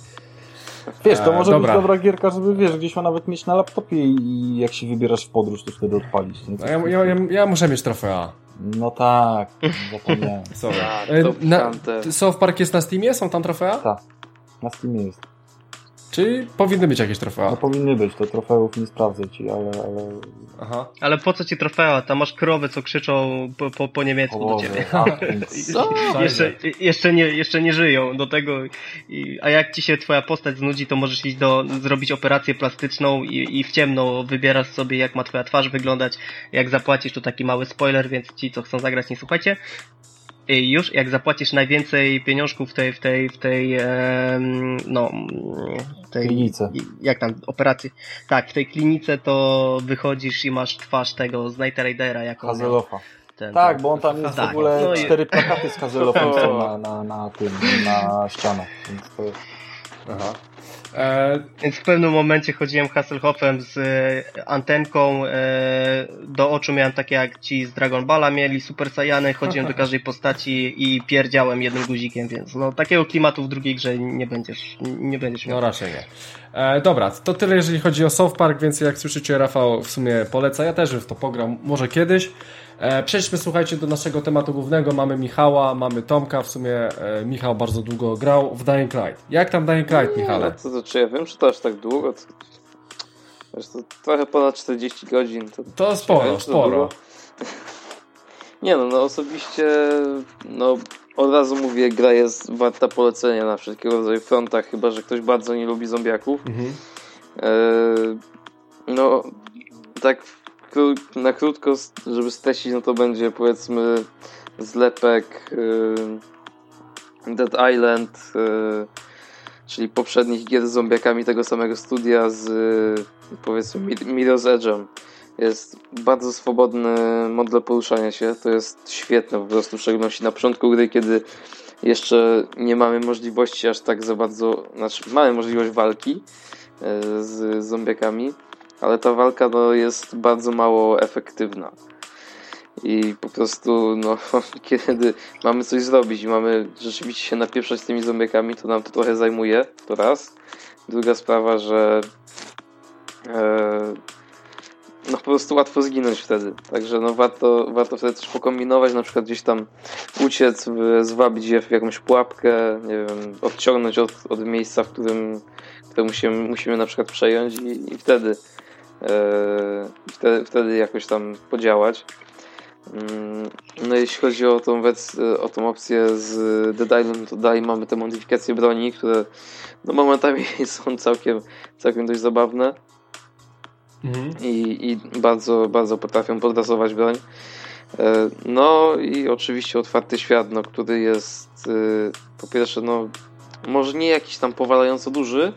Wiesz, to E, może dobra. być dobra gierka, żeby wiesz, gdzieś ma nawet mieć na laptopie i jak się wybierasz w podróż, to wtedy odpalić. Nie? No ja, ja, ja, ja muszę mieć trofea. No tak, zapomniałem. Sorry. Tak, E, to na. South Park jest na Steamie? Są tam trofea? Tak, na Steamie jest. Czy powinny być jakieś trofea? No powinny być, to trofeów nie sprawdzę ci, ale... ale... Aha. Ale po co ci trofea? Tam masz krowy, co krzyczą po, po, po niemiecku do ciebie. Co? Jeszcze, jeszcze, nie, jeszcze nie żyją do tego. I, a jak ci się twoja postać znudzi, to możesz iść do, zrobić operację plastyczną i, i w ciemno wybierasz sobie, jak ma twoja twarz wyglądać. Jak zapłacisz, to taki mały spoiler, więc ci, co chcą zagrać, nie słuchajcie. I już jak zapłacisz najwięcej pieniążków w tej, w tej, w tej, em, no, tej, Klinice. jak tam, operacji. Tak, w tej klinice to wychodzisz i masz twarz tego z Night Ridera, jako Hazelofa. ten, Tak, bo on tam jest w Tak. ogóle No i- cztery plakaty z Hazelofem na, na, na tym, na ścianach. Więc to jest... Aha. E, Więc w pewnym momencie chodziłem Hasselhoffem z e, antenką, e, do oczu miałem takie jak ci z Dragon Balla mieli, Super Saiyany, chodziłem do każdej postaci i pierdziałem jednym guzikiem, więc no takiego klimatu w drugiej grze nie będziesz, nie będziesz miał. no raczej nie. E, dobra, to tyle jeżeli chodzi o South Park, więc jak słyszycie Rafał w sumie poleca, ja też w to pogram, może kiedyś. E, przejdźmy słuchajcie do naszego tematu głównego, mamy Michała, mamy Tomka, w sumie e, Michał bardzo długo grał w Dying Light. Jak tam Dying Light, Michale? No, to, to, czy ja wiem, czy to aż tak długo? To, wiesz, to trochę ponad 40 godzin. To, To sporo, wiem, to sporo. było. Nie no, no osobiście no od razu mówię, gra jest warta polecenia na wszelkiego rodzaju frontach, chyba że ktoś bardzo nie lubi zombiaków. Mhm. Eee, no, tak na krótko, żeby streścić, no to będzie powiedzmy zlepek eee, Dead Island, eee, czyli poprzednich gier z zombiakami tego samego studia z eee, powiedzmy Mir- Mirror's Edge'em. Jest bardzo swobodny model poruszania się, to jest świetne po prostu, w szczególności na początku gry, kiedy jeszcze nie mamy możliwości aż tak za bardzo, znaczy mamy możliwość walki, z zombiakami, ale ta walka no, jest bardzo mało efektywna. I po prostu, no, kiedy mamy coś zrobić i mamy rzeczywiście się napieprzać z tymi zombiakami, to nam to trochę zajmuje, to raz. Druga sprawa, że e, no po prostu łatwo zginąć wtedy. Także no warto, warto wtedy też pokombinować, na przykład gdzieś tam uciec, zwabić je w jakąś pułapkę, nie wiem, odciągnąć od, od miejsca, w którym które musimy, musimy na przykład przejąć i, i wtedy, wtedy wtedy jakoś tam podziałać. Mm, No jeśli chodzi o tą, wec, o tą opcję z Dead Island, to dalej mamy te modyfikacje broni, które no momentami są całkiem, całkiem dość zabawne Mhm. i, i bardzo, bardzo potrafią podrasować broń. E, No i oczywiście otwarty świat, no, który jest po pierwsze, no może nie jakiś tam powalająco duży,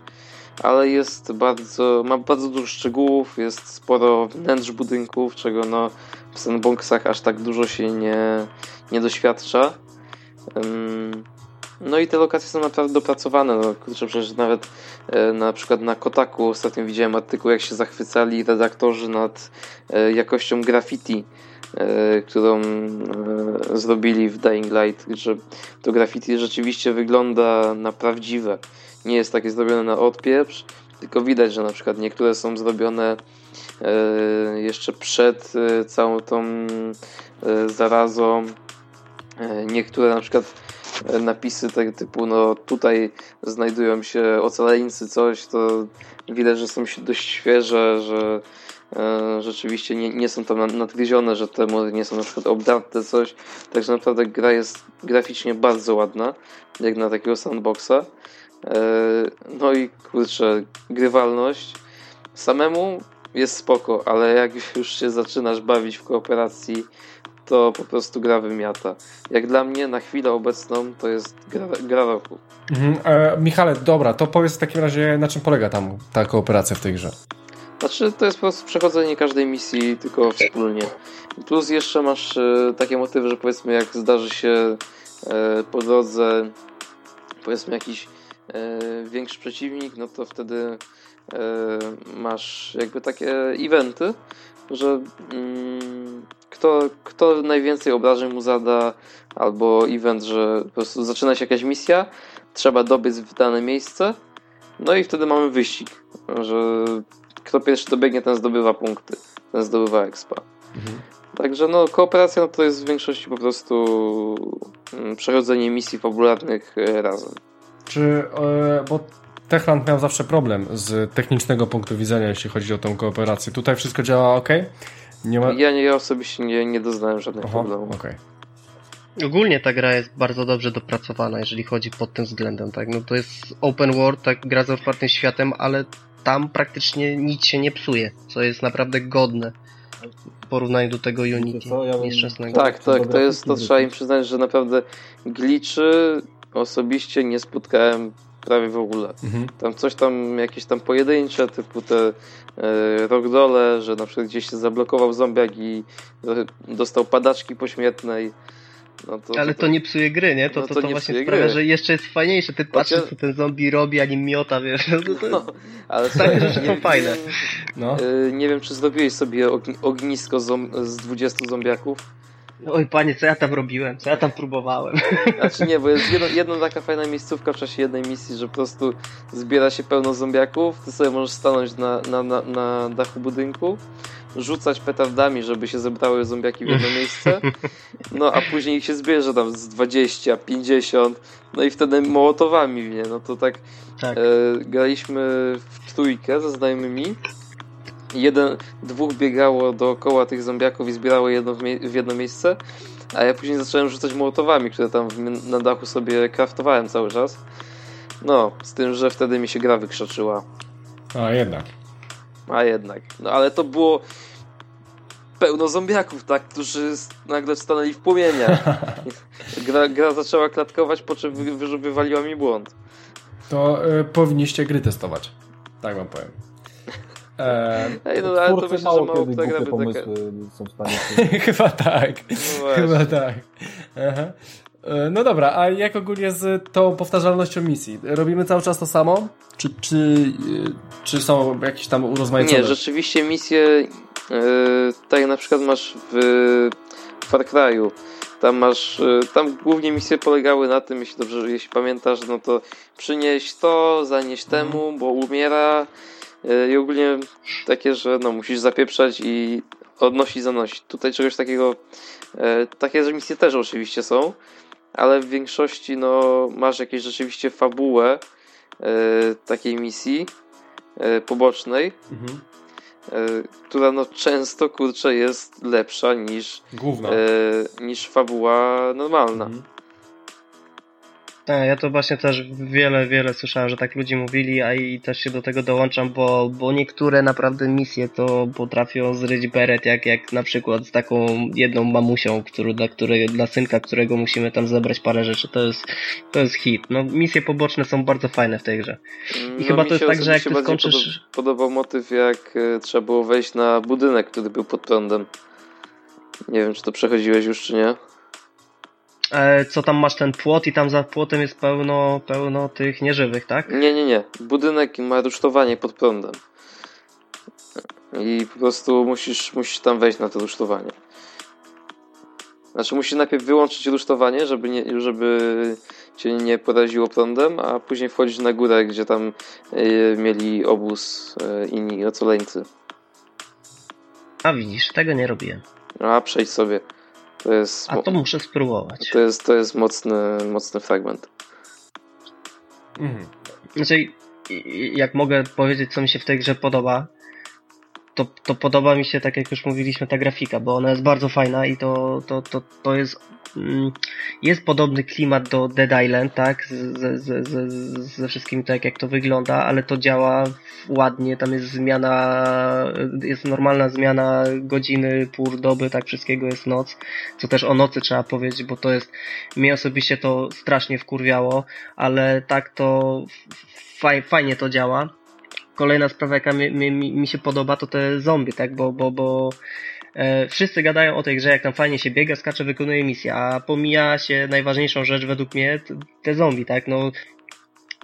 ale jest bardzo, ma bardzo dużo szczegółów, jest sporo wnętrz budynków, czego no w sandboxach aż tak dużo się nie, nie doświadcza. No i te lokacje są naprawdę dopracowane. No, kurczę, przecież nawet e, na przykład na Kotaku ostatnio widziałem artykuł, jak się zachwycali redaktorzy nad e, jakością graffiti, e, którą zrobili w Dying Light, że to graffiti rzeczywiście wygląda na prawdziwe. Nie jest takie zrobione na odpieprz, tylko widać, że na przykład niektóre są zrobione e, jeszcze przed e, całą tą e, zarazą. Niektóre na przykład napisy tego typu, no tutaj znajdują się ocaleńcy, coś, to widać, że są dość świeże, że rzeczywiście nie, nie są tam nadgryzione, że te mody nie są na przykład obdarte, coś, także naprawdę gra jest graficznie bardzo ładna, jak na takiego sandboxa. E, no i kurczę, grywalność samemu jest spoko, ale jak już się zaczynasz bawić w kooperacji, to po prostu gra wymiata. Jak dla mnie na chwilę obecną to jest gra, gra roku. Mhm. E, Michale, dobra, to powiedz w takim razie na czym polega tam ta kooperacja w tej grze. Znaczy to jest po prostu przechodzenie każdej misji tylko wspólnie. Plus jeszcze masz e, takie motywy, że powiedzmy jak zdarzy się e, po drodze powiedzmy jakiś większy przeciwnik, no to wtedy e, masz jakby takie eventy, że mm, kto, kto najwięcej obrażeń mu zada, albo event, że po prostu zaczyna się jakaś misja, trzeba dobiec w dane miejsce, no i wtedy mamy wyścig, że kto pierwszy dobiegnie, ten zdobywa punkty, ten zdobywa expa. Mhm. Także no, kooperacja no, to jest w większości po prostu mm, przechodzenie misji fabularnych e, razem. Czy, e, bo Techland miał zawsze problem z technicznego punktu widzenia, jeśli chodzi o tą kooperację. Tutaj wszystko działa ok? Nie ma... Ja, nie, ja osobiście nie, nie doznałem żadnych Aha, problemów. Okay. Ogólnie ta gra jest bardzo dobrze dopracowana, jeżeli chodzi pod tym względem, tak? No to jest open world, tak, gra z otwartym światem, ale tam praktycznie nic się nie psuje, co jest naprawdę godne w porównaniu do tego Unity ja nieszczęsnego. Tak, tak, to jest, to trzeba im przyznać, że naprawdę gliczy osobiście nie spotkałem prawie w ogóle. Mhm. Tam coś tam, jakieś tam pojedyncze, typu te e, rockdole, że na przykład gdzieś się zablokował zombiak i dostał padaczki pośmiertnej. No to, Ale to, to, nie psuje gry, nie? To, no to, to, to właśnie sprawia, gry. że jeszcze jest fajniejsze. Ty patrzysz, co ten zombie robi, a nim miota, wiesz. No, ale takie rzeczy są fajne. No. E, nie wiem, czy zrobiłeś sobie ognisko z 20 zombiaków. Oj panie, co ja tam robiłem, co ja tam próbowałem. Znaczy nie, bo jest jedna, jedna taka fajna miejscówka w czasie jednej misji, że po prostu zbiera się pełno zombiaków, ty sobie możesz stanąć na, na, na, na dachu budynku, rzucać petardami, żeby się zebrały zombiaki w jedno miejsce, no a później ich się zbierze tam z 20, 50, no i wtedy mołotowami, nie? No to tak, tak. E, graliśmy w trójkę ze znajomymi jeden, dwóch biegało dookoła tych zombiaków i zbierało jedno w, w jedno miejsce, a ja później zacząłem rzucać mołotowami, które tam na dachu sobie kraftowałem cały czas. No, z tym, że wtedy mi się gra wykrzaczyła. A jednak. A jednak. No ale to było pełno zombiaków, tak, którzy nagle stanęli w płomieniach. Gra, gra zaczęła klatkować, po czym wy, wywaliła mi błąd. To y, powinniście gry testować. Tak wam powiem. Eee, Ej, no, ale to myślę, mało że mało kto gra pomysły są w stanie Chyba tak. No Chyba tak. Aha. E, no dobra, a jak ogólnie z tą powtarzalnością misji? Robimy cały czas to samo? Czy, czy, czy są jakieś tam urozmaicone? Nie, rzeczywiście misje yy, tak na przykład masz w Far Cry'u tam masz, tam głównie misje polegały na tym, jeśli dobrze, jeśli pamiętasz, no to przynieś to, zanieś temu, bo umiera, E, I ogólnie takie, że no, musisz zapieprzać i odnosić, zanosić. Tutaj czegoś takiego, e, takie misje też oczywiście są, ale w większości no, masz jakieś rzeczywiście fabułę e, takiej misji pobocznej, mhm. która no, często kurczę jest lepsza niż, Główna. niż fabuła normalna. Mhm. Tak, ja to właśnie też wiele, wiele słyszałem, że tak ludzie mówili, a i też się do tego dołączam, bo, bo niektóre naprawdę misje to potrafią zryć beret, jak, jak na przykład z taką jedną mamusią, który, dla, której, dla synka, którego musimy tam zebrać parę rzeczy, to jest, to jest hit. No misje poboczne są bardzo fajne w tej grze. I no, chyba to jest tak, że jak ty skończysz... Podobał motyw, jak y, trzeba było wejść na budynek, który był pod prądem. Nie wiem, czy to przechodziłeś już, czy nie. E, co tam masz ten płot i tam za płotem jest pełno, pełno tych nieżywych, tak? Nie, nie, nie. Budynek ma rusztowanie pod prądem. I po prostu musisz, musisz tam wejść na to rusztowanie. Znaczy musisz najpierw wyłączyć rusztowanie, żeby, nie, żeby cię nie poraziło prądem, a później wchodzić na górę, gdzie tam y, mieli obóz y, inni ocoleńcy. A widzisz, tego nie robiłem. A przejdź sobie. To jest, A to muszę spróbować. To jest, to jest mocny, mocny fragment. Mhm. Znaczy, jak mogę powiedzieć, co mi się w tej grze podoba, to, to podoba mi się, tak jak już mówiliśmy, ta grafika, bo ona jest bardzo fajna i to, to, to, to jest mm, jest podobny klimat do Dead Island, tak, ze, ze, ze, ze wszystkim tak jak to wygląda, ale to działa ładnie, tam jest zmiana, jest normalna zmiana godziny, pór doby, tak, wszystkiego jest noc, co też o nocy trzeba powiedzieć, bo to jest, mnie osobiście to strasznie wkurwiało, ale tak to faj, fajnie to działa kolejna sprawa, jaka mi, mi, mi się podoba, to te zombie, tak? Bo, bo, bo e, wszyscy gadają o tej grze, jak tam fajnie się biega, skacze, wykonuje misję, a pomija się najważniejszą rzecz według mnie, te zombie, tak? No,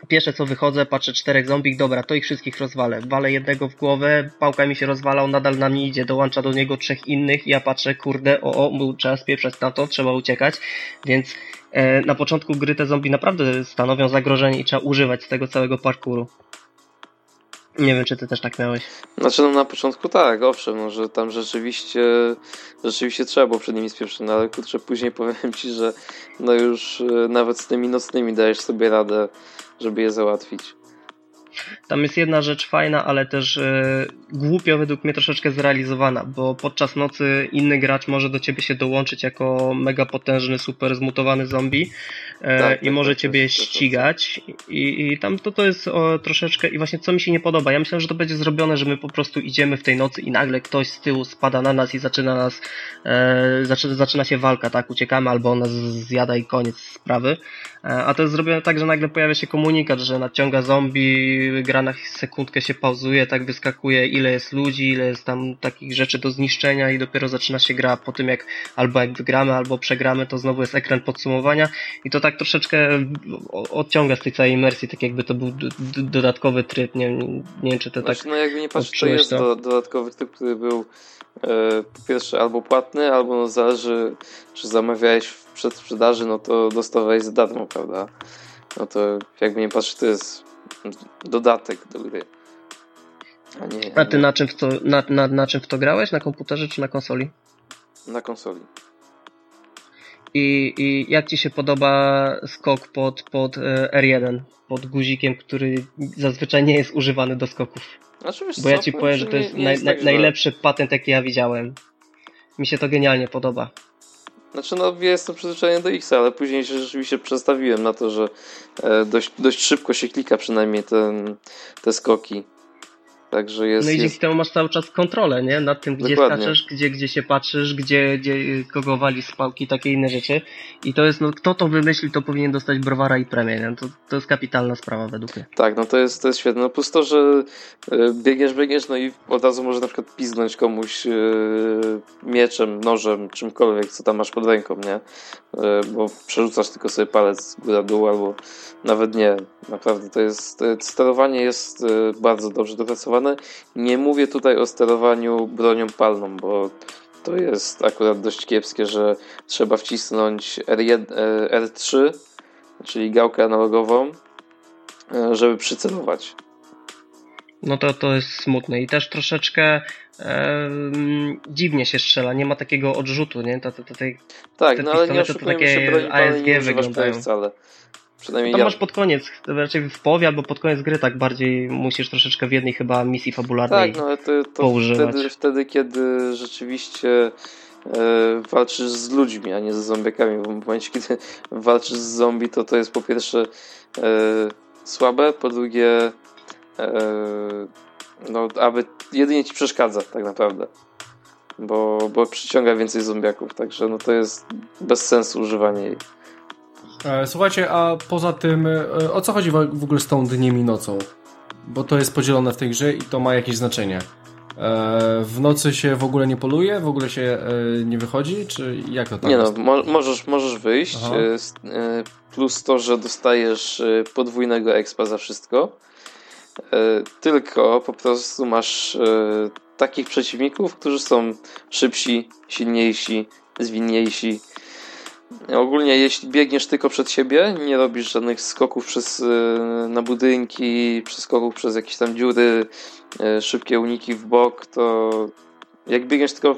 Pierwsze co wychodzę, patrzę czterech zombie, dobra, to ich wszystkich rozwalę. Walę jednego w głowę, pałka mi się rozwala, on nadal na mnie idzie, dołącza do niego trzech innych ja patrzę, kurde, o, o, trzeba spieprzać na to, trzeba uciekać, więc e, na początku gry te zombie naprawdę stanowią zagrożenie i trzeba używać z tego całego parkouru. Nie wiem, czy ty też tak miałeś. Znaczy, no na początku tak, owszem, no, że tam rzeczywiście rzeczywiście trzeba było przed nimi spieprzyć, no ale kurczę, później powiem ci, że no już e, nawet z tymi nocnymi dajesz sobie radę, żeby je załatwić. Tam jest jedna rzecz fajna, ale też e, głupio według mnie troszeczkę zrealizowana, bo podczas nocy inny gracz może do ciebie się dołączyć jako mega potężny, super zmutowany zombie e, tak, i tak, może tak, ciebie ścigać. I, i tam to, to jest o, troszeczkę i właśnie co mi się nie podoba, ja myślę, że to będzie zrobione, że my po prostu idziemy w tej nocy i nagle ktoś z tyłu spada na nas i zaczyna nas e, zaczyna, zaczyna się walka, tak, uciekamy albo on nas zjada i koniec sprawy, e, a to jest zrobione tak, że nagle pojawia się komunikat, że nadciąga zombie gra na sekundkę się pauzuje, tak wyskakuje ile jest ludzi, ile jest tam takich rzeczy do zniszczenia i dopiero zaczyna się gra po tym jak albo jak wygramy, albo przegramy, to znowu jest ekran podsumowania i to tak troszeczkę odciąga z tej całej imersji, tak jakby to był dodatkowy tryb, nie, nie wiem czy to znaczy, tak No jakby nie patrzeć, to jest to? dodatkowy tryb, który był e, po pierwsze albo płatny, albo no zależy, czy zamawiałeś w przedsprzedaży, no to dostawałeś za darmo, prawda? No to jakby nie patrzeć, to jest dodatek do gry. A, nie, a ty na czym, w to, na, na, na czym w to grałeś? Na komputerze czy na konsoli? Na konsoli. I, I jak ci się podoba skok pod, pod e, R1? Pod guzikiem, który zazwyczaj nie jest używany do skoków. Znaczy, Bo ja ci powiem, że to jest, nie, nie jest naj, tak, najlepszy że... patent, jaki ja widziałem. Mi się to genialnie podoba. Znaczy, no, ja jestem przyzwyczajony do X, ale później się rzeczywiście przestawiłem na to, że e, dość, dość szybko się klika przynajmniej ten, te skoki. Także jest, no i dzięki jest... temu masz cały czas kontrolę, nie? Nad tym, gdzie Dokładnie. skaczesz, gdzie, gdzie się patrzysz, gdzie, gdzie kogo wali z pałki, takie inne rzeczy. I to jest, no kto to wymyśli, to powinien dostać browara i premię, nie? To, to jest kapitalna sprawa według mnie. Tak, no to jest, to jest świetne. No plus to, że e, biegniesz, biegniesz, no i od razu może na przykład piznąć komuś e, mieczem, nożem, czymkolwiek, co tam masz pod ręką, nie? Bo przerzucasz tylko sobie palec góra-dół albo nawet nie. Naprawdę to jest, sterowanie jest bardzo dobrze dopracowane nie mówię tutaj o sterowaniu bronią palną, bo to jest akurat dość kiepskie, że trzeba wcisnąć R1, R3, czyli gałkę analogową, e, żeby przycelować. No to, to jest smutne i też troszeczkę e, dziwnie się strzela, nie ma takiego odrzutu, nie? To, to, to, tej, tak, no ale nie oszukujmy się, broni ASG nie wcale. Przynajmniej Tam ja... masz pod koniec, raczej w połowie albo pod koniec gry tak bardziej musisz troszeczkę w jednej chyba misji fabularnej Tak, no ale to, to wtedy, wtedy, kiedy rzeczywiście e, walczysz z ludźmi, a nie z zombiekami. W momencie, kiedy walczysz z zombie, to to jest po pierwsze e, słabe, po drugie e, no, aby jedynie ci przeszkadza tak naprawdę. Bo, bo przyciąga więcej zombiaków, także no to jest bez sensu używanie jej. E, słuchajcie, a poza tym, e, o co chodzi w ogóle z tą dniem i nocą? Bo to jest podzielone w tej grze i to ma jakieś znaczenie. E, w nocy się w ogóle nie poluje, w ogóle się nie wychodzi, czy jak to tam Nie no, jest? no, możesz, możesz wyjść, Aha. plus to, że dostajesz podwójnego expa za wszystko, tylko po prostu masz takich przeciwników, którzy są szybsi, silniejsi, zwinniejsi, Ogólnie jeśli biegniesz tylko przed siebie, nie robisz żadnych skoków przez, e, na budynki, przeskoków przez jakieś tam dziury, e, szybkie uniki w bok, to Jak biegniesz tylko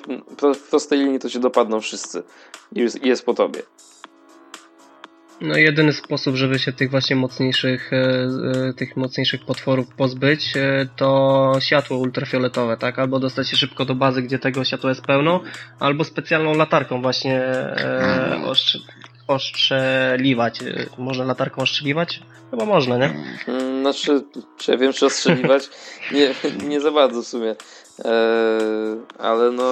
w prostej linii, to cię dopadną wszyscy. I jest po tobie. No jedyny sposób, żeby się tych właśnie mocniejszych, e, e, tych mocniejszych potworów pozbyć, e, to światło ultrafioletowe, tak? Albo dostać się szybko do bazy, gdzie tego światła jest pełno, albo specjalną latarką właśnie ostrz ostrzeliwać. Można latarką ostrzeliwać? Chyba można, nie? Mm, znaczy, czy ja wiem, czy ostrzeliwać? nie, nie za bardzo w sumie. Eee, ale no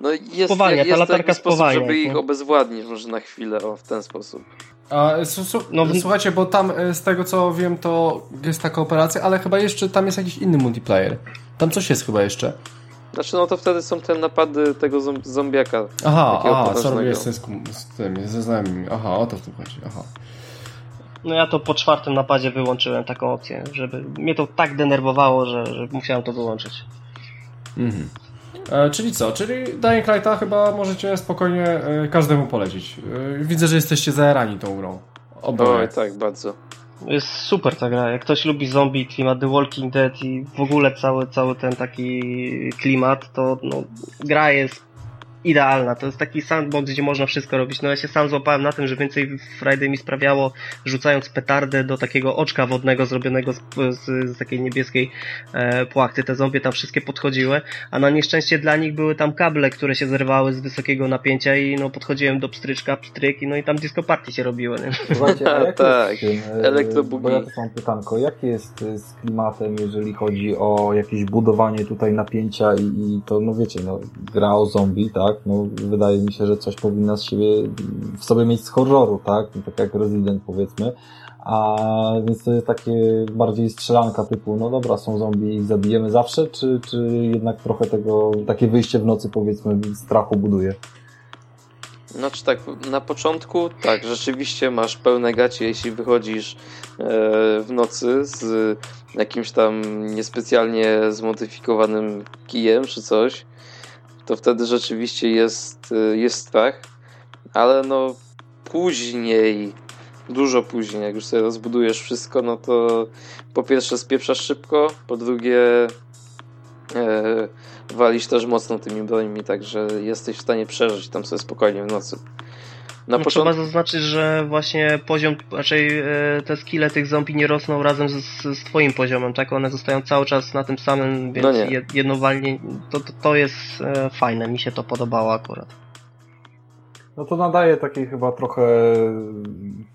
no jest, spowalnia, jest ta latarka sposób, spowalnia, żeby ich obezwładnić może na chwilę, o, w ten sposób. A, no, słuchajcie, bo tam e, z tego co wiem, to jest taka operacja, ale chyba jeszcze tam jest jakiś inny multiplayer. Tam coś jest chyba jeszcze. Znaczy, no to wtedy są te napady tego zombiaka. Aha, aha, co robię z, z tym, ze znajomymi. Aha, o to w tym chodzi, aha. No ja to po czwartym napadzie wyłączyłem taką opcję, żeby mnie to tak denerwowało, że, że musiałem to wyłączyć. Mhm. E, czyli co? Czyli Dying Lighta chyba możecie spokojnie e, każdemu polecić. E, widzę, że jesteście zajarani tą grą. Oboje. Oj, tak, bardzo. Jest super ta gra. Jak ktoś lubi zombie, klimat The Walking Dead i w ogóle cały, cały ten taki klimat, to no, gra jest idealna. To jest taki sandbox, gdzie można wszystko robić. No ja się sam złapałem na tym, że więcej Friday mi sprawiało rzucając petardę do takiego oczka wodnego zrobionego z, z, z takiej niebieskiej e, płachty. Te zombie tam wszystkie podchodziły, a na nieszczęście dla nich były tam kable, które się zerwały z wysokiego napięcia i no podchodziłem do pstryczka, pstryk i no i tam disco party się robiło. Nie? Słuchajcie, a jak tak, elektrobugi. Bo ja też mam pytanko, jak jest z klimatem, jeżeli chodzi o jakieś budowanie tutaj napięcia i, i to, no wiecie, no gra o zombie, tak? No, wydaje mi się, że coś powinna z siebie w sobie mieć z horroru, tak? Tak jak Resident powiedzmy. A więc to jest takie bardziej strzelanka typu, no dobra, są zombie i zabijemy zawsze, czy, czy jednak trochę tego, takie wyjście w nocy powiedzmy strachu buduje? Znaczy tak, na początku tak, rzeczywiście masz pełne gacie, jeśli wychodzisz e, w nocy z jakimś tam niespecjalnie zmodyfikowanym kijem czy coś to wtedy rzeczywiście jest, y, jest strach, ale no później, dużo później, jak już sobie rozbudujesz wszystko, no to po pierwsze spieprzasz szybko, po drugie e, walisz też mocno tymi brońmi, także jesteś w stanie przeżyć tam sobie spokojnie w nocy. Na no, początku... Trzeba zaznaczyć, że właśnie poziom, raczej e, te skille tych zombie nie rosną razem z, z twoim poziomem, tak? One zostają cały czas na tym samym, więc no jednowalnie to, to, to jest e, fajne, mi się to podobało akurat. No to nadaje takiej chyba trochę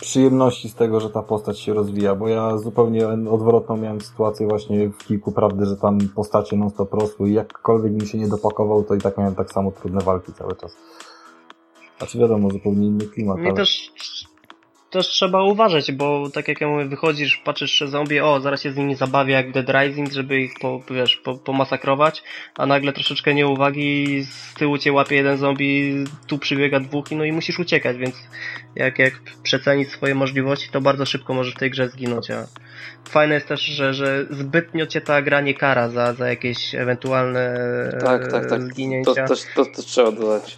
przyjemności z tego, że ta postać się rozwija, bo ja zupełnie odwrotną miałem sytuację właśnie w kilku prawdy, że tam postacie non stop rosły i jakkolwiek mi się nie dopakował, to i tak miałem tak samo trudne walki cały czas. Znaczy wiadomo, zupełnie inny klimat. Mnie ale... też, też trzeba uważać, bo tak jak ja mówię, wychodzisz, patrzysz że zombie, o, zaraz się z nimi zabawię jak w Dead Rising, żeby ich po, wiesz, po, pomasakrować, a nagle troszeczkę nieuwagi, z tyłu cię łapie jeden zombie, tu przybiega dwóch i no i musisz uciekać, więc jak, jak przecenić swoje możliwości, to bardzo szybko możesz w tej grze zginąć, a fajne jest też, że, że zbytnio cię ta gra nie kara za, za jakieś ewentualne tak, tak, tak. zginięcia. To, to, to, to trzeba dodać.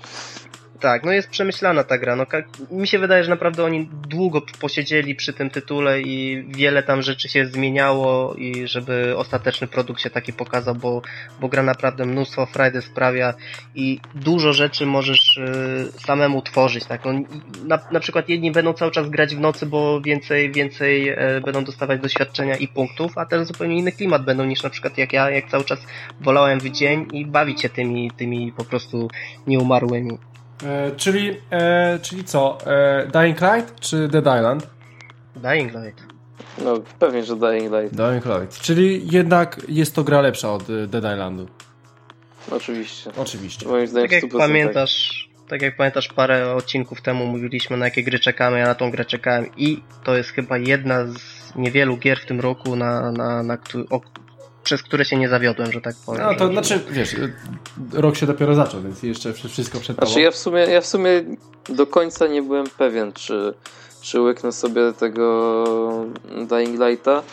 Tak, no jest przemyślana ta gra. No, mi się wydaje, że naprawdę oni długo posiedzieli przy tym tytule i wiele tam rzeczy się zmieniało i żeby ostateczny produkt się taki pokazał, bo, bo gra naprawdę mnóstwo frajdy sprawia i dużo rzeczy możesz y, samemu tworzyć. Tak? No, na, na przykład jedni będą cały czas grać w nocy, bo więcej, więcej y, będą dostawać doświadczenia i punktów, a też zupełnie inny klimat będą niż na przykład jak ja, jak cały czas wolałem w dzień i bawić się tymi, tymi po prostu nieumarłymi. E, czyli, e, czyli co? E, Dying Light czy Dead Island? Dying Light. No pewnie, że Dying Light. Dying Light. Czyli jednak jest to gra lepsza od e, Dead Islandu. Oczywiście. Oczywiście. Moim zdaniem tak jak pamiętasz, tak jak pamiętasz parę odcinków temu mówiliśmy na jakie gry czekamy, ja na tą grę czekałem i to jest chyba jedna z niewielu gier w tym roku, na, na, na, o, przez które się nie zawiodłem, że tak powiem. No to znaczy, wiesz, rok się dopiero zaczął, więc jeszcze wszystko przed tobą. Znaczy ja w sumie, ja w sumie do końca nie byłem pewien, czy, czy łyknę sobie tego Dying Lighta,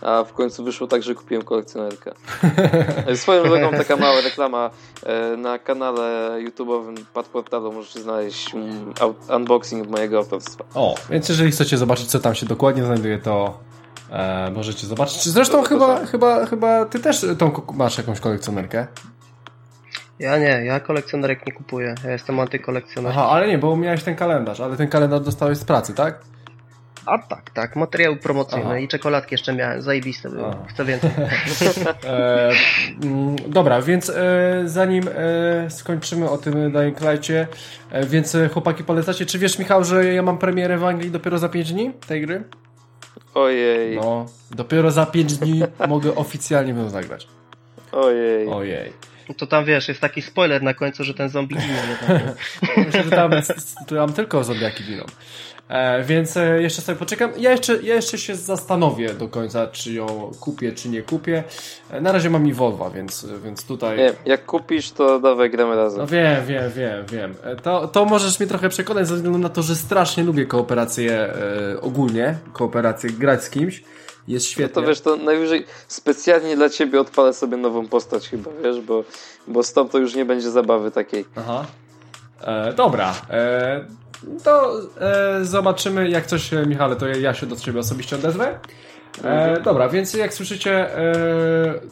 a w końcu wyszło tak, że kupiłem kolekcjonerkę. Swoją drogą taka mała reklama e, na kanale YouTube'owym Padportalu możecie znaleźć unboxing mojego autorstwa. O, więc jeżeli chcecie zobaczyć, co tam się dokładnie znajduje, to E, możecie zobaczyć. Zresztą chyba, chyba, chyba ty też tą masz jakąś kolekcjonerkę. Ja nie, ja kolekcjonerek nie kupuję. Ja jestem antykolekcjonerem. Aha, ale nie, bo miałeś ten kalendarz, ale ten kalendarz dostałeś z pracy, tak? A tak, tak. Materiały promocyjne Aha. i czekoladki jeszcze miałem. Zajebiste były. Aha. Chcę więcej. e, mm, dobra, więc e, zanim e, skończymy o tym Dying Light'cie, e, więc e, chłopaki polecacie. Czy wiesz, Michał, że ja mam premierę w Anglii dopiero za 5 dni tej gry? Ojej. No, dopiero za 5 dni mogę oficjalnie ją zagrać. Ojej. Ojej. To tam wiesz, jest taki spoiler na końcu, że ten zombie ginie. Myślę, że tam, tam tylko zombiaki giną. E, więc e, jeszcze sobie poczekam. Ja jeszcze, ja jeszcze się zastanowię do końca, czy ją kupię, czy nie kupię. E, na razie mam i Volvo, więc, więc tutaj... Nie, jak kupisz, to dawaj gramy razem. No wiem, wiem, wiem, wiem. E, to, to możesz mnie trochę przekonać ze względu na to, że strasznie lubię kooperację e, ogólnie, kooperację grać z kimś. Jest świetnie. No to wiesz, to najwyżej specjalnie dla ciebie odpalę sobie nową postać chyba, wiesz, bo, bo z tą to już nie będzie zabawy takiej. Aha. E, dobra. E, to e, zobaczymy, jak coś, e, Michale, to ja się do Ciebie osobiście odezwę. E, dobra, więc jak słyszycie, e,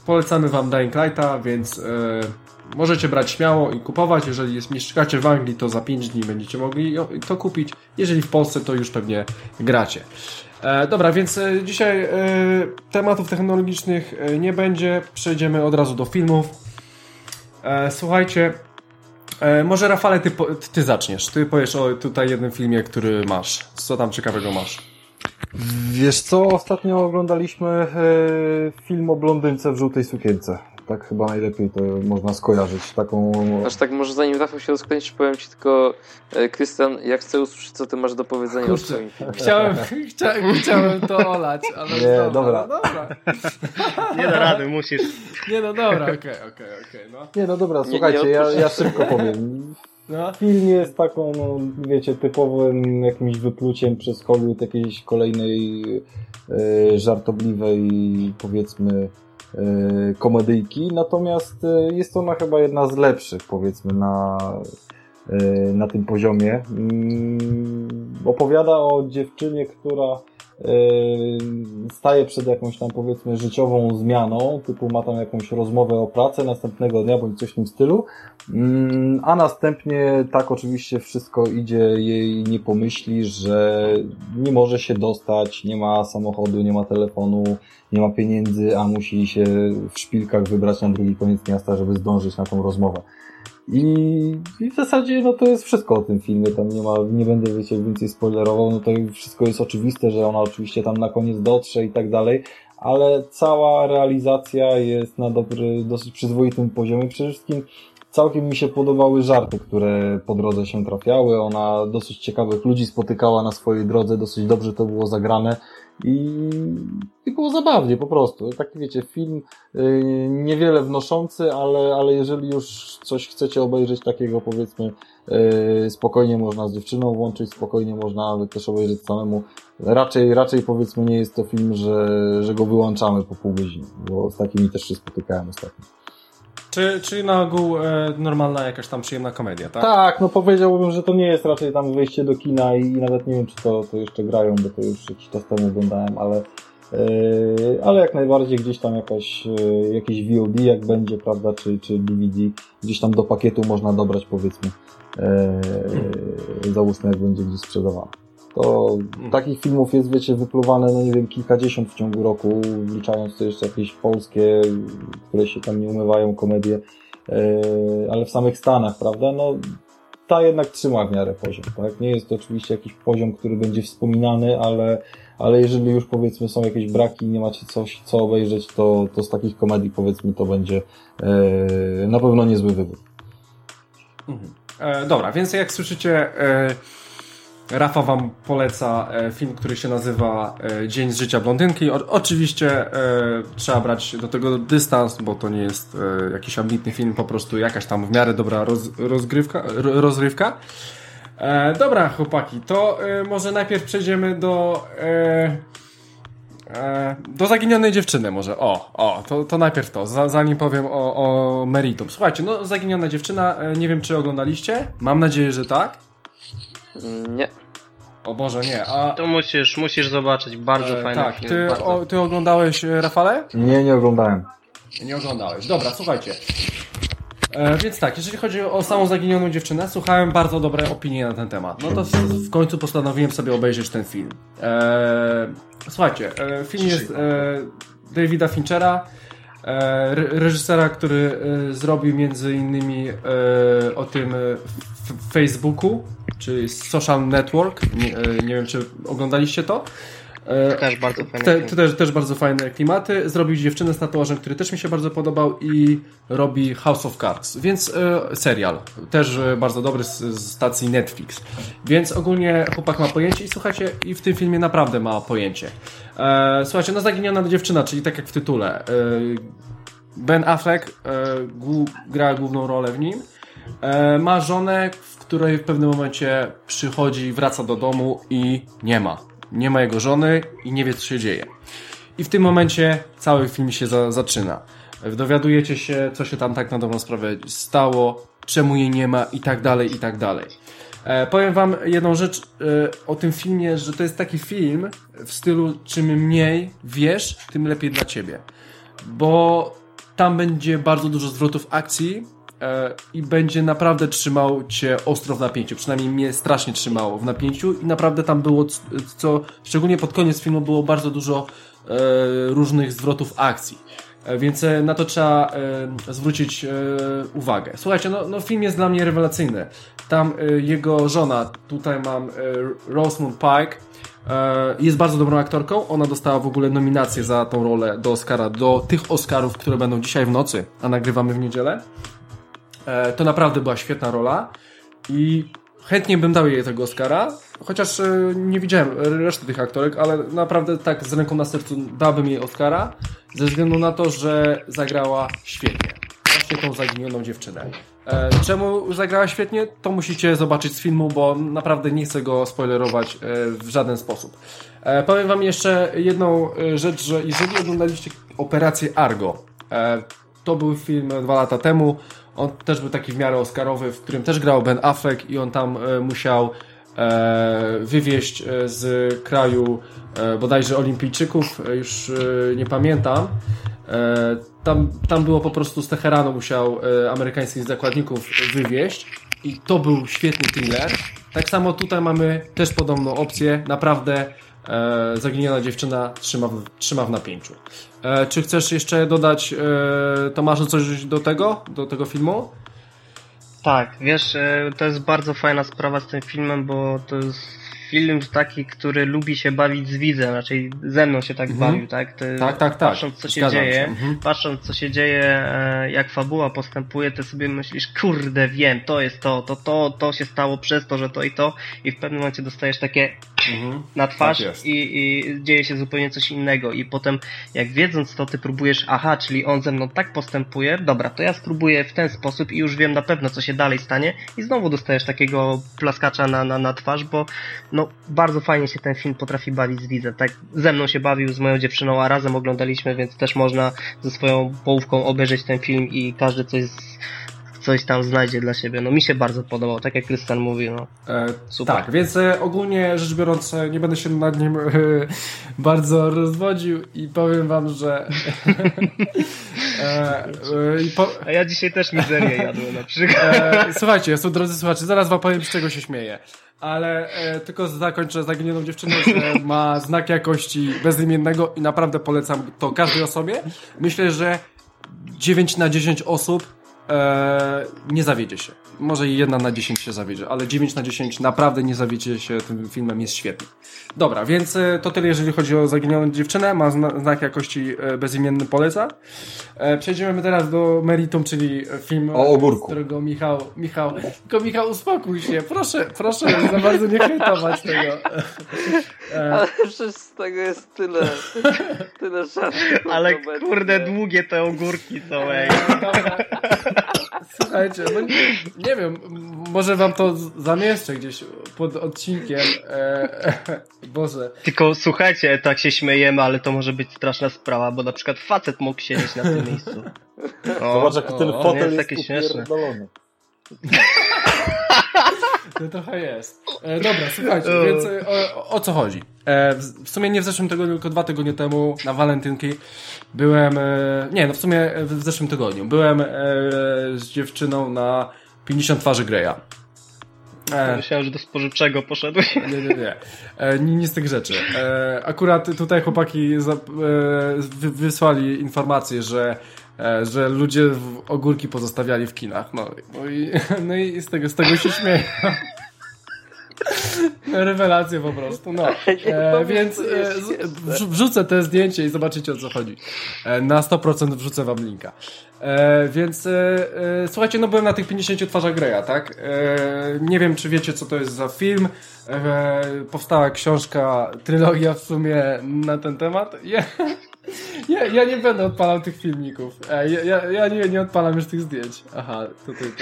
polecamy Wam Dying Lighta, więc e, możecie brać śmiało i kupować. Jeżeli jest, mieszkacie w Anglii, to za 5 dni będziecie mogli to kupić. Jeżeli w Polsce, to już pewnie gracie. E, dobra, więc e, dzisiaj e, tematów technologicznych nie będzie. Przejdziemy od razu do filmów. Słuchajcie, może Rafale, ty, ty zaczniesz. Ty powiesz o tutaj jednym filmie, który masz. Co tam ciekawego masz? Wiesz co, ostatnio oglądaliśmy film o blondynce w żółtej sukience tak chyba najlepiej to można skojarzyć. Taką... Aż tak może zanim Rafał się rozkręci, powiem Ci tylko e, Krystian, ja chcę usłyszeć, co Ty masz do powiedzenia Kurczę, o swoim filmie. Chciałem, chciałem, chciałem to olać, ale Nie, dobra. No, dobra. Nie da rady, musisz. Nie no dobra, okej, okay, okej, okay, okej. Okay, no. Nie no dobra, słuchajcie, nie, nie ja, ja szybko powiem. No. Film jest taką, no, wiecie, typowym jakimś wypluciem przez Hollywood jakiejś kolejnej e, żartobliwej, powiedzmy, komedyjki, natomiast e, jest ona chyba jedna z lepszych, powiedzmy, na, e, na tym poziomie. Mm, opowiada o dziewczynie, która staje przed jakąś tam powiedzmy życiową zmianą, typu ma tam jakąś rozmowę o pracę następnego dnia bądź coś w tym stylu, a następnie tak oczywiście wszystko idzie jej nie pomyśli, że nie może się dostać, nie ma samochodu, nie ma telefonu, nie ma pieniędzy, a musi się w szpilkach wybrać na drugi koniec miasta, żeby zdążyć na tą rozmowę. I, I, w zasadzie no to jest wszystko o tym filmie, tam nie ma, nie będę wiecie więcej spoilerował, no to wszystko jest oczywiste, że ona oczywiście tam na koniec dotrze i tak dalej, ale cała realizacja jest na dobry, dosyć przyzwoitym poziomie. Przede wszystkim całkiem mi się podobały żarty, które po drodze się trafiały. Ona dosyć ciekawych ludzi spotykała na swojej drodze, dosyć dobrze to było zagrane. I, I było zabawnie po prostu. Taki wiecie, film yy, niewiele wnoszący, ale, ale jeżeli już coś chcecie obejrzeć takiego powiedzmy yy, spokojnie można z dziewczyną włączyć, spokojnie można też obejrzeć samemu. Raczej, raczej powiedzmy nie jest to film, że, że go wyłączamy po pół godziny, bo z takimi też się spotykałem ostatnio. Czy, czy na ogół e, normalna jakaś tam przyjemna komedia, tak? Tak, no powiedziałbym, że to nie jest raczej tam wyjście do kina i, i nawet nie wiem, czy to, to jeszcze grają, bo to już jakiś czas temu oglądałem, ale e, ale jak najbardziej gdzieś tam jakaś, e, jakieś VOD jak będzie, prawda, czy, czy DVD, gdzieś tam do pakietu można dobrać powiedzmy, e, załóżmy jak będzie gdzieś sprzedawane. To hmm. takich filmów jest, wiecie, wypluwane, no nie wiem, kilkadziesiąt w ciągu roku, wliczając to jeszcze jakieś polskie, które się tam nie umywają, komedie, e, ale w samych Stanach, prawda, no ta jednak trzyma w miarę poziom, tak? Nie jest to oczywiście jakiś poziom, który będzie wspominany, ale, ale jeżeli już powiedzmy są jakieś braki i nie macie coś, co obejrzeć, to, to z takich komedii powiedzmy to będzie e, na pewno niezły wybór. Mhm. E, dobra, więc jak słyszycie, e, Rafa wam poleca e, film, który się nazywa e, Dzień z życia blondynki. O, oczywiście e, trzeba brać do tego dystans, bo to nie jest e, jakiś ambitny film, po prostu jakaś tam w miarę dobra roz, rozgrywka, rozrywka. E, dobra, chłopaki, to e, może najpierw przejdziemy do do zaginionej dziewczyny może. O, o, to, to najpierw to, zanim powiem o, o meritum. Słuchajcie, no zaginiona dziewczyna, nie wiem czy oglądaliście, mam nadzieję, że tak. Nie. O Boże, nie. A, To musisz, musisz zobaczyć, bardzo e, fajny tak, film. ty, bardzo. o, ty oglądałeś e, Rafale? Nie, nie oglądałem. Nie oglądałeś. Dobra, słuchajcie. E, więc tak, jeżeli chodzi o samą zaginioną dziewczynę, słuchałem bardzo dobre opinie na ten temat. No to w, w końcu postanowiłem sobie obejrzeć ten film. E, słuchajcie, e, film jest e, Davida Finchera, e, re- reżysera, który e, zrobił między innymi e, o tym Facebooku, czyli Social Network. Nie, e, nie wiem, czy oglądaliście to. E, Też bardzo fajny te, te też, też bardzo fajne klimaty. Zrobił dziewczynę z tatuażem, który też mi się bardzo podobał i robi House of Cards, więc e, serial. Też e, bardzo dobry z, z stacji Netflix. Więc ogólnie chłopak ma pojęcie i słuchajcie, i w tym filmie naprawdę ma pojęcie. E, słuchajcie, no zaginiona dziewczyna, czyli tak jak w tytule. E, ben Affleck gra główną rolę w nim. E, ma żonę, w której w pewnym momencie przychodzi, wraca do domu i nie ma. Nie ma jego żony i nie wie, co się dzieje. I w tym momencie cały film się za, zaczyna. Dowiadujecie się, co się tam tak na dobrą sprawę stało, czemu jej nie ma i tak dalej, i tak dalej. E, powiem wam jedną rzecz e, o tym filmie, że to jest taki film w stylu czym mniej wiesz, tym lepiej dla ciebie. Bo tam będzie bardzo dużo zwrotów akcji e, i będzie naprawdę trzymał cię ostro w napięciu. Przynajmniej mnie strasznie trzymało w napięciu i naprawdę tam było, co szczególnie pod koniec filmu było bardzo dużo e, różnych zwrotów akcji. E, Więc e, na to trzeba e, zwrócić e, uwagę. Słuchajcie, no, no film jest dla mnie rewelacyjny. Tam e, jego żona, tutaj mam e, Rosamund Pike, e, jest bardzo dobrą aktorką. Ona dostała w ogóle nominację za tą rolę do Oscara, do tych Oscarów, które będą dzisiaj w nocy, a nagrywamy w niedzielę. E, To naprawdę była świetna rola i chętnie bym dał jej tego Oscara, chociaż e, nie widziałem reszty tych aktorek, ale naprawdę tak z ręką na sercu dałbym jej Oscara, ze względu na to, że zagrała świetnie. Właśnie tą zaginioną dziewczynę. E, Czemu zagrała świetnie? To musicie zobaczyć z filmu, bo naprawdę nie chcę go spoilerować w żaden sposób. Powiem wam jeszcze jedną rzecz, że jeżeli oglądaliście operację Argo, to był film dwa lata temu. On też był taki w miarę Oscarowy, w którym też grał Ben Affleck i on tam e, musiał e, wywieźć e, z kraju bodajże olimpijczyków, już nie pamiętam. Tam, tam było po prostu z Teheranu musiał amerykańskich zakładników wywieźć i to był świetny thriller. Tak samo tutaj mamy też podobną opcję. Naprawdę zaginiona dziewczyna trzyma w, trzyma w napięciu. E, czy chcesz jeszcze dodać, e, Tomaszu, coś do tego, do tego filmu? Tak, wiesz, e, to jest bardzo fajna sprawa z tym filmem, bo to jest film taki, który lubi się bawić z widzem, raczej ze mną się tak Mhm. bawił, tak? Ty, Tak, tak, tak. Patrząc, co się Zgadzam dzieje, się. Mhm. patrząc, co się dzieje, e, jak fabuła postępuje, ty sobie myślisz, kurde, wiem, to jest to, to, to, to się stało przez to, że to i to, i w pewnym momencie dostajesz takie Mhm. na twarz Tak i, i dzieje się zupełnie coś innego i potem jak wiedząc to ty próbujesz, aha, czyli on ze mną tak postępuje, dobra, to ja spróbuję w ten sposób i już wiem na pewno co się dalej stanie i znowu dostajesz takiego plaskacza na, na, na twarz, bo no bardzo fajnie się ten film potrafi bawić z widzem, tak ze mną się bawił, z moją dziewczyną, a razem oglądaliśmy, więc też można ze swoją połówką obejrzeć ten film i każdy coś z, coś tam znajdzie dla siebie. No mi się bardzo podobał, tak jak Krystian mówił, no. E, Super. Tak, więc e, ogólnie rzecz biorąc, e, nie będę się nad nim e, bardzo rozwodził i powiem wam, że. po, A ja dzisiaj też mizerię jadłem na przykład. słuchajcie, są drodzy słuchacze, zaraz wam powiem, z czego się śmieję. Ale e, tylko zakończę zaginioną dziewczyną, że ma znak jakości bezimiennego i naprawdę polecam to każdej osobie. Myślę, że 9 na 10 osób e, nie zawiedzie się. Może i jedna na 10 się zawiedzie, ale 9 na 10 naprawdę nie zawiedzie się tym filmem, jest świetny. Dobra, więc e, to tyle, jeżeli chodzi o zaginioną dziewczynę. Ma zna znak jakości e, bezimienny, poleca. E, przejdziemy teraz do meritum, czyli film, O ogórku. którego Michał, Michał, tylko Michał uspokój się, proszę, proszę za bardzo nie hejtować tego. Ale przecież z tego jest tyle, tyle żartów. Ale obecnie. kurde, długie te ogórki są, ej. Słuchajcie, no nie, nie wiem, może wam to zamieszczę gdzieś pod odcinkiem. E, Boże. Tylko słuchajcie, tak się śmiejemy, ale to może być straszna sprawa, bo na przykład facet mógł siedzieć na tym miejscu. O, Zobacz, jaki ten o, fotel jest jest takie śmieszne. upierdolony. No trochę jest. E, dobra, słuchajcie, więc e, o, o co chodzi? E, w, w sumie nie w zeszłym tygodniu, tylko dwa tygodnie temu na walentynki byłem, e, nie no w sumie w zeszłym tygodniu, byłem e, z dziewczyną na 50 twarzy Greya. E, Myślałem, że do spożywczego poszedłeś. Nie, nie, nie. E, nie, nie z tych rzeczy. E, akurat tutaj chłopaki za, e, wy, wysłali informację, że e, że ludzie ogórki pozostawiali w kinach. No, no, i, no i z tego, z tego się śmieją. Rewelacja po prostu, no. E, więc e, wrzucę te zdjęcie i zobaczycie o co chodzi. E, na 100% wrzucę wam linka. E, więc e, e, słuchajcie, no byłem na tych 50 twarzach Greya, tak? nie wiem, czy wiecie, co to jest za film. powstała książka, trylogia w sumie na ten temat. Ja, ja, ja nie będę odpalał tych filmików. ja, ja, ja nie, nie odpalam już tych zdjęć. Aha, tutaj.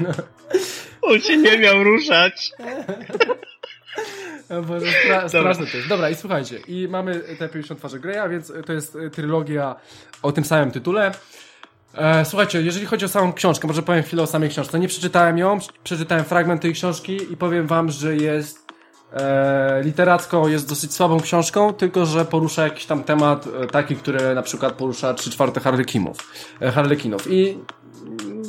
No. On się nie miał ruszać. Boże, stra straszne to jest. Dobra, i słuchajcie, i mamy te 50 twarzy Greya, więc to jest trylogia o tym samym tytule. E, słuchajcie, jeżeli chodzi o samą książkę, może powiem chwilę o samej książce. Nie przeczytałem ją, przeczytałem fragment tej książki i powiem wam, że jest e, literacką, jest dosyć słabą książką, tylko że porusza jakiś tam temat e, taki, który na przykład porusza 3 czwarte harlekinów. E, harlekinów. I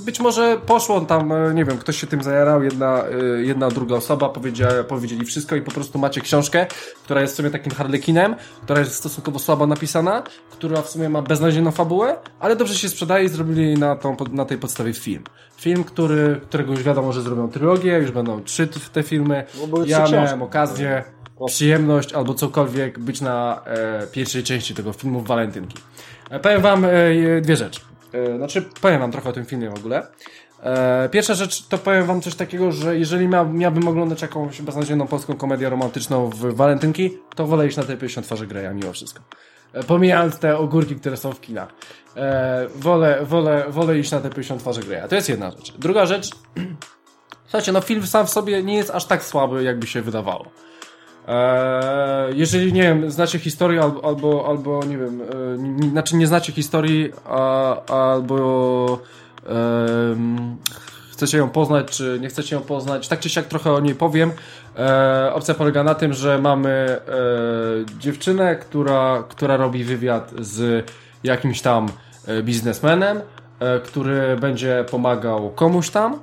być może poszło tam, e, nie wiem, ktoś się tym zajarał, jedna, e, jedna druga osoba powiedziała, powiedzieli wszystko i po prostu macie książkę, która jest w sumie takim harlekinem, która jest stosunkowo słabo napisana, która w sumie ma beznadziejną fabułę, ale dobrze się sprzedaje i zrobili na, tą, na tej podstawie film. Film, który, którego już wiadomo, że zrobią trylogię, już będą trzy te filmy. No, ja miałem okazję, przyjemność albo cokolwiek być na e, pierwszej części tego filmu Walentynki. E, powiem wam e, dwie rzeczy. E, znaczy, powiem wam trochę o tym filmie w ogóle. E, pierwsza rzecz to powiem wam coś takiego, że jeżeli miał, miałbym oglądać jakąś beznadziejną polską komedię romantyczną w walentynki, to wolę iść na te 50 twarzy Greya mimo wszystko. E, pomijając te ogórki, które są w kinach. wolę, wolę, wolę iść na te 50 twarzy Greya. To jest jedna rzecz. Druga rzecz, słuchajcie, no film sam w sobie nie jest aż tak słaby, jakby się wydawało. Eee, jeżeli, nie wiem, znacie historię albo, albo, albo nie wiem, e, znaczy nie znacie historii, a, albo e, chcecie ją poznać, czy nie chcecie ją poznać, tak czy siak trochę o niej powiem. E, opcja polega na tym, że mamy e, dziewczynę, która, która robi wywiad z jakimś tam e, biznesmenem, e, który będzie pomagał komuś tam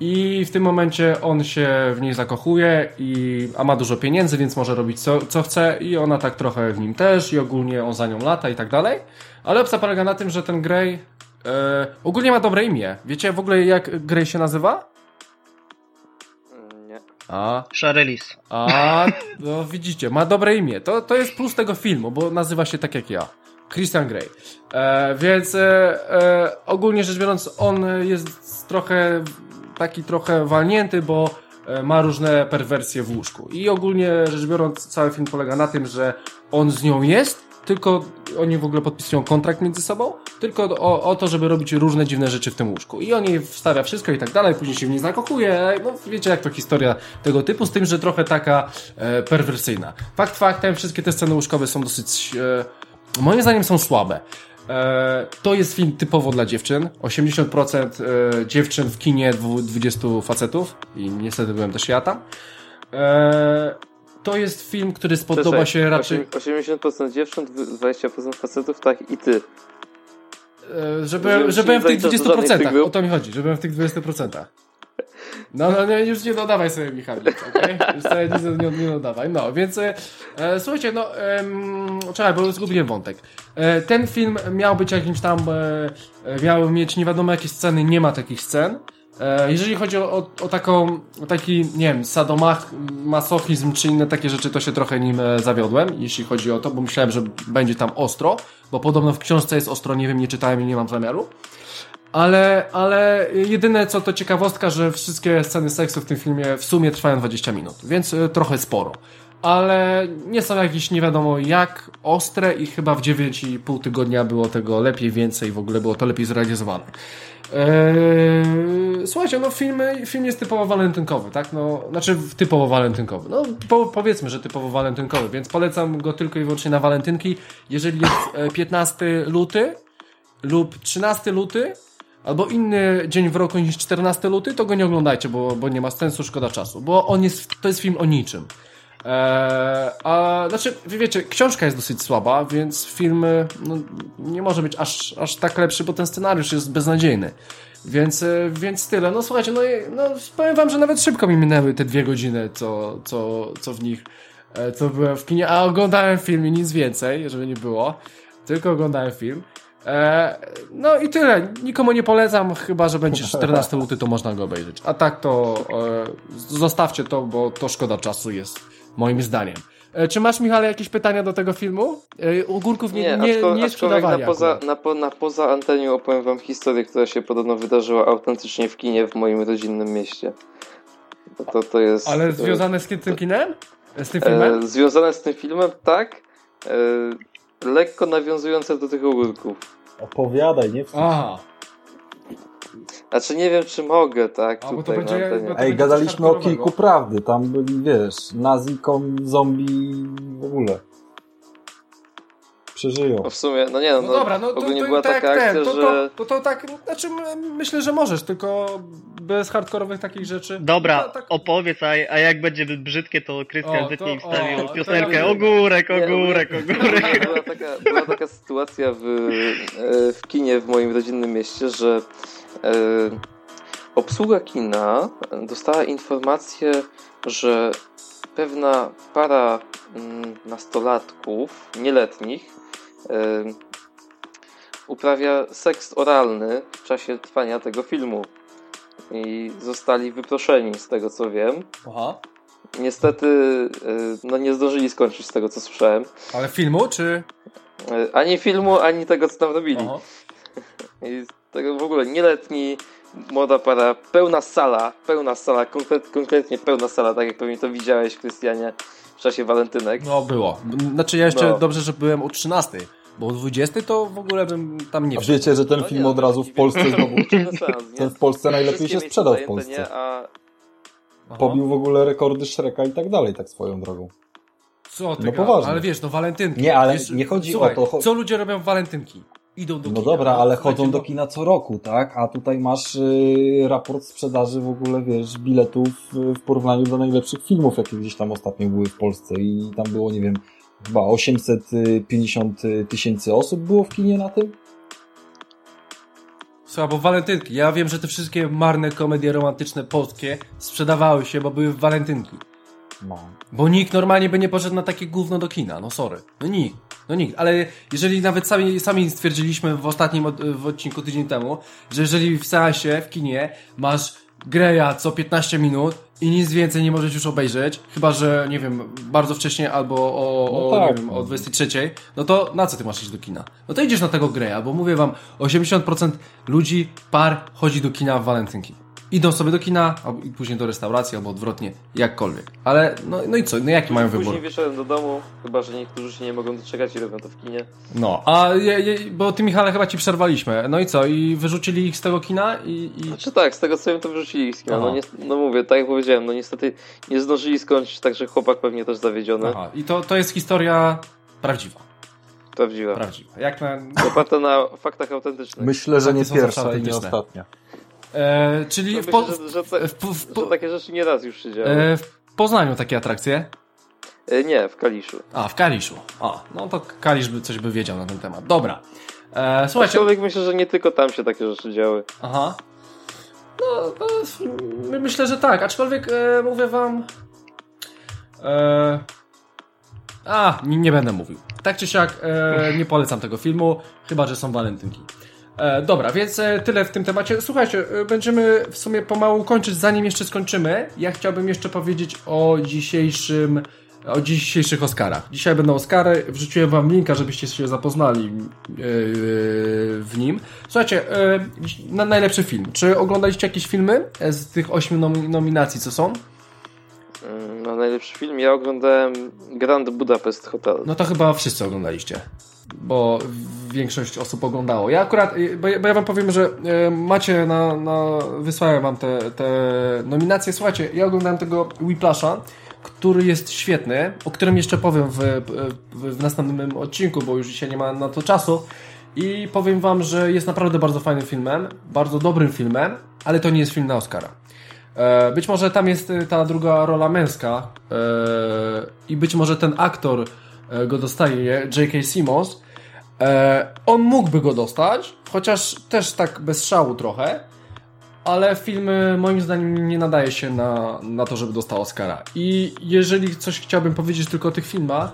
i w tym momencie on się w niej zakochuje, i, a ma dużo pieniędzy, więc może robić co, co chce, i ona tak trochę w nim też, i ogólnie on za nią lata i tak dalej. Ale opcja polega na tym, że ten Grey e, ogólnie ma dobre imię. Wiecie w ogóle jak Grey się nazywa? Nie. A. Sharelis. A, no widzicie, ma dobre imię. To, to jest plus tego filmu, bo nazywa się tak jak ja. Christian Grey. E, więc e, e, ogólnie rzecz biorąc, on jest trochę taki trochę walnięty, bo e, ma różne perwersje w łóżku. I ogólnie rzecz biorąc, cały film polega na tym, że on z nią jest, tylko oni w ogóle podpisują kontrakt między sobą, tylko o, o to, żeby robić różne dziwne rzeczy w tym łóżku. I on jej wstawia wszystko i tak dalej, później się w niej zakochuje. No wiecie, jak to historia tego typu, z tym, że trochę taka e, perwersyjna. Fakt faktem, wszystkie te sceny łóżkowe są dosyć, e, moim zdaniem są słabe. E, to jest film typowo dla dziewczyn. 80% e, dziewczyn w kinie, 20 facetów i niestety byłem też ja tam. E, to jest film, który spodoba się raczej... 80% dziewczyn, 20% facetów, tak i ty. Że byłem, że byłem w tych 20%, o to mi chodzi, że byłem w tych 20%. No, no nie, już nie dodawaj sobie Michał, okej? Okay? Już sobie nie, nie dodawaj. No, więc e, słuchajcie, no e, czekaj, bo zgubiłem wątek. E, ten film miał być jakimś tam, e, miał mieć nie wiadomo jakie sceny, nie ma takich scen. E, jeżeli chodzi o, o, o, taką, o taki, nie wiem, sadomach, masochizm czy inne takie rzeczy, to się trochę nim e, zawiodłem, jeśli chodzi o to, bo myślałem, że będzie tam ostro, bo podobno w książce jest ostro, nie wiem, nie czytałem i nie mam zamiaru. Ale, ale jedyne co to ciekawostka, że wszystkie sceny seksu w tym filmie w sumie trwają 20 minut, więc e, trochę sporo. Ale nie są jakieś nie wiadomo jak ostre i chyba w 9,5 tygodnia było tego lepiej, więcej, w ogóle było to lepiej zrealizowane. Eee, słuchajcie, no film, film jest typowo walentynkowy, tak? No, znaczy typowo walentynkowy. No po, powiedzmy, że typowo walentynkowy, więc polecam go tylko i wyłącznie na walentynki. Jeżeli jest 15 e, luty lub 13 luty, albo inny dzień w roku niż 14 luty, to go nie oglądajcie, bo, bo nie ma sensu, szkoda czasu. Bo on jest, to jest film o niczym. Eee, a znaczy, wy wiecie, książka jest dosyć słaba, więc film no, nie może być aż, aż tak lepszy, bo ten scenariusz jest beznadziejny. Więc, e, więc tyle. No słuchajcie, no, no powiem wam, że nawet szybko mi minęły te dwie godziny, co, co, co w nich, e, co byłem w kinie, a oglądałem film i nic więcej, żeby nie było. Tylko oglądałem film. E, no i tyle. Nikomu nie polecam, chyba że będzie 14 luty, to można go obejrzeć. A tak to zostawcie to, bo to szkoda czasu jest, moim zdaniem. Czy masz, Michale, jakieś pytania do tego filmu? Ogórków nie, nie, nie, nie sprzedawali na poza, na, po, na poza antenią opowiem wam historię, która się podobno wydarzyła autentycznie w kinie w moim rodzinnym mieście. To, to, to jest... Ale związane z tym kinem? Z tym filmem? E, związane z tym filmem, tak. E, lekko nawiązujące do tych ogórków. Opowiadaj, nie wstydź. Aha. Znaczy nie wiem, czy mogę, tak? A, tutaj będzie, Ej, gadaliśmy o kilku prawdy. Tam byli, wiesz, nazikom, zombie, w ogóle przeżyją. No w sumie, no nie no, no, no dobra, no ogólnie to, była tak, taka akcja, to, że... To, to, to, tak, znaczy myślę, że możesz, tylko bez hardkorowych takich rzeczy. Dobra, no, tak... opowiedz, a, a jak będzie brzydkie, to Krystian wytnie wstawił piosenkę ogórek, ogórek, nie, ogórek. Była taka, była taka sytuacja w, e, w kinie w moim rodzinnym mieście, że e, obsługa kina dostała informację, że pewna para mm, nastolatków, nieletnich, uprawia seks oralny w czasie trwania tego filmu. I zostali wyproszeni z tego co wiem. Aha. Niestety no nie zdążyli skończyć z tego co słyszałem. Ale filmu czy? Ani filmu, ani tego co tam robili. Aha. I tego w ogóle nieletni, młoda para, pełna sala, pełna sala, konkret, konkretnie pełna sala, tak jak pewnie to widziałeś, Krystianie, czasie walentynek. No było. Znaczy ja jeszcze no. dobrze, że byłem o 13. Bo o 20 to w ogóle bym tam nie wszedł. A wiecie, że ten no film nie, od razu w Polsce znowu... ten w Polsce najlepiej się sprzedał w Polsce. Nie, a... Pobił w ogóle rekordy Shreka i tak dalej, tak swoją drogą. Co ty No poważnie. Ale wiesz, no walentynki. Nie, ale wiesz, nie chodzi słuchaj, o to... Co ludzie robią w walentynki? Idą do no kina. No dobra, ale chodzą do kina co roku, tak? A tutaj masz y, raport sprzedaży w ogóle, wiesz, biletów y, w porównaniu do najlepszych filmów, jakie gdzieś tam ostatnio były w Polsce i tam było, nie wiem, chyba 850 tysięcy osób było w kinie na tym? Słuchaj, bo walentynki. Ja wiem, że te wszystkie marne komedie romantyczne polskie sprzedawały się, bo były w walentynki. No. Bo nikt normalnie by nie poszedł na takie gówno do kina, no sorry. No nikt. No nikt, ale jeżeli nawet sami, sami stwierdziliśmy w ostatnim w odcinku tydzień temu, że jeżeli w seansie, w kinie masz Greya co 15 minut i nic więcej nie możesz już obejrzeć, chyba że, nie wiem, bardzo wcześnie albo o, no o, tak. wiem, o 23, no to na co ty masz iść do kina? No to idziesz na tego Greya, bo mówię wam, 80% ludzi, par chodzi do kina w walentynki idą sobie do kina, i później do restauracji, albo odwrotnie, jakkolwiek. Ale, no, no i co, no jaki mają wybór? Później wieczorem do domu, chyba, że niektórzy się nie mogą doczekać i robią to w kinie. No, a je, je, bo ty Michale chyba ci przerwaliśmy. No i co, i wyrzucili ich z tego kina i... i... Znaczy tak, z tego co wiem to wyrzucili ich z kina. No, nie, no mówię, tak jak powiedziałem, no niestety nie zdążyli skończyć, także chłopak pewnie też zawiedziony. Aha, i to, to jest historia prawdziwa. Prawdziwa. Prawdziwa. Jak na... Oparta na faktach autentycznych. Myślę, że nie pierwsza i nie ostatnia. E, czyli w, po, myślę, że, że, w, w, że, takie rzeczy nie raz już się działy. E, w Poznaniu takie atrakcje? E, nie, w Kaliszu. A, w Kaliszu. O, no to Kalisz by coś by wiedział na ten temat. Dobra. E, słuchajcie. Aczkolwiek myślę, że nie tylko tam się takie rzeczy działy. Aha. No, no myślę, że tak. Aczkolwiek e, mówię wam. E, a, nie, nie, będę mówił. Tak czy siak, e, nie polecam tego filmu, chyba że są walentynki. E, dobra, więc e, tyle w tym temacie. Słuchajcie, e, będziemy w sumie pomału kończyć. Zanim jeszcze skończymy, ja chciałbym jeszcze powiedzieć o dzisiejszym o dzisiejszych Oscarach. Dzisiaj będą Oscary, wrzuciłem wam linka, żebyście się zapoznali yy, w nim. Słuchajcie, na najlepszy film. Czy oglądaliście jakieś filmy z tych ośmiu nom nominacji, co są? Na najlepszy film ja oglądałem Grand Budapest Hotel. No to chyba wszyscy oglądaliście bo większość osób oglądało. Ja akurat, y, bo, bo ja wam powiem, że y, macie na, na wysłałem wam te, te nominacje. Słuchajcie, ja oglądałem tego Whiplasha, który jest świetny, o którym jeszcze powiem w, w, w następnym odcinku, bo już dzisiaj nie ma na to czasu. i powiem wam, że jest naprawdę bardzo fajnym filmem, bardzo dobrym filmem, ale to nie jest film na Oscara. E, być może tam jest ta druga rola męska e, i być może ten aktor go dostaje, J.K. Simmons. On mógłby go dostać, chociaż też tak bez szału trochę, ale film moim zdaniem nie nadaje się na, na to, żeby dostał Oscara. I jeżeli coś chciałbym powiedzieć tylko o tych filmach,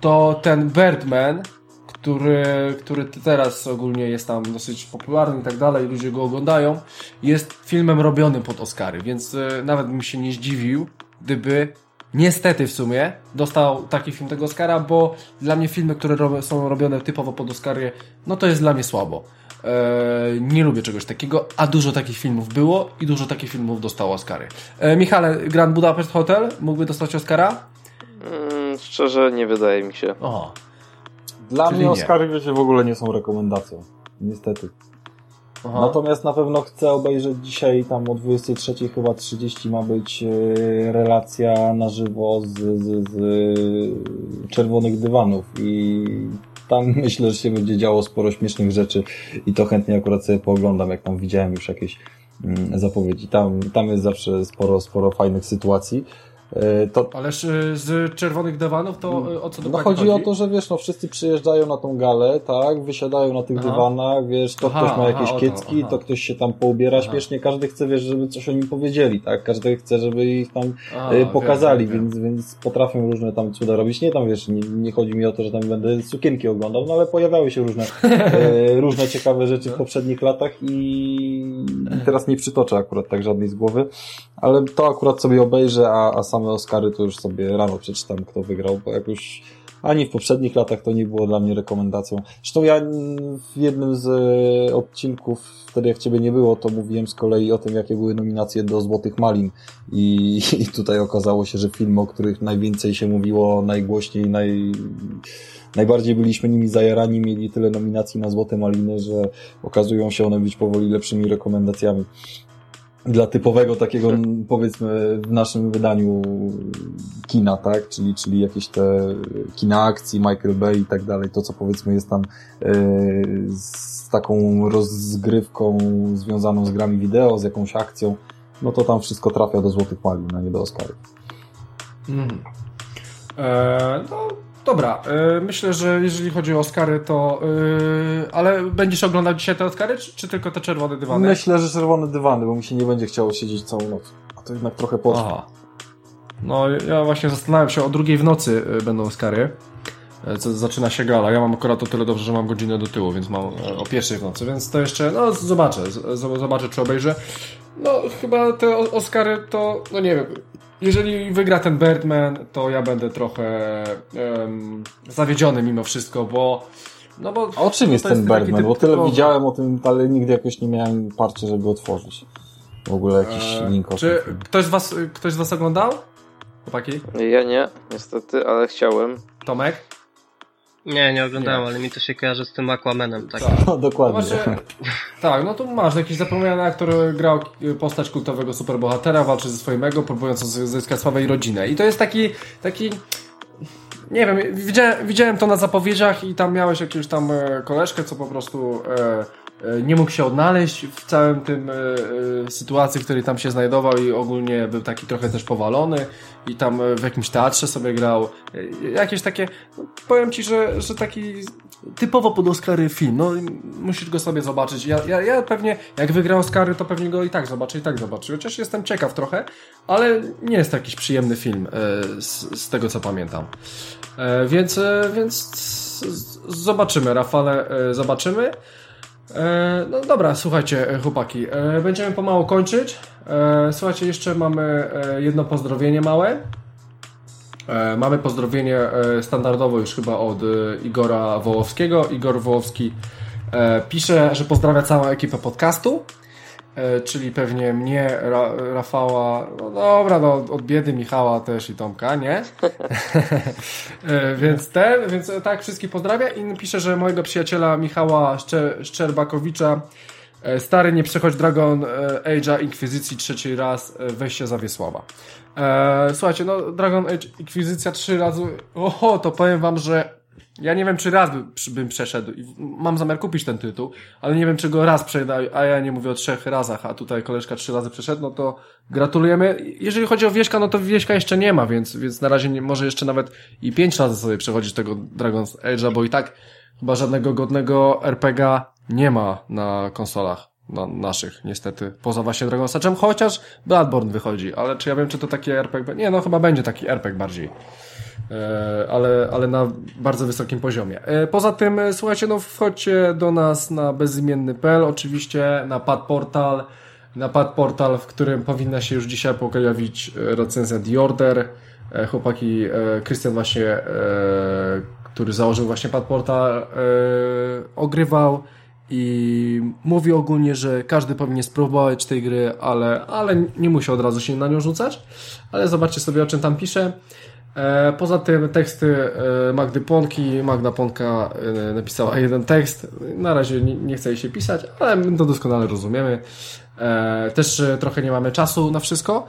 to ten Birdman, który, który teraz ogólnie jest tam dosyć popularny i tak dalej, ludzie go oglądają, jest filmem robionym pod Oscary, więc e, nawet bym się nie zdziwił, gdyby niestety w sumie dostał taki film tego Oscara, bo dla mnie filmy, które są robione typowo pod Oscary, no to jest dla mnie słabo. Eee, nie lubię czegoś takiego, a dużo takich filmów było i dużo takich filmów dostało Oscary. Eee, Michale, Grand Budapest Hotel mógłby dostać Oscara? Mm, szczerze nie wydaje mi się. O, dla Czyli mnie Oscary, wiecie, w ogóle nie są rekomendacją. Niestety. Aha. Natomiast na pewno chcę obejrzeć dzisiaj tam o 23 chyba 30 ma być e, relacja na żywo z, z, z czerwonych dywanów i tam myślę, że się będzie działo sporo śmiesznych rzeczy i to chętnie akurat sobie pooglądam, jak tam widziałem już jakieś mm, zapowiedzi. Tam, tam jest zawsze sporo, sporo fajnych sytuacji. E, to... Ależ e, z czerwonych dywanów to e, o co dokładnie no chodzi? chodzi? o to, że wiesz, no wszyscy przyjeżdżają na tą galę, tak, wysiadają na tych aha. dywanach, wiesz, to aha, ktoś ma jakieś aha, kiecki, to, to, ktoś się tam poubiera śmiesznie, każdy chce, wiesz, żeby coś o nim powiedzieli, tak, każdy chce, żeby ich tam pokazali, wiem, więc, wiem. więc potrafią różne tam cuda robić, nie tam, wiesz, nie, nie, chodzi mi o to, że tam będę sukienki oglądał, no ale pojawiały się różne, e, różne ciekawe rzeczy w no. poprzednich latach i, teraz nie przytoczę akurat tak żadnej z głowy, ale to akurat sobie obejrzę, a, a same Oscary to już sobie rano przeczytam, kto wygrał, bo jak już ani w poprzednich latach to nie było dla mnie rekomendacją. Zresztą ja w jednym z e, odcinków, wtedy jak Ciebie nie było, to mówiłem z kolei o tym, jakie były nominacje do Złotych Malin i, i tutaj okazało się, że filmy, o których najwięcej się mówiło, najgłośniej, naj, najbardziej byliśmy nimi zajarani, mieli tyle nominacji na Złote Maliny, że okazują się one być powoli lepszymi rekomendacjami dla typowego takiego, powiedzmy, w naszym wydaniu kina, tak? Czyli, czyli jakieś te kina akcji, Michael Bay i tak dalej, to co powiedzmy jest tam yy, z taką rozgrywką związaną z grami wideo, z jakąś akcją, no to tam wszystko trafia do Złotych Malin, a nie do Oscarów. Mm. Eee, no, Dobra, yy, myślę, że jeżeli chodzi o Oscary, to. Yy, ale będziesz oglądał dzisiaj te Oscary, czy, czy, tylko te czerwone dywany? Myślę, że czerwone dywany, bo mi się nie będzie chciało siedzieć całą noc. A to jednak trochę potrwa. Aha. No, ja właśnie zastanawiam się, o drugiej w nocy yy, będą Oscary. Co zaczyna się gala. Ja mam akurat o tyle dobrze, że mam godzinę do tyłu, więc mam yy, o pierwszej w nocy, więc to jeszcze, no zobaczę, zobaczę czy obejrzę. No chyba te Oscary to, no nie wiem, jeżeli wygra ten Birdman, to ja będę trochę um, zawiedziony mimo wszystko, bo no bo, A o czym jest ten Birdman? Bo tyle widziałem o tym, ale nigdy jakoś nie miałem parcie, żeby otworzyć. W ogóle jakiś eee, link Czy ktoś z, was, ktoś z was oglądał? Chłopaki? Ja nie, niestety, ale chciałem. Tomek? Nie, nie oglądałem, nie. ale mi to się kojarzy z tym Aquamanem. Tak, tak. No, dokładnie. No tak, no tu masz jakiś zapomniany aktor grał postać kultowego superbohatera, walczy ze swoim ego, próbując zyskać sławę i rodzinę. I to jest taki, taki nie wiem, widziałem, widziałem to na zapowiedziach i tam miałeś jakąś tam e, koleżkę, co po prostu e, E, nie mógł się odnaleźć w całym tym e, e, sytuacji, w której tam się znajdował i ogólnie był taki trochę też powalony i tam w jakimś teatrze sobie grał. Jakieś takie, no, powiem Ci, że, że taki typowo pod Oscary film, no musisz go sobie zobaczyć. Ja, ja, ja pewnie, jak wygrał Oscary, to pewnie go i tak zobaczę, i tak zobaczę. Chociaż jestem ciekaw trochę, ale nie jest to jakiś przyjemny film z, z tego, co pamiętam. Więc, więc zobaczymy, Rafale, zobaczymy. E, no dobra, słuchajcie, e, chłopaki, e, będziemy pomału kończyć. Słuchajcie, jeszcze mamy jedno pozdrowienie małe. Mamy pozdrowienie standardowo już chyba od Igora Wołowskiego. Igor Wołowski pisze, że pozdrawia całą ekipę podcastu. E, czyli pewnie mnie, Ra Rafała, no dobra, no od biedy Michała też i Tomka, nie? E, więc ten, więc tak, wszystkich pozdrawia i pisze, że mojego przyjaciela Michała Szczer Szczerbakowicza e, Stary, nie przechodź Dragon Age'a Inkwizycji trzeci raz, wejście za Wiesława. Słuchajcie, no Dragon Age Inkwizycja trzy razy, oho, to powiem wam, że Ja nie wiem, czy raz by, bym przeszedł. Mam zamiar kupić ten tytuł, ale nie wiem, czy go raz przejdę, a ja nie mówię o trzech razach, a tutaj koleżka trzy razy przeszedł, no to gratulujemy. Jeżeli chodzi o Wieśka, no to Wieśka jeszcze nie ma, więc, więc na razie nie, może jeszcze nawet i pięć razy sobie przechodzić tego Dragon's Age'a, bo i tak chyba żadnego godnego RPGa nie ma na konsolach na naszych, niestety. Poza właśnie Dragon's Age'em, chociaż Bloodborne wychodzi, ale czy ja wiem, czy to taki RPG? Nie, no chyba będzie taki RPG bardziej. E, ale, ale na bardzo wysokim poziomie. E, poza tym, e, słuchajcie, no wchodźcie do nas na bezimienny.pl, oczywiście na Pad Portal, na Pad Portal, w którym powinna się już dzisiaj pojawić recenzja The Order. Chłopaki, Krystian właśnie, który założył właśnie Pad Portal, ogrywał i mówi ogólnie, że każdy powinien spróbować tej gry, ale, ale nie musi od razu się na nią rzucać. Ale zobaczcie sobie, o czym tam pisze. E, poza tym teksty e, Magdy Ponki, Magda Ponka e, napisała jeden tekst, na razie nie chce jej się pisać, ale my to doskonale rozumiemy. Też trochę nie mamy czasu na wszystko.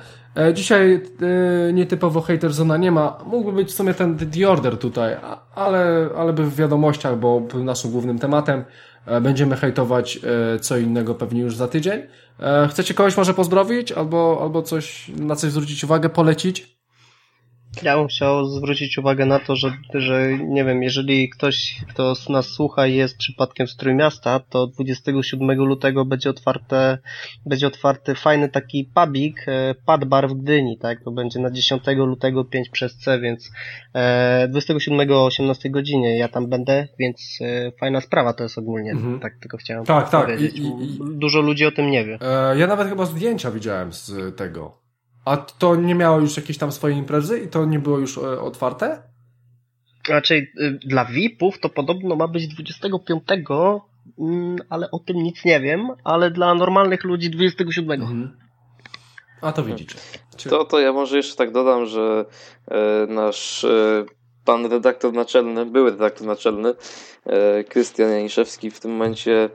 Dzisiaj nietypowo Haterzona nie ma. Mógłby być w sumie ten The Order tutaj, ale, ale by w wiadomościach, bo był naszym głównym tematem. Będziemy hejtować co innego pewnie już za tydzień. Chcecie kogoś może pozdrowić? Albo, albo coś, na coś zwrócić uwagę, polecić? Ja bym chciał zwrócić uwagę na to, że, że nie wiem, jeżeli ktoś, kto nas słucha i jest przypadkiem z Trójmiasta, to 27 lutego będzie otwarte, będzie otwarty fajny taki pubik, e, pad bar w Gdyni, tak? To będzie na 10 lutego 5 przez C, więc e, 27 o 18 godzinie ja tam będę, więc e, fajna sprawa to jest ogólnie, mhm. tak tylko chciałem tak, tak. powiedzieć. Tak, i, i, Dużo ludzi o tym nie wie. E, ja nawet chyba zdjęcia widziałem z tego a to nie miało już jakiejś tam swojej imprezy i to nie było już e, otwarte? Raczej y, dla VIP-ów to podobno ma być 25, mm, ale o tym nic nie wiem, ale dla normalnych ludzi 27. Mhm. A to widzicie. To, to ja może jeszcze tak dodam, że e, nasz e, pan redaktor naczelny, były redaktor naczelny, Krystian Janiszewski w tym momencie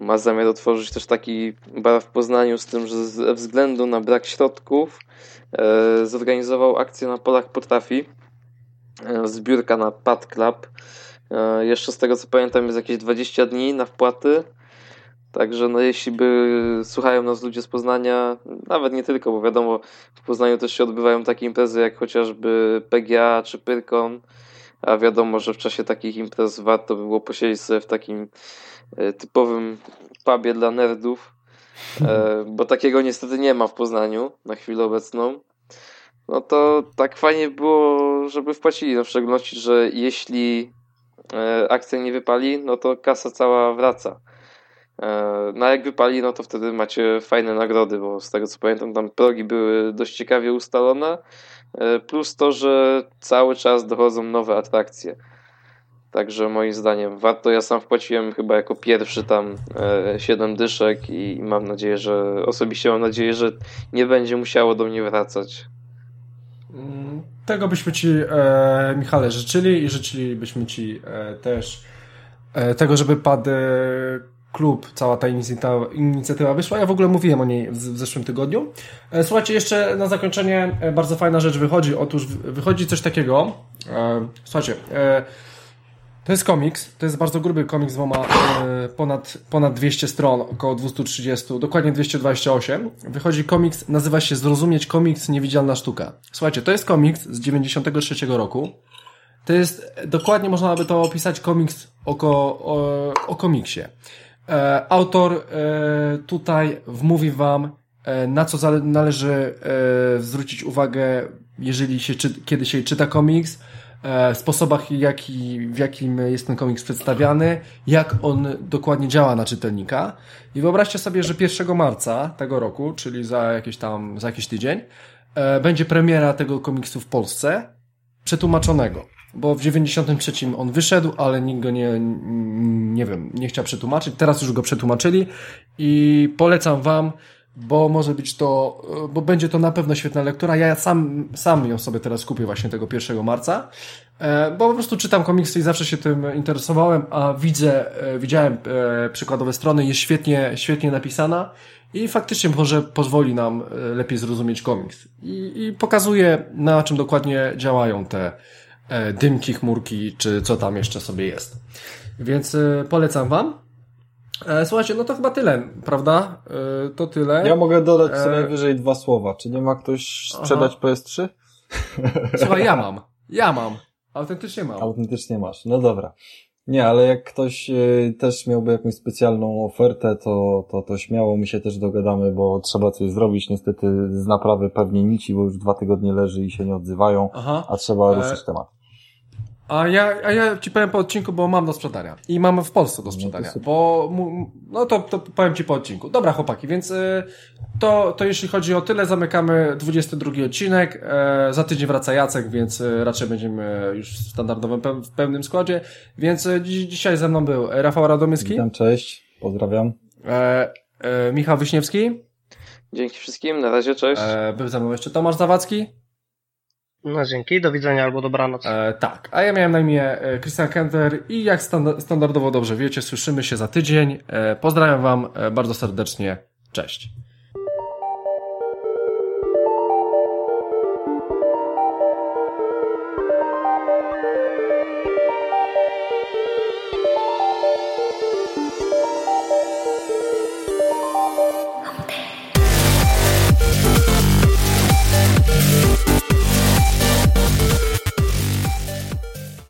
ma zamiar otworzyć też taki bar w Poznaniu z tym, że ze względu na brak środków e, zorganizował akcję na Polach Potrafi. E, zbiórka na Pad Club. Jeszcze z tego co pamiętam jest jakieś 20 dni na wpłaty. Także no jeśli by słuchają nas ludzie z Poznania, nawet nie tylko, bo wiadomo, w Poznaniu też się odbywają takie imprezy jak chociażby PGA czy Pyrkon, a wiadomo, że w czasie takich imprez warto by było posiedzieć sobie w takim E, typowym pubie dla nerdów, e, bo takiego niestety nie ma w Poznaniu na chwilę obecną. No to tak fajnie było, żeby wpłacili, no w szczególności, że jeśli e, akcja nie wypali, no to kasa cała wraca. No a jak wypali, no to wtedy macie fajne nagrody, bo z tego co pamiętam, tam progi były dość ciekawie ustalone, plus to, że cały czas dochodzą nowe atrakcje. Także moim zdaniem warto. Ja sam wpłaciłem chyba jako pierwszy tam e, 7 dyszek i mam nadzieję, że osobiście mam nadzieję, że nie będzie musiało do mnie wracać. Mm, tego byśmy Ci, e, Michale, życzyli i życzylibyśmy Ci e, też e, tego, żeby padł e, klub, cała ta inicjatywa, inicjatywa wyszła. Ja w ogóle mówiłem o niej w, w zeszłym tygodniu. E, słuchajcie, jeszcze na zakończenie e, bardzo fajna rzecz wychodzi. Otóż wychodzi coś takiego. Słuchajcie, to jest komiks, to jest bardzo gruby komiks dwoma, e, ponad, ponad 200 stron, około 230, dokładnie 228. Wychodzi komiks, nazywa się Zrozumieć komiks Niewidzialna sztuka. Słuchajcie, to jest komiks z 93 roku. To jest, dokładnie można by to opisać komiks o, o, o komiksie. E, autor e, tutaj wmówi wam, e, na co należy e, zwrócić uwagę, jeżeli się, czy, kiedy się czyta komiks, E, sposobach, jaki, w jakim jest ten komiks przedstawiany, jak on dokładnie działa na czytelnika. I wyobraźcie sobie, że 1 marca tego roku, czyli za jakiś tam, za jakiś tydzień, e, będzie premiera tego komiksu w Polsce, przetłumaczonego. Bo w 93 on wyszedł, ale nikt go nie, nie wiem, nie chciał przetłumaczyć. Teraz już go przetłumaczyli i polecam wam bo może być to, bo będzie to na pewno świetna lektura. Ja sam, sam ją sobie teraz kupię właśnie tego 1 marca, e, bo po prostu czytam komiksy i zawsze się tym interesowałem, a widzę, e, widziałem e, przykładowe strony, jest świetnie, świetnie napisana i faktycznie może pozwoli nam lepiej zrozumieć komiks. I, i pokazuje, na czym dokładnie działają te, dymki, chmurki, czy co tam jeszcze sobie jest. Więc e, polecam Wam. E, słuchajcie, no to chyba tyle, prawda? E, to tyle. Ja mogę dodać co E, najwyżej dwa słowa. Czy nie ma ktoś sprzedać PS3? Słuchaj, ja mam. Ja mam. Autentycznie mam. Autentycznie masz. No dobra. Nie, ale jak ktoś e, też miałby jakąś specjalną ofertę, to, to, to śmiało my się też dogadamy, bo trzeba coś zrobić. Niestety z naprawy pewnie nici, bo już dwa tygodnie leży i się nie odzywają, Aha. a trzeba E, ruszyć temat. A ja, a ja ci powiem po odcinku, bo mam do sprzedania. I mam w Polsce do sprzedania. super. bo, mu- no to, to powiem ci po odcinku. Dobra, chłopaki, więc y, to, to jeśli chodzi o tyle, zamykamy 22 odcinek. E, za tydzień wraca Jacek, więc y, raczej będziemy już w standardowym, pe- w pełnym składzie. Więc y, dzi- dzisiaj ze mną był Rafał Radomyski, Witam, cześć, pozdrawiam. e, e, Michał Wiśniewski, Dzięki wszystkim, na razie, cześć. e, był ze mną jeszcze Tomasz Zawadzki. No dzięki, do widzenia albo dobranoc. E, tak, a ja miałem na imię e, Christian Kenter i jak standa- standardowo dobrze wiecie, słyszymy się za tydzień. E, pozdrawiam Wam e, bardzo serdecznie. Cześć.